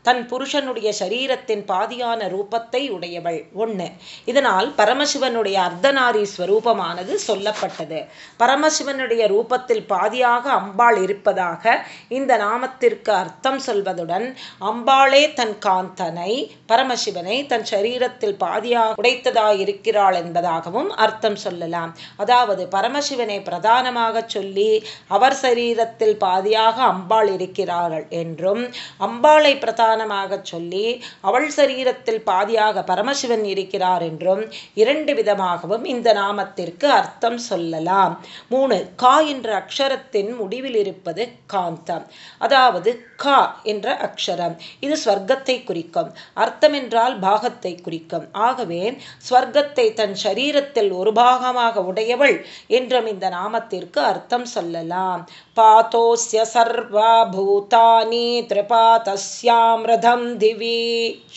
தன் புருஷனுடைய சரீரத்தின் பாதியான ரூபத்தை உடையவள். ஒன்று இதனால் பரமசிவனுடைய அர்த்தநாரி ஸ்வரூபமானது சொல்லப்பட்டது. பரமசிவனுடைய ரூபத்தில் பாதியாக அம்பாள் இருப்பதாக இந்த நாமத்திற்கு அர்த்தம் சொல்வதுடன் அம்பாளே தன் காந்தனை பரமசிவனை தன் சரீரத்தில் பாதியாக உடைத்ததாயிருக்கிறாள் என்பதாகவும் அர்த்தம் சொல்லலாம். அதாவது பரமசிவனை பிரதானமாக சொல்லி அவர் சரீரத்தில் பாதியாக அம்பாள் இருக்கிறார்கள் என்றும் அம்பாளை பிரதான பிரதானமாக சொல்லி அவள் சரீரத்தில் பாதியாக பரமசிவன் இருக்கிறார் என்றும் இரண்டு விதமாகவும் இந்த நாமத்திற்கு அர்த்தம் சொல்லலாம். மூணு கா என்ற அக்ஷரத்தின் முடிவில் இருப்பது காந்தம். அதாவது கா என்ற அக்ஷரம். இது ஸ்வர்க்கத்தை குறிக்கும். அர்த்தம் என்றால் பாகத்தை குறிக்கும். ஆகவே ஸ்வர்க்கத்தை தன் சரீரத்தில் ஒரு பாகமாக உடையவள் என்றும் இந்த நாமத்திற்கு அர்த்தம் சொல்லலாம். பாத்தோஸ்ய சர்வா பூதானி திரிபாதஸ்யாமிரதம் திவி.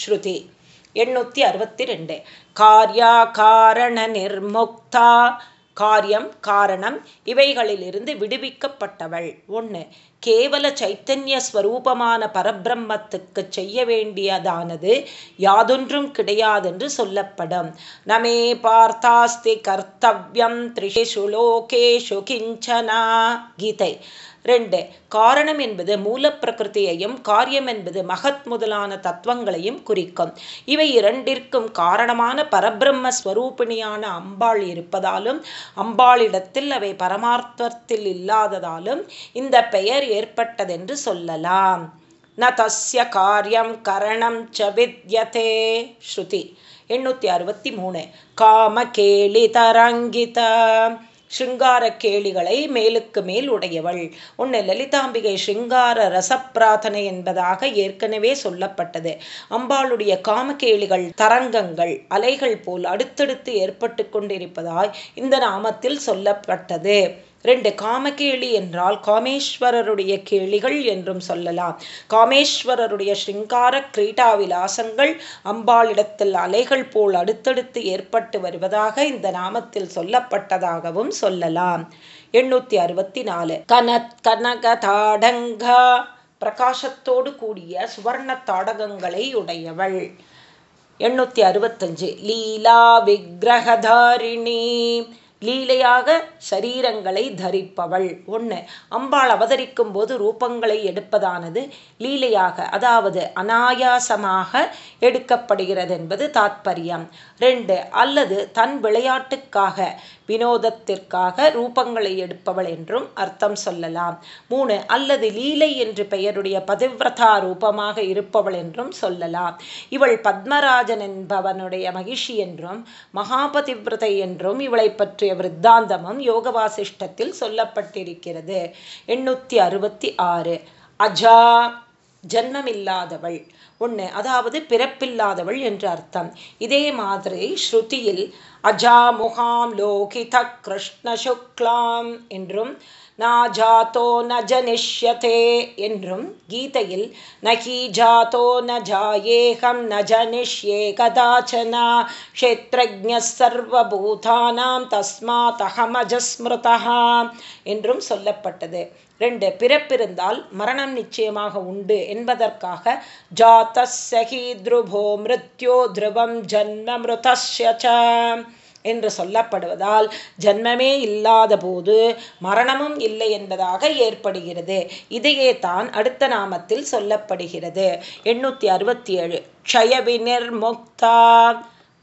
ஸ்ருதி. எண்ணூற்றி அறுபத்தி ரெண்டு. காரியா காரண நிர்முக்தா காரியம் காரணம் இவைகளிலிருந்து விடுவிக்கப்பட்டவள். ஒன்று கேவல சைத்தன்ய ஸ்வரூபமான பரபிரம்மத்துக்கு செய்ய வேண்டியதானது யாதொன்றும் கிடையாதென்று சொல்லப்படும். நமே பார்த்தாஸ்தி கர்த்தவியம் திரிஷு லோகேஷு கிஞ்சனா. கீதை. ரெண்டு காரணம் என்பது மூலப்பிரகிருதியையும் காரியம் என்பது மகத் முதலான தத்துவங்களையும் குறிக்கும். இவை இரண்டிற்கும் காரணமான பரபிரம்ம ஸ்வரூபிணியான அம்பாள் இருப்பதாலும் அம்பாளிடத்தில் அவை பரமார்த்தத்தில் இல்லாததாலும் இந்த பெயர் ஏற்பட்டதென்று சொல்லலாம். ந தஸ்ய காரியம் கரணம் ச வித்யதே. ஸ்ருதி எண்ணூற்றி அறுபத்தி மூணு. காம கேளி தரங்கித. ஸ்ருங்கார கேளிகளை மேலுக்கு மேல் உடையவள். உன்னை லலிதாம்பிகை சிங்கார ரசப்பிரார்த்தனை என்பதாக ஏற்கனவே சொல்லப்பட்டது. அம்பாளுடைய காமகேளிகள் தரங்கங்கள் அலைகள் போல் அடுத்தடுத்து ஏற்பட்டு கொண்டிருப்பதாய் இந்த நாமத்தில் சொல்லப்பட்டது. ரெண்டு காமகேளி என்றால் காமேஸ்வரருடைய கேளிகள் என்றும் சொல்லலாம். காமேஸ்வரருடைய ஸ்ருங்கார கிரீடா விலாசங்கள் அம்பாளிடத்தில் அலைகள் போல் அடுத்தடுத்து ஏற்பட்டு வருவதாக இந்த நாமத்தில் சொல்லப்பட்டதாகவும் சொல்லலாம். எண்ணூத்தி அறுபத்தி நாலு. கனத் கனக பிரகாசத்தோடு கூடிய சுவர்ண தாடகங்களை உடையவள். எண்ணூத்தி அறுபத்தஞ்சு. லீலா விக்கிரகதாரிணி லீலையாக சரீரங்களை தரிப்பவள். ஒன்று அம்பாள் அவதரிக்கும் போது ரூபங்களை எடுப்பதானது லீலையாக அதாவது அனாயாசமாக எடுக்கப்படுகிறது என்பது தாத்பரியம். ரெண்டு அல்லது தன் விளையாட்டுக்காக வினோதத்திற்காக ரூபங்களை எடுப்பவள் என்றும் அர்த்தம் சொல்லலாம். மூணு அல்லது லீலை என்று பெயருடைய பதிவிரதா ரூபமாக இருப்பவள் என்றும் சொல்லலாம். இவள் பத்மராஜன் என்பவனுடைய மகிஷி என்றும் மகாபதிவிரதை என்றும் இவளை பற்றிய விருத்தாந்தமும் யோக வாசிஷ்டத்தில் சொல்லப்பட்டிருக்கிறது. எண்ணூற்றி அறுபத்தி ஆறு அஜா ஜன்மமில்லாதவள். ஒன்று அதாவது பிறப்பில்லாதவள் என்று அர்த்தம். இதே மாதிரி ஸ்ருதியில் அஜாமுகாம் லோகித கிருஷ்ண சுக்லாம் என்றும் நாஜாத்தோ ந ஜனிஷ்யதே என்றும் கீதையில் நகி ஜாத்தோ ந ஜாயேகம் ந ஜனிஷ்யே கதாச்சனா க்ஷேத்ரஜ சர்வபூதானாம் தஸ்மாத் அகமஜஸ்மிருதா என்றும் சொல்லப்பட்டது ரெண்டு பிறப்பிருந்தால் மரணம் நிச்சயமாக உண்டு என்பதற்காக ஜாத்த சகி துருபோ மிருத்யோ துருவம் ஜன்ம மிருதஸ்ய என்று சொல்லப்படுவதால் ஜன்மமே இல்லாத போது மரணமும் இல்லை என்பதாக ஏற்படுகிறது. இதையே தான் அடுத்த நாமத்தில் சொல்லப்படுகிறது. எண்ணூற்றி அறுபத்தி ஏழு க்ஷயவினிர் முக்தா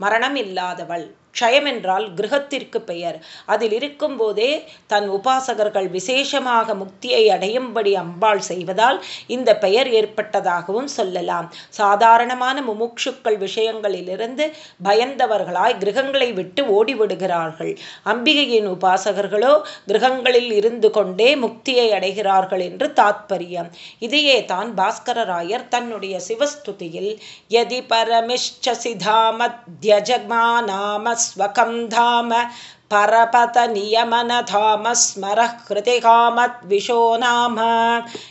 மரணம் இல்லாதவள். க்ஷயம் என்றால் கிரகத்திற்கு பெயர். அதில் இருக்கும்போதே தன் உபாசகர்கள் விசேஷமாக முக்தியை அடையும்படி அம்பாள் செய்வதால் இந்த பெயர் ஏற்பட்டதாகவும் சொல்லலாம். சாதாரணமான முமுட்சுக்கள் விஷயங்களிலிருந்து பயந்தவர்களாய் கிரகங்களை விட்டு ஓடிவிடுகிறார்கள். அம்பிகையின் உபாசகர்களோ கிரகங்களில் இருந்து கொண்டே முக்தியை அடைகிறார்கள் என்று தாத்பரியம். இதையே தான் பாஸ்கரராயர் தன்னுடைய சிவஸ்துதியில் யதி பரமிஷ்டசிதாமத்யஜமானாம स्वकं धाम பரபதநியமனதாமஸ்மரः கிருதிகாமத்விஷோ நாம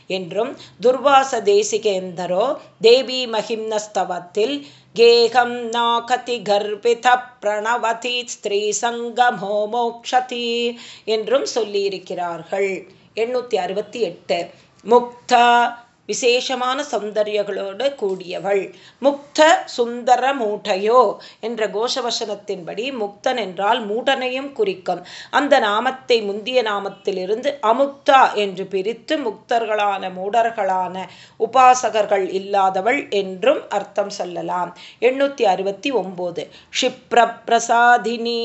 என்றும் துர்வாச தேசிகேந்தரோ தேவி மகிம்னஸ்தவத்தில் கேகம் நாகதி கர்ப்பித பிரணவதி ஸ்திரீ சங்கமோ மோக்ஷதி என்றும் சொல்லியிருக்கிறார்கள் எண்ணூற்றி அறுபத்தி எட்டு முக்தா விசேஷமான சௌந்தரியங்களோடு கூடியவள். முக்த சுந்தர மூட்டையோ என்ற கோஷவசனத்தின்படி முக்தன் என்றால் மூடனையும் குறிக்கும். அந்த நாமத்தை முந்திய நாமத்திலிருந்து அமுக்தா என்று பிரித்து முக்தர்களான மூடர்களான உபாசகர்கள் இல்லாதவள் என்றும் அர்த்தம் சொல்லலாம். எண்ணூற்றி அறுபத்தி ஒம்போது. க்ஷிப்ர பிரசாதினி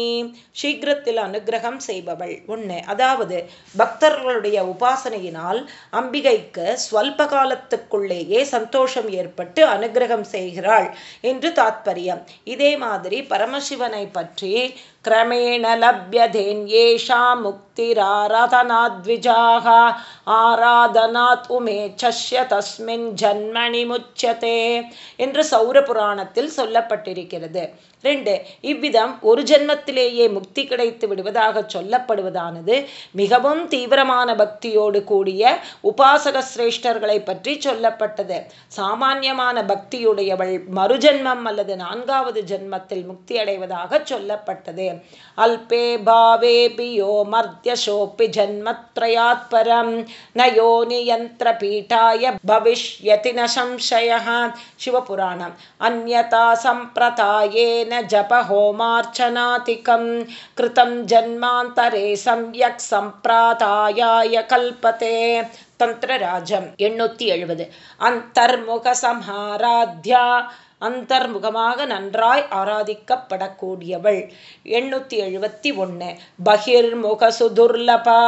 சீக்கிரத்தில் அனுகிரகம் செய்பவள் ஒன்று அதாவது பக்தர்களுடைய உபாசனையினால் அம்பிகைக்கு ஸ்வல்ப கால சந்தோஷம் ஏற்பட்டு அனுகிரகம் செய்கிறாள் என்று தாத்பரியம். இதே மாதிரி பரமசிவனை பற்றி கிரமேண லப்யதேன்யேஷா முக்திராராதனாத்விஜாக ஆராதனாத் உமேச்சஸ்ய தஸ்மின் ஜன்மணி முச்சதே என்று சௌர புராணத்தில் சொல்லப்பட்டிருக்கிறது. ரெண்டு இவ்விதம் ஒரு ஜென்மத்திலேயே முக்தி கிடைத்து விடுவதாக சொல்லப்படுவதானது மிகவும் தீவிரமான பக்தியோடு கூடிய உபாசக சிரேஷ்டர்களை பற்றி சொல்லப்பட்டது. சாமானியமான பக்தியுடையவள் மறுஜென்மம் அல்லது நான்காவது ஜென்மத்தில் முக்தி அடைவதாக சொல்லப்பட்டது. அல்பே பாவே பியோ மர்த்தியசோப்பி ஜென்மத்ரயாத் பரம் நயோனி யந்திர பீட்டாய பவிஷ்யதி ந சிவபுராணம். அந்நதா சம்பிரதாயேன जपहोमार्चनातिकं कृतं जन्मान्तरे सम्यक् सम्प्रादायाय कल्पते தந்திரராஜம் எண்ணூற்றி எழுபது அந்தர்முக அந்தர்முகமாக நன்றாய் ஆராதிக்கப்படக்கூடியவள். எண்ணூற்றி எழுபத்தி ஒன்று பகிர்முக சுதுர்லபா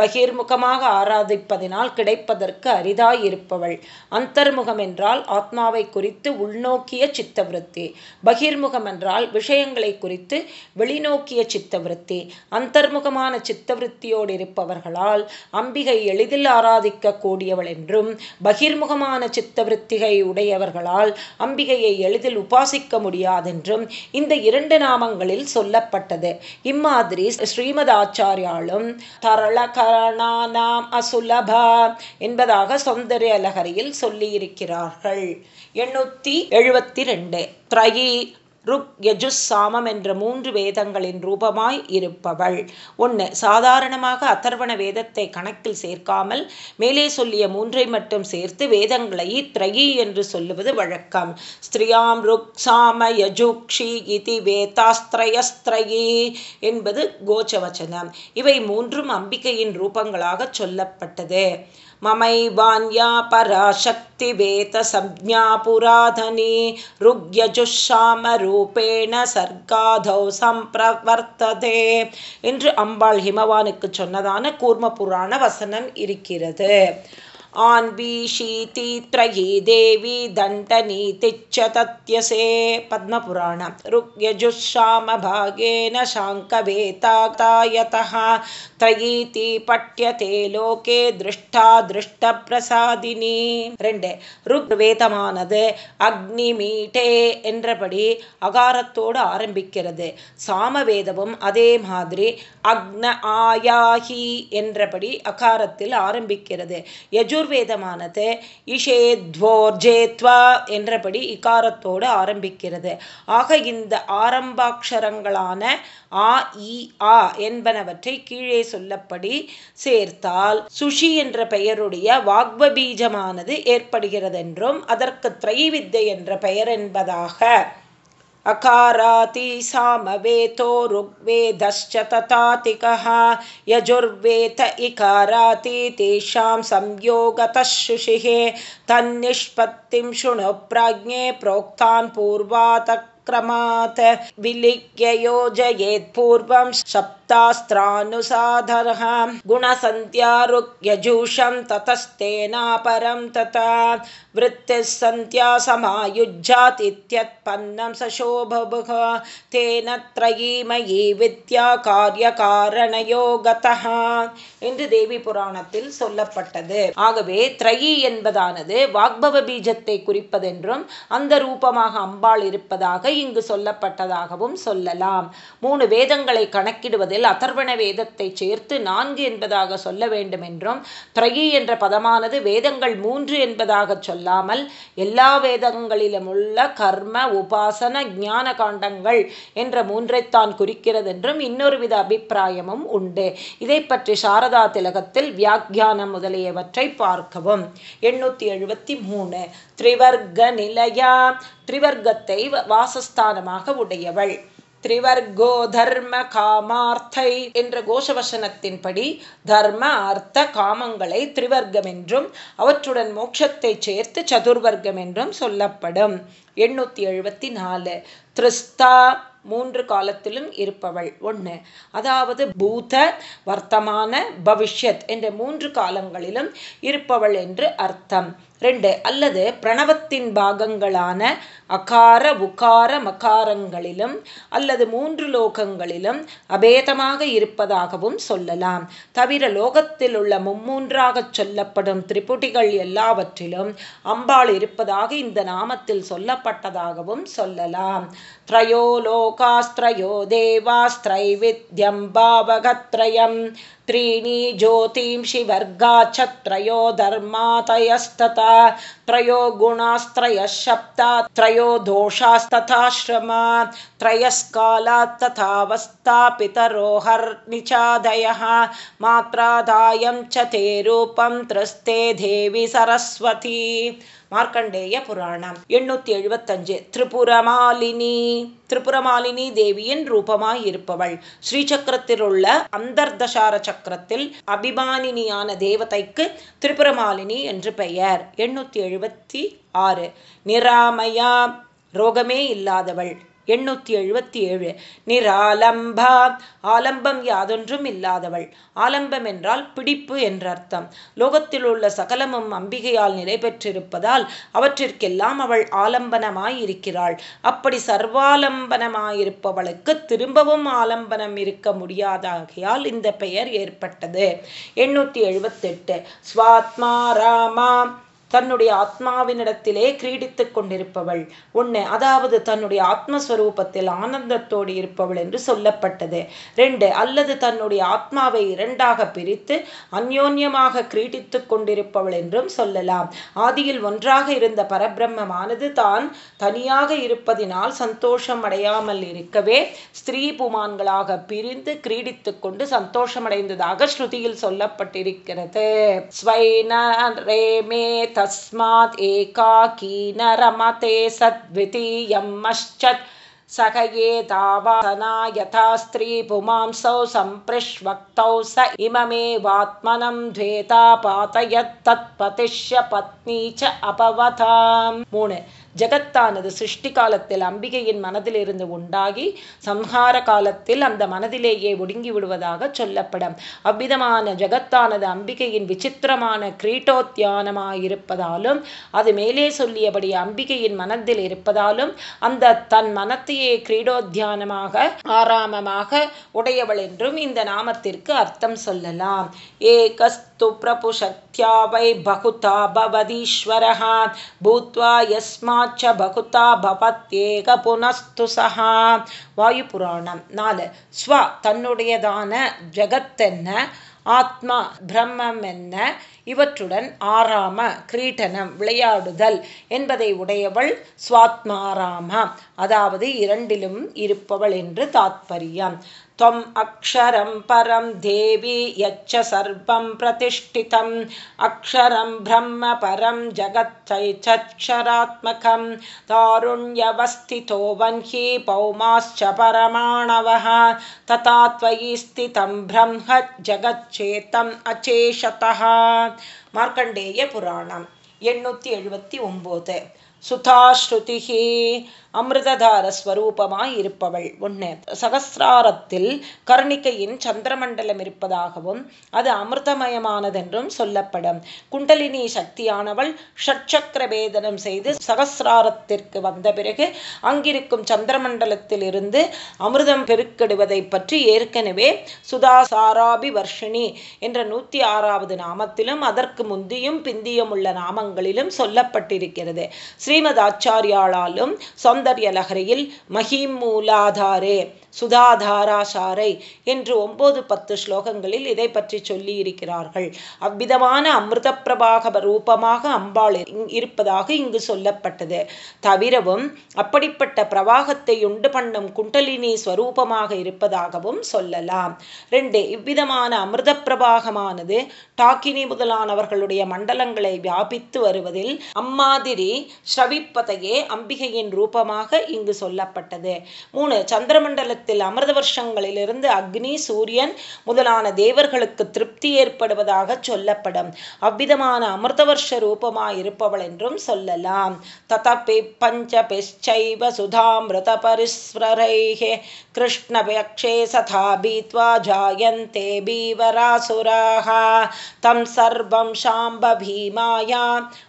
பகிர்முகமாக ஆராதிப்பதினால் கிடைப்பதற்கு அரிதாய் இருப்பவள் அந்தர்முகம் என்றால் ஆத்மாவை குறித்து உள்நோக்கிய சித்தவருத்தி. பகிர்முகம் என்றால் விஷயங்களை குறித்து வெளிநோக்கிய சித்தவருத்தி. அந்தர்முகமான சித்தவருத்தியோடு இருப்பவர்களால் அம்பிகை எளிதில் ஆராதிக்கக்கூடியவள் என்றும் பகிர்முகமான சித்தவருத்திகை உடையவர்களால் அம்பிகை அம்பிகையை எளிதில் உபாசிக்க முடியாதென்றும் இந்த இரண்டு நாமங்களில் சொல்லப்பட்டது. இம்மாதிரி ஸ்ரீமத் ஆச்சாரியாலும் தரளகரணானாம் அசுலபா என்பதாக சொந்தரிய லகரியில் சொல்லியிருக்கிறார்கள். எண்ணூற்றி எழுபத்தி ரெண்டு. த்ரயி ருக் யஜுஸ் சாமம் என்ற மூன்று வேதங்களின் ரூபமாய் இருப்பவள். ஒன்று சாதாரணமாக அத்தர்வண வேதத்தை கணக்கில் சேர்க்காமல் மேலே சொல்லிய மூன்றை மட்டும் சேர்த்து வேதங்களை த்ரயி என்று சொல்லுவது வழக்கம். ஸ்திரியாம் ருக் சாம யஜுக்ஷி இதி வேதாஸ்திரயஸ்திரயி என்பது கோச்சவச்சனம். இவை மூன்றும் அம்பிக்கையின் ரூபங்களாக சொல்லப்பட்டது. ममैवान्या पराशक्तिवेतसंज्ञा पुराधनी ருக்யஜுஷாமரூபேண சர்க்காதௌ சம்பிரவர்த்ததே என்று அம்பாள் ஹிமவானுக்கு சொன்னதான கூர்ம புராண வசனம் இருக்கிறது आन्वीशीति त्रयी देवी दण्डनीतिच्च तत्यसे पद्मपुराणं ऋग्यजुःश्यामभागेन शाङ्कवेतायतः त्रयीति पठ्यते लोके दृष्टा दृष्टप्रसादिनी ரெண்டு ருக் வேதமானது அக்னி மீட்டே என்றபடி அகாரத்தோடு ஆரம்பிக்கிறது சாமவேதமும் அதே மாதிரி அக்ன ஆயாஹி என்றபடி அகாரத்தில் ஆரம்பிக்கிறது யஜுர் யஜுர்வேதமானது இஷேத்வோர்ஜேத்வா என்றபடி இகாரத்தோடு ஆரம்பிக்கிறது. ஆக இந்த ஆரம்பாட்சரங்களான ஆ இ ஆ என்பனவற்றை கீழே சொல்லப்படி சேர்த்தால் சுஷி என்ற பெயருடைய வாக்வபீஜமானது ஏற்படுகிறதென்றும் அதற்கு திரைவித்தை என்ற பெயர் என்பதாக अकाराति सामवेतो ऋग्वेदश्च तथातिकः यजुर्वेद इकाराति तेषां संयोगतः शुषिः तन्निष्पत्तिं शृणु प्राज्ञे प्रोक्तान् पूर्वातक्रमात् विलिख्य योजयेत् पूर्वं सप्तास्त्रानुसाधरः गुणसन्त्यारुक्यजूषं ततस्तेनापरं तथा वृत्तिः सन्त्या समायुज्यात् इत्यत्पन्नं सशोभुः तेन त्रयीमयी வித்யா காரிய காரணயோ என்று தேவி புராணத்தில் சொல்லப்பட்டது ஆகவே த்ரயி என்பதானது வாக்பவ பீஜத்தை குறிப்பதென்றும் அந்த ரூபமாக அம்பாள் இருப்பதாக இங்கு சொல்லப்பட்டதாகவும் சொல்லலாம். மூணு வேதங்களை கணக்கிடுவதில் அதர்வண வேதத்தை சேர்த்து நான்கு என்பதாக சொல்ல வேண்டும் என்றும் த்ரயி என்ற பதமானது வேதங்கள் மூன்று என்பதாக சொல்லாமல் எல்லா வேதங்களிலும் உள்ள கர்ம உபாசன ஞான காண்டங்கள் என்ற மூன்றைத்தான் குறிக்கிறது என்றும் இன்னொரு வித அபிப்பிராயமும் உண்டு. இதை பற்றி சாரதா திலகத்தில் வியாக்கியானம் முதலியவற்றை பார்க்கவும். எண்ணூத்தி எழுபத்தி மூணு. திரிவர்க்க நிலையா திரிவர்க்கத்தை வாசஸ்தானமாக உடையவள். திரிவர்கோ தர்ம காமார்த்தை என்ற கோஷவசனத்தின்படி தர்ம அர்த்த காமங்களை திரிவர்க்கம் என்றும் அவற்றுடன் மோட்சத்தை சேர்த்து சதுர்வர்க்கம் என்றும் சொல்லப்படும். எண்ணூற்றி எழுபத்தி நாலு திரிஸ்தா மூன்று காலத்திலும் இருப்பவள். ஒன்று அதாவது பூத வர்த்தமான பவிஷ்யத் என்ற மூன்று காலங்களிலும் இருப்பவள் என்று அர்த்தம். ரெண்டு அல்லது பிரணவத்தின் பாகங்களான அகார உகார மகாரங்களிலும் அல்லது மூன்று லோகங்களிலும் அபேதமாக இருப்பதாகவும் சொல்லலாம் தவிர லோகத்தில் உள்ள மும்மூன்றாக சொல்லப்படும் திரிபுட்டிகள் எல்லாவற்றிலும் அம்பாள் இருப்பதாக இந்த நாமத்தில் சொல்லப்பட்டதாகவும் சொல்லலாம் त्रयो लोकास्त्रयो देवास्त्रैविध्यं भावगत्रयं त्रीणि ज्योतिंषि वर्गा च त्रयो धर्मातयस्तथा त्रयो गुणास्त्रयः शब्दा त्रयो दोषास्तथाश्रमा त्रयस्कालात् तथावस्था पितरोहर्निचादयः मात्रादायं च ते रूपं त्रस्ते देवि सरस्वती மார்க்கண்டேய புராணம் எண்ணூத்தி எழுபத்தஞ்சு திரிபுரமாலினி திரிபுரமாலினி தேவியின் ரூபமாய் இருப்பவள் ஸ்ரீசக்கரத்தில் உள்ள அந்தர்தசார சக்கரத்தில் அபிமானினியான தேவதைக்கு திரிபுரமாலினி என்று பெயர் எண்ணூத்தி எழுபத்தி ஆறு. நிராமயா ரோகமே இல்லாதவள். எண்ணூற்றி எழுபத்தி ஏழு நிராலம்பா ஆலம்பம் யாதொன்றும் இல்லாதவள். ஆலம்பம் என்றால் பிடிப்பு என்றர்த்தம். லோகத்தில் உள்ள சகலமும் அம்பிகையால் நிலை பெற்றிருப்பதால் அவற்றிற்கெல்லாம் அவள் ஆலம்பனமாய் இருக்கிறாள் அப்படி சர்வாலம்பனமாயிருப்பவளுக்கு திரும்பவும் ஆலம்பனம் இருக்க முடியாதாகையால் இந்த பெயர் ஏற்பட்டது. எண்ணூற்றி எழுபத்தெட்டு ஸ்வாத்மா ராமா தன்னுடைய ஆத்மாவினிடத்திலே கிரீடித்து கொண்டிருப்பவள். ஒன்று அதாவது தன்னுடைய ஆத்மஸ்வரூபத்தில் ஆனந்தத்தோடு இருப்பவள் என்று சொல்லப்பட்டது. ரெண்டு அல்லது தன்னுடைய ஆத்மாவை இரண்டாக பிரித்து அந்யோன்யமாக கிரீடித்து கொண்டிருப்பவள் என்றும் சொல்லலாம். ஆதியில் ஒன்றாக இருந்த பரபிரம்மமானது தான் தனியாக இருப்பதினால் சந்தோஷம் அடையாமல் இருக்கவே ஸ்திரீ புமான்களாக பிரிந்து கிரீடித்து கொண்டு சந்தோஷமடைந்ததாக ஸ்ருதியில் சொல்லப்பட்டிருக்கிறது. ஸ்வைனரேமே तस्मात् एकाकी न रमते सद्वितीयमश्चत् सख ये तावासना यथा स्त्रीपुमांसौ सम्पृष्वक्तौ स इममेवात्मनं द्वेता पातयत्तत्पतिष्य पत्नी च अपवताम् ஜகத்தானது சிருஷ்டி காலத்தில் அம்பிகையின் மனதிலிருந்து உண்டாகி சம்ஹார காலத்தில் அந்த மனதிலேயே ஒடுங்கி விடுவதாக சொல்லப்படும். அவ்விதமான ஜகத்தானது அம்பிகையின் விசித்திரமான கிரீட்டோத்தியானமாயிருப்பதாலும் அது மேலே சொல்லியபடி அம்பிகையின் மனதில் இருப்பதாலும் அந்த தன் மனத்தையே கிரீடோத்தியானமாக ஆராமமாக உடையவள் என்றும் இந்த நாமத்திற்கு அர்த்தம் சொல்லலாம். ஏ கஸ்த यस्तु प्रपुशक्त्या वै बहुता भवदीश्वरः। भूत्वा यस्माच्च बहुता புனஸ்து சகா வாயு புராணம் நாலு ஸ்வ தன்னுடையதான ஜெகத்தென்ன ஆத்மா பிரம்மம் என்ன இவற்றுடன் ஆறாம கிரீட்டனம் விளையாடுதல் என்பதை உடையவள் ஸ்வாத்மாராம அதாவது இரண்டிலும் இருப்பவள் என்று தாத்பரியம். त्वम् अक्षरं परं देवी यच्च सर्वं प्रतिष्ठितम् अक्षरं ब्रह्म परं जगच्चैचक्षरात्मकं तारुण्यवस्थितो वह्नि पौमाश्च परमाणवः तथा त्वयि स्थितं ब्रह्म जगच्चेतम् अचेषतः मार्कण्डेयपुराणम् எண்ணூற்றி எழுபத்தி ஒம்போது சுதாஸ்ருதிகி அமிர்ததார ஸ்வரூபமாய் இருப்பவள் ஒன்று சகசிராரத்தில் கர்ணிக்கையின் சந்திரமண்டலம் இருப்பதாகவும் அது அமிர்தமயமானதென்றும் சொல்லப்படும். குண்டலினி சக்தியானவள் ஷட்சக்கர வேதனம் செய்து சகசிராரத்திற்கு வந்த பிறகு அங்கிருக்கும் சந்திரமண்டலத்தில் இருந்து அமிர்தம் பெருக்கெடுவதை பற்றி ஏற்கனவே சுதாசாராபி வர்ஷினி என்ற நூத்தி ஆறாவது நாமத்திலும் அதற்கு முந்தியும் பிந்தியும் உள்ள நாமங்களிலும் சொல்லப்பட்டிருக்கிறது. ஸ்ரீமத் ஆச்சாரியாளாலும் சொந்த சௌந்தர்ய லஹரியில் மஹிமூலாதாரே சுதாதாராசாரை என்று ஒன்பது பத்து ஸ்லோகங்களில் இதை பற்றி சொல்லி இருக்கிறார்கள் அவ்விதமான அமிர்த பிரபாக ரூபமாக அம்பாள் இருப்பதாக இங்கு சொல்லப்பட்டது. தவிரவும் அப்படிப்பட்ட பிரவாகத்தை உண்டு பண்ணும் குண்டலினி ஸ்வரூபமாக இருப்பதாகவும் சொல்லலாம். ரெண்டு இவ்விதமான அமிர்த பிரபாகமானது டாக்கினி முதலானவர்களுடைய மண்டலங்களை வியாபித்து வருவதில் அம்மாதிரி ஸ்ரவிப்பதையே அம்பிகையின் ரூபமாக இங்கு சொல்லப்பட்டது. மூணு சந்திரமண்டல காலத்தில் அமிர்த வருஷங்களிலிருந்து அக்னி சூரியன் முதலான தேவர்களுக்கு திருப்தி ஏற்படுவதாக சொல்லப்படும். அவ்விதமான அமிர்த வருஷ ரூபமாய் இருப்பவள் என்றும் சொல்லலாம். ததபி பஞ்ச பிச்சைவ சுதாமிருத பரிஸ்வரைஹே கிருஷ்ணபக்ஷே சதா பீத்வா ஜாயந்தே பீவராசுராக தம் சர்வம் சாம்ப பீமாயா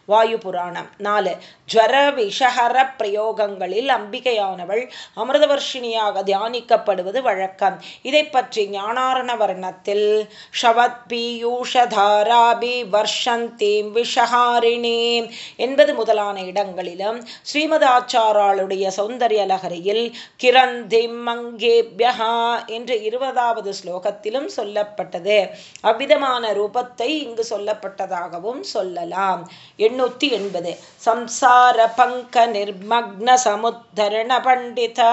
வாயு புராணம் நாலு ஜுவர விஷஹர பிரயோகங்களில் அம்பிகையானவள் அமிர்தவர்ஷினியாக தியானிக்கப்படுவது வழக்கம். இதை பற்றி ஞானாரண வர்ணத்தில் ஷவத் பீயூஷதாராபி வர்ஷந்தீம் விஷஹாரிணீம் என்பது முதலான இடங்களிலும் ஸ்ரீமதாச்சாராளுடைய சௌந்தர்ய லகரியில் கிரந்திம் மங்கேபியஹா என்று இருபதாவது ஸ்லோகத்திலும் சொல்லப்பட்டது. அவ்விதமான ரூபத்தை இங்கு சொல்லப்பட்டதாகவும் சொல்லலாம். எண்ணூத்தி எண்பது. சம்சார பங்க நிர்மக்ன சமுத்தரண பண்டிதா.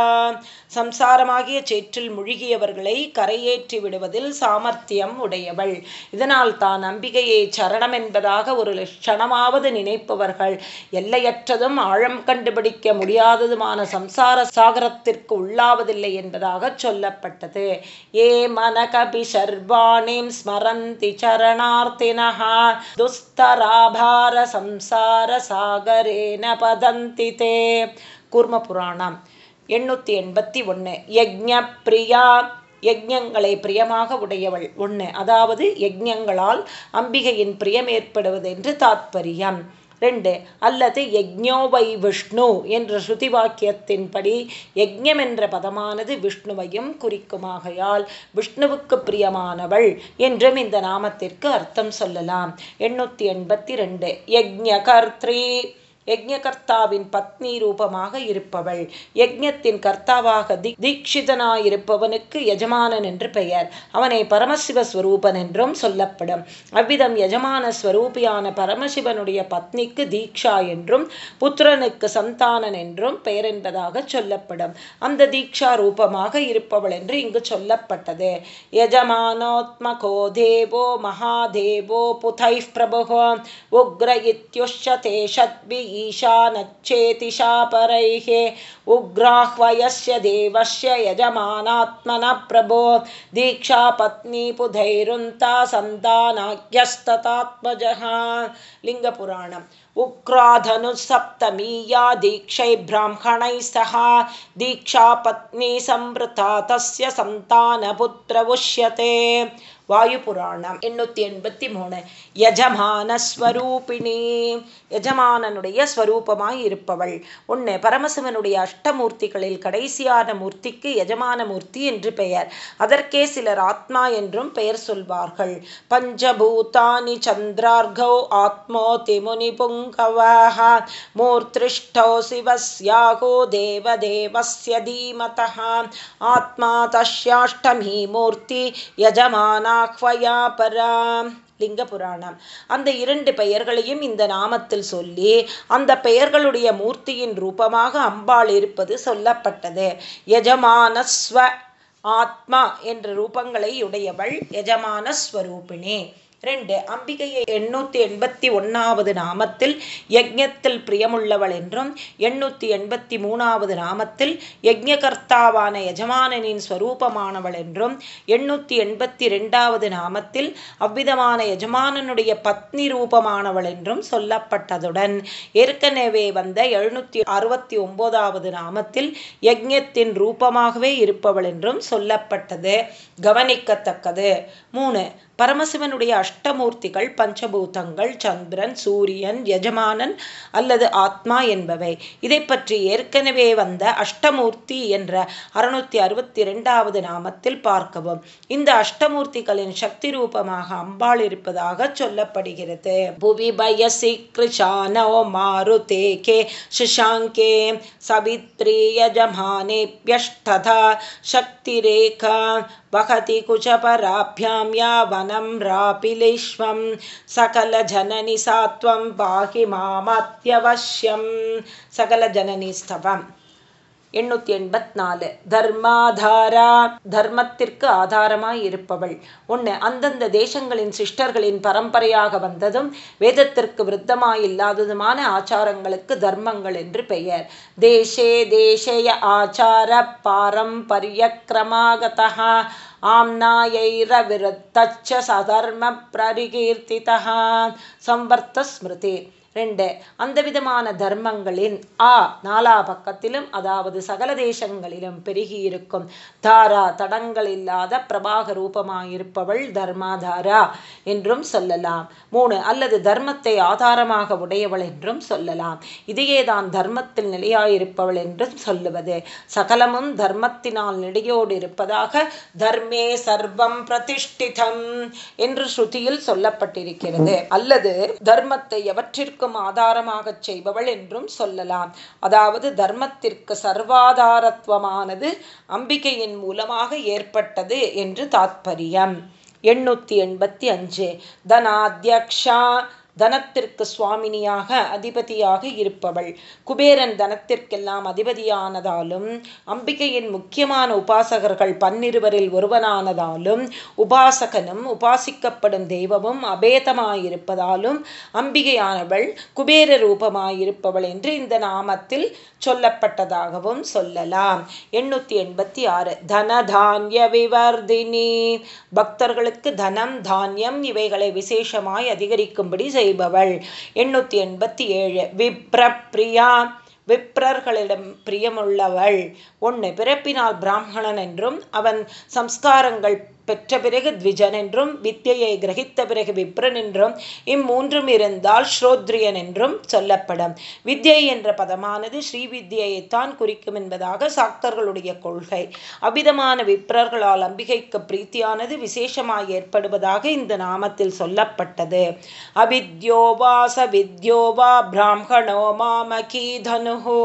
சம்சாரமாகிய சேற்றில் முழுகியவர்களை கரையேற்றி விடுவதில் சாமர்த்தியம் உடையவள். இதனால் தான் அம்பிகையை சரணம் என்பதாக ஒரு லட்சணமாவது நினைப்பவர்கள். எல்லையற்றதும் ஆழம் கண்டுபிடிக்க முடியாததுமான சம்சார சாகரத்திற்கு உள்ளாவதில்லை என்பதாக சொல்லப்பட்டது. ஏ மனகபி சர்வாணிம் ஸ்மரந்தி சரணார்த்தினா துஸ்தராபார சம் சம்சாரசாகரேன பதந்தி தே. கூர்ம புராணம் எண்ணூற்றி எண்பத்தி ஒன்று யஜ்ஞ பிரியா யஜ்யங்களை பிரியமாக உடையவள் ஒன்று அதாவது யஜ்யங்களால் அம்பிகையின் பிரியம் ஏற்படுவது என்று தாத்பரியம். ரெண்டு அல்லது யஜ்ஞோவை விஷ்ணு என்ற ஸ்ருதி வாக்கியத்தின்படி யஜ்ஞம் என்ற பதமானது விஷ்ணுவையும் குறிக்குமாகையால் விஷ்ணுவுக்கு பிரியமானவள் என்றும் இந்த நாமத்திற்கு அர்த்தம் சொல்லலாம். எண்ணூற்றி எண்பத்தி ரெண்டு யஜ்ஞ கர்த்ரி யஜ்ஞகர்த்தாவின் பத்னி ரூபமாக இருப்பவள். யஜ்ஞத்தின் கர்த்தாவாக தீட்சிதனாயிருப்பவனுக்கு யஜமானன் என்று பெயர். அவனை பரமசிவ ஸ்வரூபன் என்றும் சொல்லப்படும். அவ்விதம் யஜமான ஸ்வரூபியான பரமசிவனுடைய பத்னிக்கு தீக்ஷா என்றும் புத்திரனுக்கு சந்தானன் என்றும் பெயர் என்பதாக சொல்லப்படும். அந்த தீக்ஷா ரூபமாக இருப்பவள் என்று இங்கு சொல்லப்பட்டது. யஜமானோத்மகோ தேவோ மகாதேவோ புதை பிரபுகோ உக்ர இத்யுஷதே சத்பி न चेतिषा परैः उग्राह्व यजमानात्मनः प्रभो। दीक्षापत्नीपुधैरुन्ता पत्नी बुधैरुन्ता सन्तानाख्यस्ततात्मजः लिङ्गपुराणम्। उग्राधनुसप्तमीया दीक्षै ब्राह्मणैः सह। दीक्षापत्नी संवृता तस्य सन्तानपुत्र उष्यते वायुपुराणम् एजमानस्वरूपिणी எஜமானனுடைய ஸ்வரூபமாய் இருப்பவள். ஒன்று பரமசிவனுடைய அஷ்டமூர்த்திகளில் கடைசியான மூர்த்திக்கு எஜமான மூர்த்தி என்று பெயர். அதற்கே சிலர் ஆத்மா என்றும் பெயர் சொல்வார்கள். பஞ்சபூதானி சந்திரார்கௌ ஆத்மோதி முனி புங்கவாக மூர்த்திஷ்டோ சிவஸ்யாகோ தேவதேவஸ்ய தீமதா ஆத்மா தஷ்யாஷ்டமி மூர்த்தி யஜமானாஹ்வயா பராம் லிங்க புராணம் அந்த இரண்டு பெயர்களையும் இந்த நாமத்தில் சொல்லி அந்த பெயர்களுடைய மூர்த்தியின் ரூபமாக அம்பாள் இருப்பது சொல்லப்பட்டது. யஜமானஸ்வ ஆத்மா என்ற ரூபங்களை உடையவள் யஜமான ஸ்வரூபிணி ரெண்டு அம்பிகையை எண்ணூற்றி எண்பத்தி ஒன்றாவது நாமத்தில் யஜ்யத்தில் பிரியமுள்ளவள் என்றும் எண்ணூற்றி எண்பத்தி மூணாவது நாமத்தில் யஜ்யகர்த்தாவான எஜமானனின் ஸ்வரூபமானவள் என்றும் எண்ணூற்றி எண்பத்தி ரெண்டாவது நாமத்தில் அவ்விதமான எஜமானனுடைய பத்னி ரூபமானவள் என்றும் சொல்லப்பட்டதுடன் ஏற்கனவே வந்த எழுநூற்றி அறுபத்தி ஒன்பதாவது நாமத்தில் யஜ்யத்தின் ரூபமாகவே இருப்பவள் என்றும் சொல்லப்பட்டது. கவனிக்கத்தக்கது. மூணு பரமசிவனுடைய அஷ்டமூர்த்திகள் பஞ்சபூதங்கள் சந்திரன் சூரியன் யஜமானன் அல்லது ஆத்மா என்பவை. இதை பற்றி ஏற்கனவே வந்த அஷ்டமூர்த்தி என்ற அறுநூத்தி அறுபத்தி இரண்டாவது நாமத்தில் பார்க்கவும். இந்த அஷ்டமூர்த்திகளின் சக்தி ரூபமாக அம்பாள் இருப்பதாக சொல்லப்படுகிறது. புவி பயசி கிருஷானோ மாருதே கே சுஷாங்கே சவித்ரி யஜமானேபியஷ்டதா சக்தி ரேகா वहति कुचपराभ्यां यावनं रापिलिश्वं सकलजननि सा त्वं पाहि मामत्यवश्यं सकलजननीस्तवम् எண்ணூற்றி எண்பத் நாலு. தர்மாதாரா தர்மத்திற்கு ஆதாரமாய் இருப்பவள் ஒன்று அந்தந்த தேசங்களின் சிஷ்டர்களின் பரம்பரையாக வந்ததும் வேதத்திற்கு விருத்தமாயில்லாததுமான ஆச்சாரங்களுக்கு தர்மங்கள் என்று பெயர். தேசே தேசேய ஆச்சார பாரம்பரியக்கிரமாகதா ஆம்னாயைரவிருத்தச்ச சதர்ம பிரரிகீர்த்திதா சம்பர்த்த ஸ்மிருதி. ரெண்டு அந்த விதமான தர்மங்களின் ஆ நாலா பக்கத்திலும் அதாவது சகல தேசங்களிலும் பெருகியிருக்கும். தாரா தடங்கள் இல்லாத பிரபாக ரூபமாயிருப்பவள் தர்மாதாரா என்றும் சொல்லலாம். மூணு அல்லது தர்மத்தை ஆதாரமாக உடையவள் என்றும் சொல்லலாம். இதையே தான் தர்மத்தில் நிலையாயிருப்பவள் என்றும் சொல்லுவது. சகலமும் தர்மத்தினால் நெடியோடு இருப்பதாக தர்மே சர்வம் பிரதிஷ்டிதம் என்று ஸ்ருதியில் சொல்லப்பட்டிருக்கிறது. அல்லது தர்மத்தை எவற்றிற்கு அனைத்திற்கும் ஆதாரமாகச் செய்பவள் என்றும் சொல்லலாம். அதாவது தர்மத்திற்கு சர்வாதாரத்துவமானது அம்பிகையின் மூலமாக ஏற்பட்டது என்று தாத்பரியம். எண்ணூத்தி எண்பத்தி அஞ்சு. தனாத்யக்ஷா தனத்திற்கு சுவாமினியாக அதிபதியாக இருப்பவள். குபேரன் தனத்திற்கெல்லாம் அதிபதியானதாலும் அம்பிகையின் முக்கியமான உபாசகர்கள் பன்னிருவரில் ஒருவனானதாலும் உபாசகனும் உபாசிக்கப்படும் தெய்வமும் அபேதமாயிருப்பதாலும் அம்பிகையானவள் குபேர ரூபமாயிருப்பவள் என்று இந்த நாமத்தில் சொல்லப்பட்டதாகவும் சொல்லலாம். எண்ணூற்றி எண்பத்தி ஆறு. தனதான்ய விவர்தினி. பக்தர்களுக்கு தனம் தானியம் இவைகளை விசேஷமாய் அதிகரிக்கும்படி செய்பவள். எண்ணூற்றி எண்பத்தி ஏழு. விப்ரப்ரியா விப்ரர்களிடம் பிரியமுள்ளவள். ஒன்று பிறப்பினால் பிராமணன் என்றும் அவன் சம்ஸ்காரங்கள் பெற்ற பிறகு த்விஜன் என்றும் வித்தியை கிரகித்த பிறகு விப்ரன் என்றும் இம்மூன்றும் இருந்தால் ஸ்ரோத்ரியன் என்றும் சொல்லப்படும். வித்யை என்ற பதமானது ஸ்ரீ வித்யையைத்தான் குறிக்கும் என்பதாக சாக்தர்களுடைய கொள்கை. அவ்விதமான விப்ரர்களால் அம்பிகைக்கு பிரீத்தியானது விசேஷமாய் ஏற்படுவதாக இந்த நாமத்தில் சொல்லப்பட்டது. அவித்யோவாச வித்யோவா பிராமணோ மாமகி தனுஹோ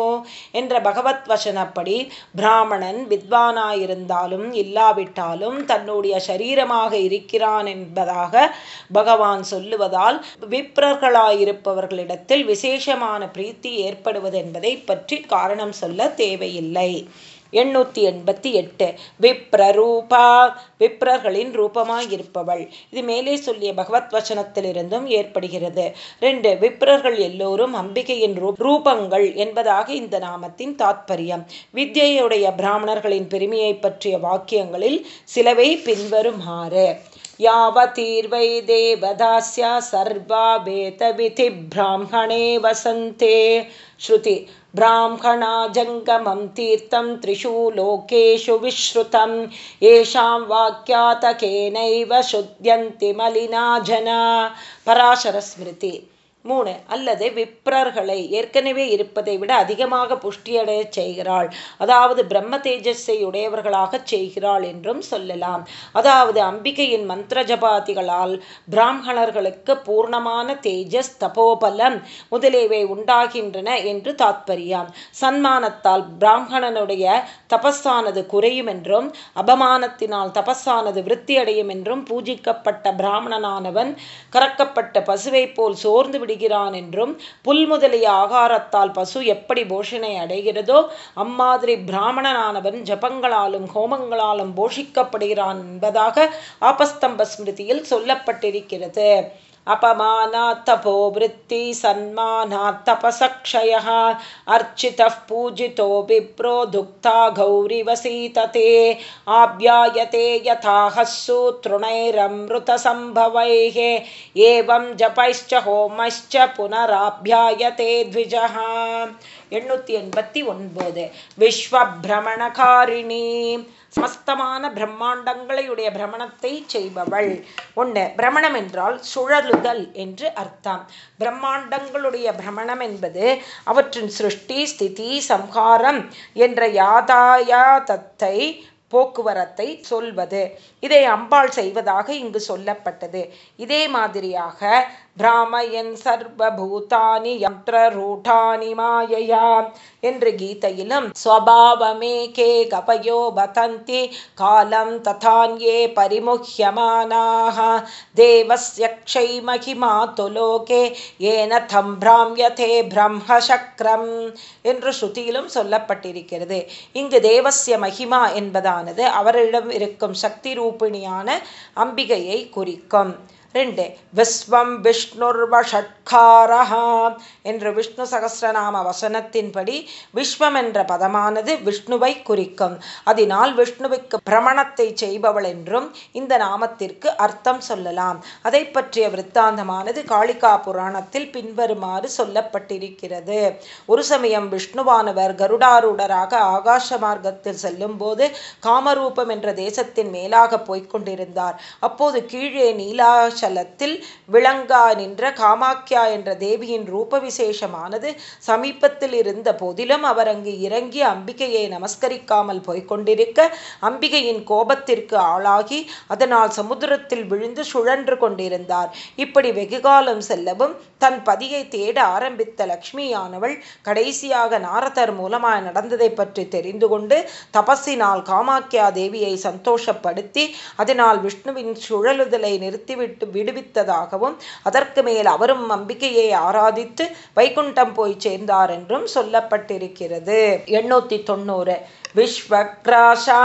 என்ற பகவத் வசனப்படி பிராமணன் வித்வானாயிருந்தாலும் இல்லாவிட்டாலும் தன்னுடைய சரீரமாக இருக்கிறான் என்பதாக பகவான் சொல்லுவதால் விப்ரர்களாயிருப்பவர்களிடத்தில் விசேஷமான பிரீத்தி ஏற்படுவது என்பதை பற்றி காரணம் சொல்ல தேவையில்லை. எண்ணூற்றி எண்பத்தி எட்டு விப்ரரூபா விப்ரர்களின் ரூபமாயிருப்பவள் இது மேலே சொல்லிய பகவத் வசனத்திலிருந்தும் ஏற்படுகிறது ரெண்டு விப்ரர்கள் எல்லோரும் அம்பிகையின் ரூபங்கள் என்பதாக இந்த நாமத்தின் தாத்பரியம் வித்யையுடைய பிராமணர்களின் பெருமையை பற்றிய வாக்கியங்களில் சிலவை பின்வருமாறு यावतीर्वै देवदास्या सर्वा वेतविधि ब्राह्मणे वसन्ते श्रुति ब्राह्मणा जङ्गमं तीर्थं त्रिषु लोकेषु विश्रुतं येषां वाक्यातकेनैव शुद्ध्यन्ति मलिना जना पराशरस्मृति மூணு அல்லது விப்ரர்களை ஏற்கனவே இருப்பதை விட அதிகமாக புஷ்டியடைய செய்கிறாள். அதாவது பிரம்ம தேஜஸை உடையவர்களாக செய்கிறாள் என்றும் சொல்லலாம். அதாவது அம்பிகையின் மந்திர ஜபாதிகளால் பிராமணர்களுக்கு பூர்ணமான தேஜஸ் தபோபலம் முதலியவை உண்டாகின்றன என்று தாத்பரியம். சன்மானத்தால் பிராமணனுடைய தபஸானது குறையும் என்றும் அபமானத்தினால் தபஸானது விருத்தியடையும் என்றும் பூஜிக்கப்பட்ட பிராமணனானவன் கறக்கப்பட்ட பசுவை போல் சோர்ந்து விடு விடுகிறான் என்றும் புல் முதலிய ஆகாரத்தால் பசு எப்படி போஷனை அடைகிறதோ அம்மாதிரி பிராமணனானவன் ஜபங்களாலும் ஹோமங்களாலும் போஷிக்கப்படுகிறான் என்பதாக ஆபஸ்தம்ப ஸ்மிருதியில் சொல்லப்பட்டிருக்கிறது. अपमानात्तपोवृत्ति सन्मानात्तपसक्षयः अर्चितः पूजितो विप्रो दुग्धा गौरिवसीतते आप्यायते यथाहस्सु तृणैरमृतसम्भवैः एवं जपैश्च होमश्च पुनराभ्यायते द्विजः எண்ணூற்றி எண்பத்தி ஒன்பது விஸ்வபிரமணகாரிணி சமஸ்தமான பிரம்மாண்டங்களையுடைய பிரமணத்தை செய்பவள். ஒன்று பிரமணம் என்றால் சுழலுதல் என்று அர்த்தம். பிரம்மாண்டங்களுடைய பிரமணம் என்பது அவற்றின் சிருஷ்டி ஸ்திதி சம்ஹாரம் என்ற யாதாயாதத்தை போக்குவரத்தை சொல்வது. இதை அம்பாள் செய்வதாக இங்கு சொல்லப்பட்டது. இதே மாதிரியாக பிராமயன் சர்வபூதானி யந்திரரூடானி மாயையா என்று கீதையிலும் ஸ்வபாவமே கே கபயோ பதந்தி காலம் ததான்யே பரிமுஹ்யமானாக. தேவஸ்ய க்ஷை மகிமா துலோகே ஏன தம் பிராமியதே பிரம்மசக்ரம் என்று ஸ்ருதியிலும் சொல்லப்பட்டிருக்கிறது. இங்கு தேவசிய மகிமா என்பதானது அவரிடம் இருக்கும் சக்தி ரூபிணியான அம்பிகையை குறிக்கும். ரெண்டு. விஸ்வம் விஷ்ணுர்வஷட்காரஹா என்ற விஷ்ணு சகசிரநாம வசனத்தின்படி விஸ்வம் என்ற பதமானது விஷ்ணுவை குறிக்கும். அதனால் விஷ்ணுவுக்கு பிரமணத்தை செய்பவள் என்றும் இந்த நாமத்திற்கு அர்த்தம் சொல்லலாம். அதை பற்றிய விற்த்தாந்தமானது காளிகா புராணத்தில் பின்வருமாறு சொல்லப்பட்டிருக்கிறது. ஒரு சமயம் விஷ்ணுவானவர் கருடாரூடராக ஆகாச மார்க்கத்தில் செல்லும் போது காமரூபம் என்ற தேசத்தின் மேலாக போய்கொண்டிருந்தார் அப்போது கீழே நீலாச நீலாசலத்தில் விளங்கா நின்ற காமாக்கியா என்ற தேவியின் ரூப விசேஷமானது சமீபத்தில் இருந்த போதிலும் அவர் அங்கு இறங்கி அம்பிகையை நமஸ்கரிக்காமல் போய்கொண்டிருக்க அம்பிகையின் கோபத்திற்கு ஆளாகி அதனால் சமுத்திரத்தில் விழுந்து சுழன்று கொண்டிருந்தார். இப்படி வெகுகாலம் செல்லவும் தன் பதியை தேட ஆரம்பித்த லக்ஷ்மியானவள் கடைசியாக நாரதர் மூலமாக நடந்ததை பற்றி தெரிந்து கொண்டு தபஸினால் காமாக்கியா தேவியை சந்தோஷப்படுத்தி அதனால் விஷ்ணுவின் சுழலுதலை நிறுத்திவிட்டு விடுவித்ததாகவும் அதற்கு மேல் அவரும் அம்பிகையை ஆராதித்து வைகுண்டம் போய் சேர்ந்தார் என்றும் சொல்லப்பட்டிருக்கிறது. எண்ணூத்தி தொண்ணூறு. விஸ்வக்ராஷா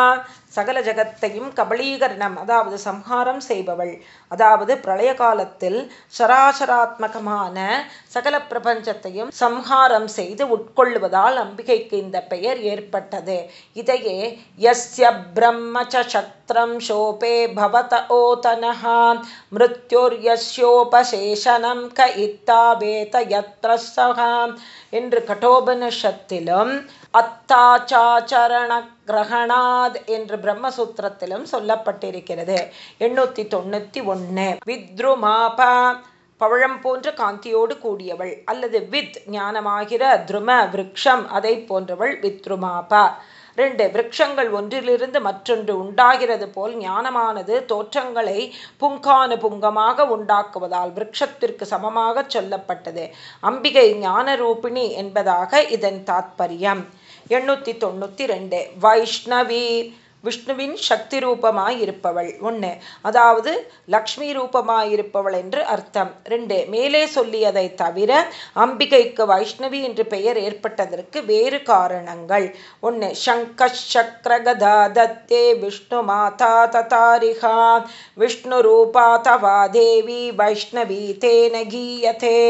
சகல ஜகத்தையும் கபலீகரணம் அதாவது சம்ஹாரம் செய்பவள். அதாவது பிரளய காலத்தில் சராசராத்மகமான சகல பிரபஞ்சத்தையும் சம்ஹாரம் செய்து உட்கொள்ளுவதால் அம்பிகைக்கு இந்த பெயர் ஏற்பட்டது. இதையே யஸ்ய பிரம்மச்சக்திரம் ஷோபே பவத ஓதனஹா மிருத்யுர்யோபசேஷனம் க இத்தாவேத யத்ர என்று கட்டோபனிஷத்திலும் அத்தாச்சாச்சரண கிரகணாத் என்று பிரம்மசூத்திரத்திலும் சொல்லப்பட்டிருக்கிறது. எண்ணூத்தி தொண்ணூத்தி ஒன்னு வித்ருமாபா பவழம் போன்ற காந்தியோடு கூடியவள். அல்லது வித் ஞானமாகிற துரும விரக்ஷம் அதை போன்றவள் வித்ருமாபா. ரெண்டு விரக்ஷங்கள் ஒன்றிலிருந்து மற்றொன்று உண்டாகிறது போல் ஞானமானது தோற்றங்களை புங்கானு புங்கமாக உண்டாக்குவதால் விரக்ஷத்திற்கு சமமாக சொல்லப்பட்டது. அம்பிகை ஞான ரூபிணி என்பதாக இதன் தாத்பரியம். எண்ணூற்றி தொண்ணூற்றி ரெண்டு. வைஷ்ணவி. விஷ்ணுவின் சக்தி ரூபமாயிருப்பவள். ஒன்று அதாவது லக்ஷ்மி ரூபமாயிருப்பவள் என்று அர்த்தம். ரெண்டு. மேலே சொல்லியதை தவிர அம்பிகைக்கு வைஷ்ணவி என்று பெயர் ஏற்பட்டதற்கு வேறு காரணங்கள். ஒன்று சங்க சக்கரகதா தத்தே விஷ்ணு மாதா ததாரிகா. விஷ்ணு ரூபா தவா தேவி வைஷ்ணவி தேனகீயதே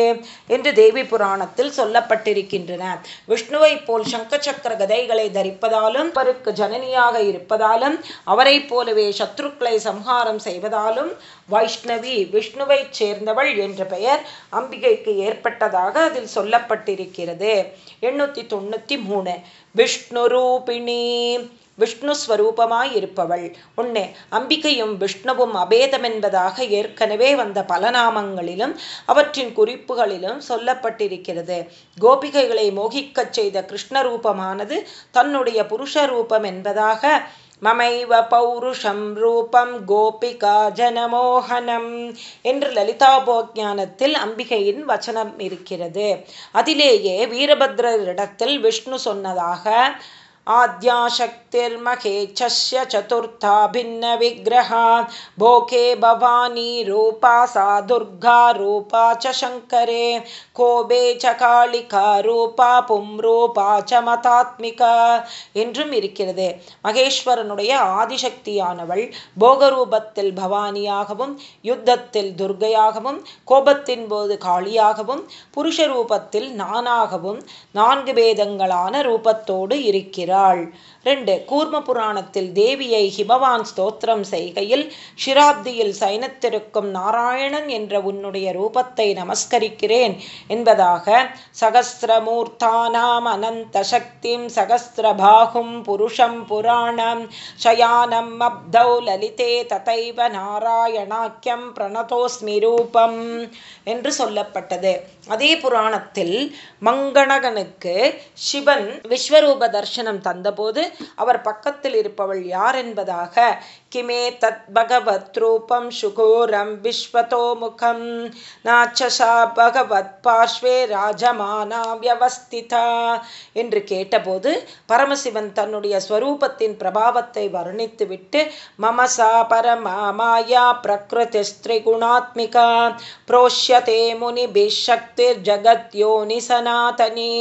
என்று தேவி புராணத்தில் சொல்லப்பட்டிருக்கின்றன. விஷ்ணுவை போல் சங்க சக்கர கதைகளை தரிப்பதாலும் பருக்கு ஜனனியாக இருப்பது இருப்பதாலும் அவரை போலவே சத்ருக்களை சம்ஹாரம் செய்வதாலும் வைஷ்ணவி விஷ்ணுவை சேர்ந்தவள் என்ற பெயர் அம்பிகைக்கு ஏற்பட்டதாக அதில் சொல்லப்பட்டிருக்கிறது. எண்ணூத்தி தொண்ணூத்தி மூணு. விஷ்ணு ரூபிணி. விஷ்ணு ஸ்வரூபமாய் இருப்பவள். ஒன்று அம்பிகையும் விஷ்ணுவும் அபேதம் என்பதாக ஏற்கனவே வந்த பல நாமங்களிலும் அவற்றின் குறிப்புகளிலும் சொல்லப்பட்டிருக்கிறது. கோபிகைகளை மோகிக்கச் செய்த கிருஷ்ண ரூபமானது தன்னுடைய புருஷ ரூபம் என்பதாக மமைவ பௌருஷம் ரூபம் கோபிகா ஜனமோகனம் என்று லலிதாபோஜானத்தில் அம்பிகையின் வச்சனம் இருக்கிறது. அதிலேயே வீரபத்ரரிடத்தில் விஷ்ணு சொன்னதாக आद्याशक्तिर्महेच्छस्य चतुर्था भिन्नविग्रहा भोके भवानी रूपा सा दुर्गा रूपा च शङ्करे கோபே ச காளிகா ரூபா பும்ரூபா ச மதாத்மிகா என்றும் இருக்கிறது மகேஸ்வரனுடைய ஆதிசக்தியானவள் போகரூபத்தில் பவானியாகவும் யுத்தத்தில் துர்கையாகவும் கோபத்தின் போது காளியாகவும் புருஷ ரூபத்தில் நானாகவும் நான்கு பேதங்களான ரூபத்தோடு இருக்கிறாள் ரெண்டு கூர்ம புராணத்தில் தேவியை ஹிமவான் ஸ்தோத்திரம் செய்கையில் ஷிராப்தியில் சைனத்திருக்கும் நாராயணன் என்ற உன்னுடைய ரூபத்தை நமஸ்கரிக்கிறேன் என்பதாக சகசிரமூர்த்தானாம் அனந்த சக்திம் சகசிரபாகும் புருஷம் புராணம் சயானம் அப்தௌ லலிதே ததைவ நாராயணாக்கியம் பிரணதோஸ்மி ரூபம் என்று சொல்லப்பட்டது. அதே புராணத்தில் மங்கணகனுக்கு சிவன் விஸ்வரூப தர்சனம் தந்தபோது அவர் பக்கத்தில் இருப்பவள் யார் என்பதாக கிமே தத் பகவத் ரூபம் சுகோரம் விஸ்வதோ முகம் நாச்சசா பகவத் பார்ஷ்வே ராஜமானா வியவஸ்திதா என்று கேட்டபோது பரமசிவன் தன்னுடைய ஸ்வரூபத்தின் பிரபாவத்தை வர்ணித்துவிட்டு மமசா பரமா மாயா பிரகிருதி ஸ்திரிகுணாத்மிகா புரோஷ்யதே முனிபிஷக்திர் ஜகத்யோனி சனாதனி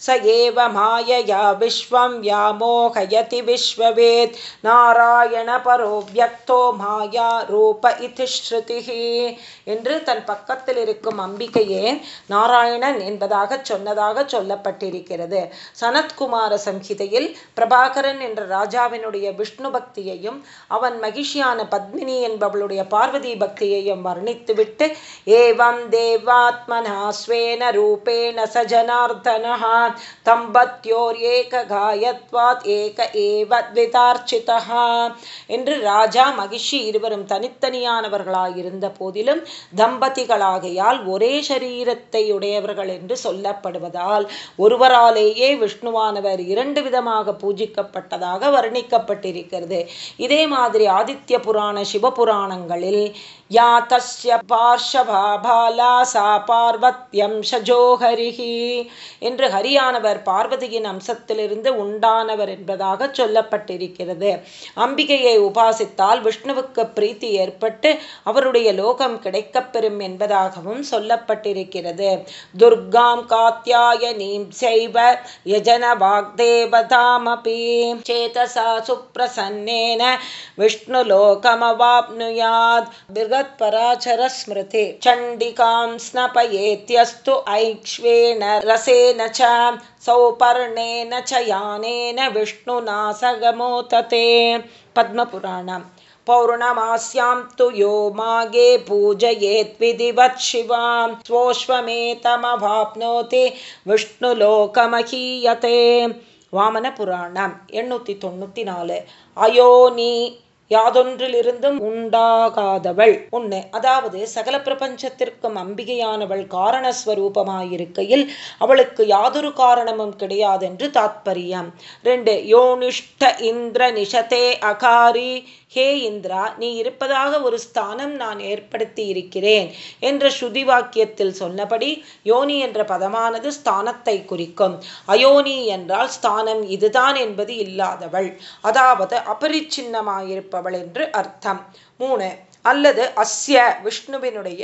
ச ஏவ மாயயா விஸ்வம் व्यामोहयति विश्ववेत् நாராயணபரோ வியக்தோ மாயா ரூப இதி ஸ்ருதிஹி என்று தன் பக்கத்தில் இருக்கும் அம்பிகையே நாராயணன் என்பதாக சொன்னதாக சொல்லப்பட்டிருக்கிறது. சனத்குமார சம்ஹிதையில் பிரபாகரன் என்ற ராஜாவினுடைய விஷ்ணு பக்தியையும் அவன் மகிழ்ச்சியான பத்மினி என்பவளுடைய பார்வதி பக்தியையும் வர்ணித்துவிட்டு ஏவம் தேவாத்மனா ஸ்வேன ரூபேண சஜனார்த்தனா தம்பத்யோர் ஏக காயத்வாத் ஏக ஏவ என்று ராஜா மகிஷி இருவரும் தனித்தனியானவர்களாயிருந்த போதிலும் தம்பதிகளாகையால் ஒரே சரீரத்தை உடையவர்கள் என்று சொல்லப்படுவதால் ஒருவராலேயே விஷ்ணுவானவர் இரண்டு விதமாக பூஜிக்கப்பட்டதாக வர்ணிக்கப்பட்டிருக்கிறது. இதே மாதிரி ஆதித்ய புராண சிவபுராணங்களில் யா தஸ்ய பார்ஷபாபாலா சா பார்வத்யம் ஷஜோஹரிஹி என்று ஹரியானவர் பார்வதியின் அம்சத்திலிருந்து உண்டானவர் என்பதாக சொல்லப்பட்டிருக்கிறது. அம்பிகையை உபாசித்தால் விஷ்ணுவுக்கு பிரீத்தி ஏற்பட்டு அவருடைய லோகம் கிடைக்கப்பெறும் என்பதாகவும் சொல்லப்பட்டிருக்கிறது. துர்காம் காத்தியாயனீம் செய்வ யஜன வாக்தேவதாமபி. சேதசா சுப்ரசன்னேன. விஷ்ணுலோகமவாப்னுயாத் बृहत्पराचरस्मृते चण्डिकां स्नपयेत्यस्तु ऐक्ष्वेण रसेन च सौपर्णेन च यानेन विष्णुना सगमोतते पद्मपुराणम् पौर्णमास्यां तु यो मागे पूजयेत् विधिवत् शिवां स्वोष्वमेतमवाप्नोति विष्णुलोकमहीयते வாமனபுராணம் எண்ணூற்றி தொண்ணூற்றி நாலு அயோனி யாதொன்றிலிருந்தும் உண்டாகாதவள். ஒன்று அதாவது சகல பிரபஞ்சத்திற்கும் அம்பிகையானவள் காரணஸ்வரூபமாயிருக்கையில் அவளுக்கு யாதொரு காரணமும் கிடையாதென்று தாத்பரியம். ரெண்டு யோனிஷ்ட இந்திர நிஷதே அகாரி ஹே இந்திரா நீ இருப்பதாக ஒரு ஸ்தானம் நான் ஏற்படுத்தி இருக்கிறேன் என்ற ஸ்ருதி வாக்கியத்தில் சொன்னபடி யோனி என்ற பதமானது ஸ்தானத்தை குறிக்கும். அயோனி என்றால் ஸ்தானம் இதுதான் என்பது இல்லாதவள். அதாவது அபரிச்சின்னமாயிருப்பவள் என்று அர்த்தம். மூணு அல்லது அஸ்ய விஷ்ணுவினுடைய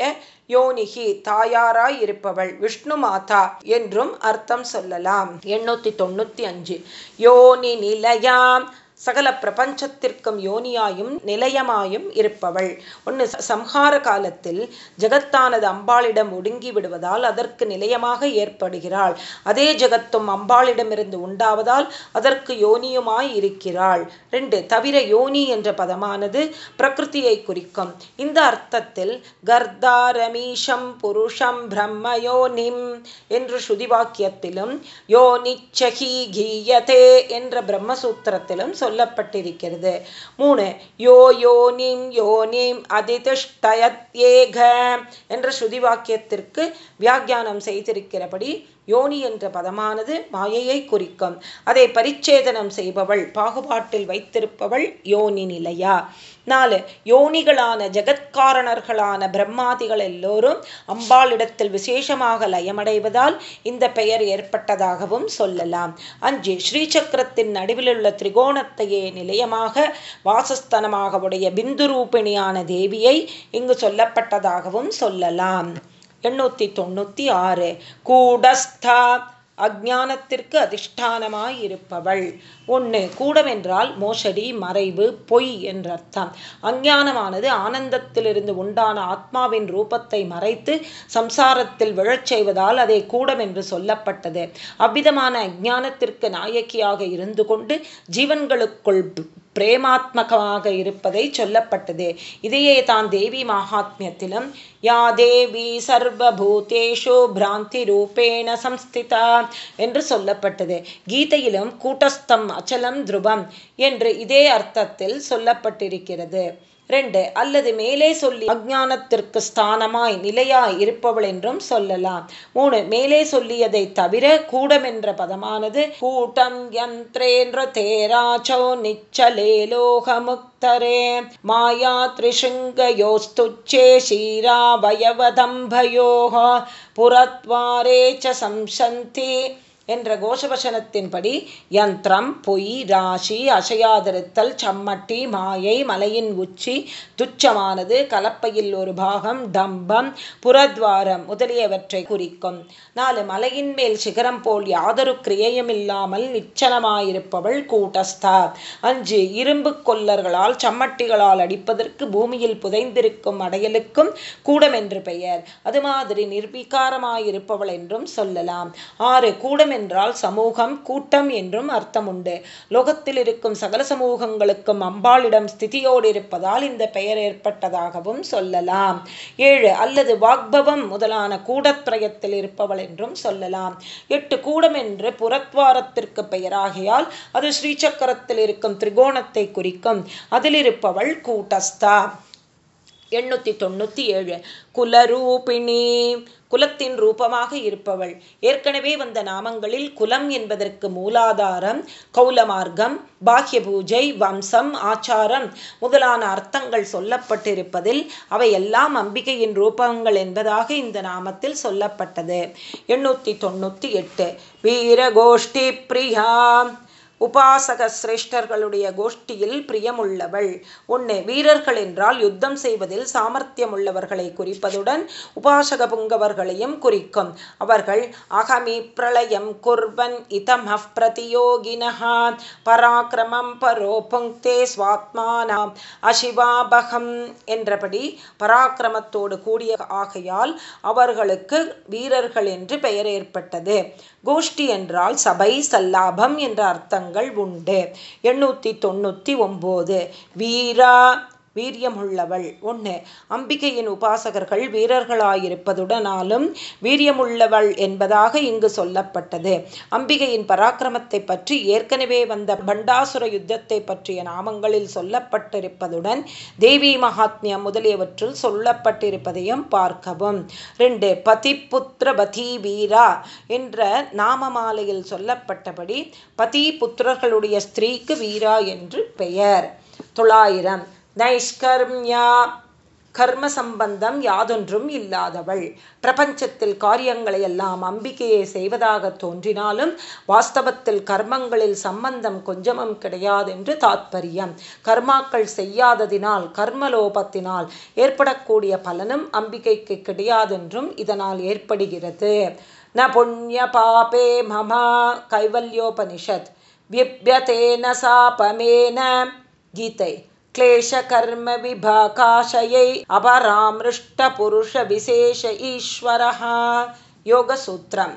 யோனிகி தாயாராய் இருப்பவள் விஷ்ணு மாதா என்றும் அர்த்தம் சொல்லலாம். எண்ணூத்தி தொண்ணூத்தி அஞ்சு. யோனி நிலையாம் சகல பிரபஞ்சத்திற்கும் யோனியாயும் நிலையமாயும் இருப்பவள். ஒன்று சம்ஹார காலத்தில் ஜெகத்தானது அம்பாளிடம் ஒடுங்கி விடுவதால் அதற்கு நிலையமாக ஏற்படுகிறாள். அதே ஜெகத்தும் அம்பாளிடமிருந்து உண்டாவதால் அதற்கு யோனியுமாய் இருக்கிறாள். ரெண்டு தவிர யோனி என்ற பதமானது பிரகிருத்தியை குறிக்கும். இந்த அர்த்தத்தில் கர்தா ரமீஷம் புருஷம் பிரம்மயோனிம் என்று ஸ்ருதிவாக்கியத்திலும் யோனிச்சகி கீயதே என்ற பிரம்மசூத்திரத்திலும் சொல்லப்பட்டிருக்கிறது. மூணு யோ யோனிம் யோனிம் அதிதிஷ்டயத்யேக என்ற ஸ்ருதி வாக்கியத்திற்கு வியாக்கியானம் செய்திருக்கிறபடி யோனி என்ற பதமானது மாயையை குறிக்கும். அதை பரிச்சேதனம் செய்பவள் பாகுபாட்டில் வைத்திருப்பவள் யோனி நிலையா. நாலு யோனிகளான ஜெகத்காரணர்களான பிரம்மாதிகள் எல்லோரும் அம்பாளிடத்தில் விசேஷமாக லயமடைவதால் இந்த பெயர் ஏற்பட்டதாகவும் சொல்லலாம். அஞ்சு ஸ்ரீசக்கரத்தின் நடுவிலுள்ள திரிகோணத்தையே நிலையமாக வாசஸ்தனமாக உடைய பிந்து ரூபிணியான தேவியை இங்கு சொல்லப்பட்டதாகவும் சொல்லலாம். எண்ணூற்றி தொண்ணூற்றி ஆறு கூடஸ்தா அஜானத்திற்கு அதிஷ்டானமாயிருப்பவள். ஒன்று கூடமென்றால் மோசடி மறைவு பொய் என்ற அர்த்தம் அஞ்ஞானமானது ஆனந்தத்திலிருந்து உண்டான ஆத்மாவின் ரூபத்தை மறைத்து சம்சாரத்தில் விழச் செய்வதால் அதை கூடம் என்று சொல்லப்பட்டது. அவ்விதமான அஜானத்திற்கு நாயக்கியாக இருந்து கொண்டு ஜீவன்களுக்குள் பிரேமாத்மகமாக இருப்பதை சொல்லப்பட்டது. இதையே தான் தேவி மகாத்மியத்திலும் யா தேவி சர்வபூதேஷு பிராந்தி ரூபேண சம்ஸ்திதா என்று சொல்லப்பட்டது. கீதையிலும் கூட்டஸ்தம் அச்சலம் துருவம் என்று இதே அர்த்தத்தில் சொல்லப்பட்டிருக்கிறது. ரெண்டு அல்லது மேலே சொல்லி அஜானத்திற்கு ஸ்தானமாய் நிலையாய் இருப்பவள் என்றும் சொல்லலாம். மூணு மேலே சொல்லியதை தவிர கூடம் என்ற பதமானது கூட்டம் யந்திரேன்ற தேராச்சோ நிச்சலே லோகமுக்தரே. மாயா திரிஷுங்கயோஸ்துச்சே ஷீராவயவதம்பயோः புரத்வாரே ச சம்சந்தி. என்ற கோஷவசனத்தின்படி யந்திரம் பொய் ராசி அசையாதிருத்தல் சம்மட்டி மாயை மலையின் உச்சி துச்சமானது கலப்பையில் ஒரு பாகம் டம்பம் புறத்வாரம் முதலியவற்றை குறிக்கும். நாலு மலையின் மேல் சிகரம் போல் யாதொரு கிரியையுமில்லாமல் நிச்சலமாயிருப்பவள் கூட்டஸ்தா. அஞ்சு இரும்பு கொல்லர்களால் சம்மட்டிகளால் அடிப்பதற்கு பூமியில் புதைந்திருக்கும் அடையலுக்கும் கூடம் என்று பெயர். அது மாதிரி நிர்வீகாரமாயிருப்பவள் என்றும் சொல்லலாம். ஆறு கூடம் என்றால் சமூகம் கூட்டம் என்றும் அர்த்தம் உண்டு லோகத்தில் இருக்கும் சகல சமூகங்களுக்கும் அம்பாளிடம் ஸ்திதியோடு இருப்பதால் இந்த பெயர் ஏற்பட்டதாகவும் சொல்லலாம். ஏழு அல்லது வாக்பவம் முதலான கூடத்ரயத்தில் இருப்பவள் என்றும் சொல்லலாம். எட்டு கூடம் என்று புறத்வாரத்திற்கு பெயராகியால் அது ஸ்ரீசக்கரத்தில் இருக்கும் திரிகோணத்தை குறிக்கும். அதில் இருப்பவள் கூட்டஸ்தா. எண்ணூற்றி தொண்ணூற்றி ஏழு குலரூபிணி குலத்தின் ரூபமாக இருப்பவள். ஏற்கனவே வந்த நாமங்களில் குலம் என்பதற்கு மூலாதாரம் கௌலமார்க்கம் பாக்ய பூஜை வம்சம் ஆச்சாரம் முதலான அர்த்தங்கள் சொல்லப்பட்டிருப்பதில் அவையெல்லாம் அம்பிகையின் ரூபங்கள் என்பதாக இந்த நாமத்தில் சொல்லப்பட்டது. எண்ணூற்றி தொண்ணூற்றி எட்டு. வீரகோஷ்டி பிரியா. உபாசக சிரேஷ்டர்களுடைய கோஷ்டியில் பிரியமுள்ளவள். ஒன்று வீரர்கள் என்றால் யுத்தம் செய்வதில் சாமர்த்தியம் உள்ளவர்களை குறிப்பதுடன் உபாசக புங்கவர்களையும் குறிக்கும். அவர்கள் அகமி பிரளயம் குர்வன் இதம் பிரதியோகினஹா பராக்கிரமம் பரோ புங்கே ஸ்வாத்மானாம் அசிவாபகம் என்றபடி பராக்கிரமத்தோடு கூடிய ஆகையால் அவர்களுக்கு வீரர்கள் என்று பெயர் ஏற்பட்டது. கோஷ்டி என்றால் சபை சல்லாபம் என்ற அர்த்தங்கள். உண்டு. எண்ணூற்றி தொண்ணூற்றி ஒம்பது. வீரா வீரியமுள்ளவள். ஒன்று அம்பிகையின் உபாசகர்கள் வீரர்களாயிருப்பதுடனாலும் வீரியமுள்ளவள் என்பதாக இங்கு சொல்லப்பட்டது. அம்பிகையின் பராக்கிரமத்தை பற்றி ஏற்கனவே வந்த பண்டாசுர யுத்தத்தை பற்றிய நாமங்களில் சொல்லப்பட்டிருப்பதுடன் தேவி மகாத்மியம் முதலியவற்றில் சொல்லப்பட்டிருப்பதையும் பார்க்கவும். ரெண்டு பதிபுத்திர பதி வீரா என்ற நாமமாலையில் சொல்லப்பட்டபடி பதி புத்திரர்களுடைய ஸ்திரீக்கு வீரா என்று பெயர். தொள்ளாயிரம் நைஷ்கர்மியா கர்ம சம்பந்தம் யாதொன்றும் இல்லாதவள். பிரபஞ்சத்தில் காரியங்களை எல்லாம் அம்பிக்கையே செய்வதாக தோன்றினாலும் வாஸ்தவத்தில் கர்மங்களில் சம்பந்தம் கொஞ்சமும் கிடையாதென்று தாத்பரியம். கர்மாக்கள் செய்யாததினால் கர்மலோபத்தினால் ஏற்படக்கூடிய பலனும் அம்பிகைக்கு கிடையாதென்றும் இதனால் ஏற்படுகிறது. ந புண்ணிய பாபே மமா கைவல்யோபனிஷத். விப்யதேன சாபமேன கீதை. क्लेशकर्मविभाकाशयै अपरामृष्टपुरुषविशेष ईश्वरः। योगसूत्रम्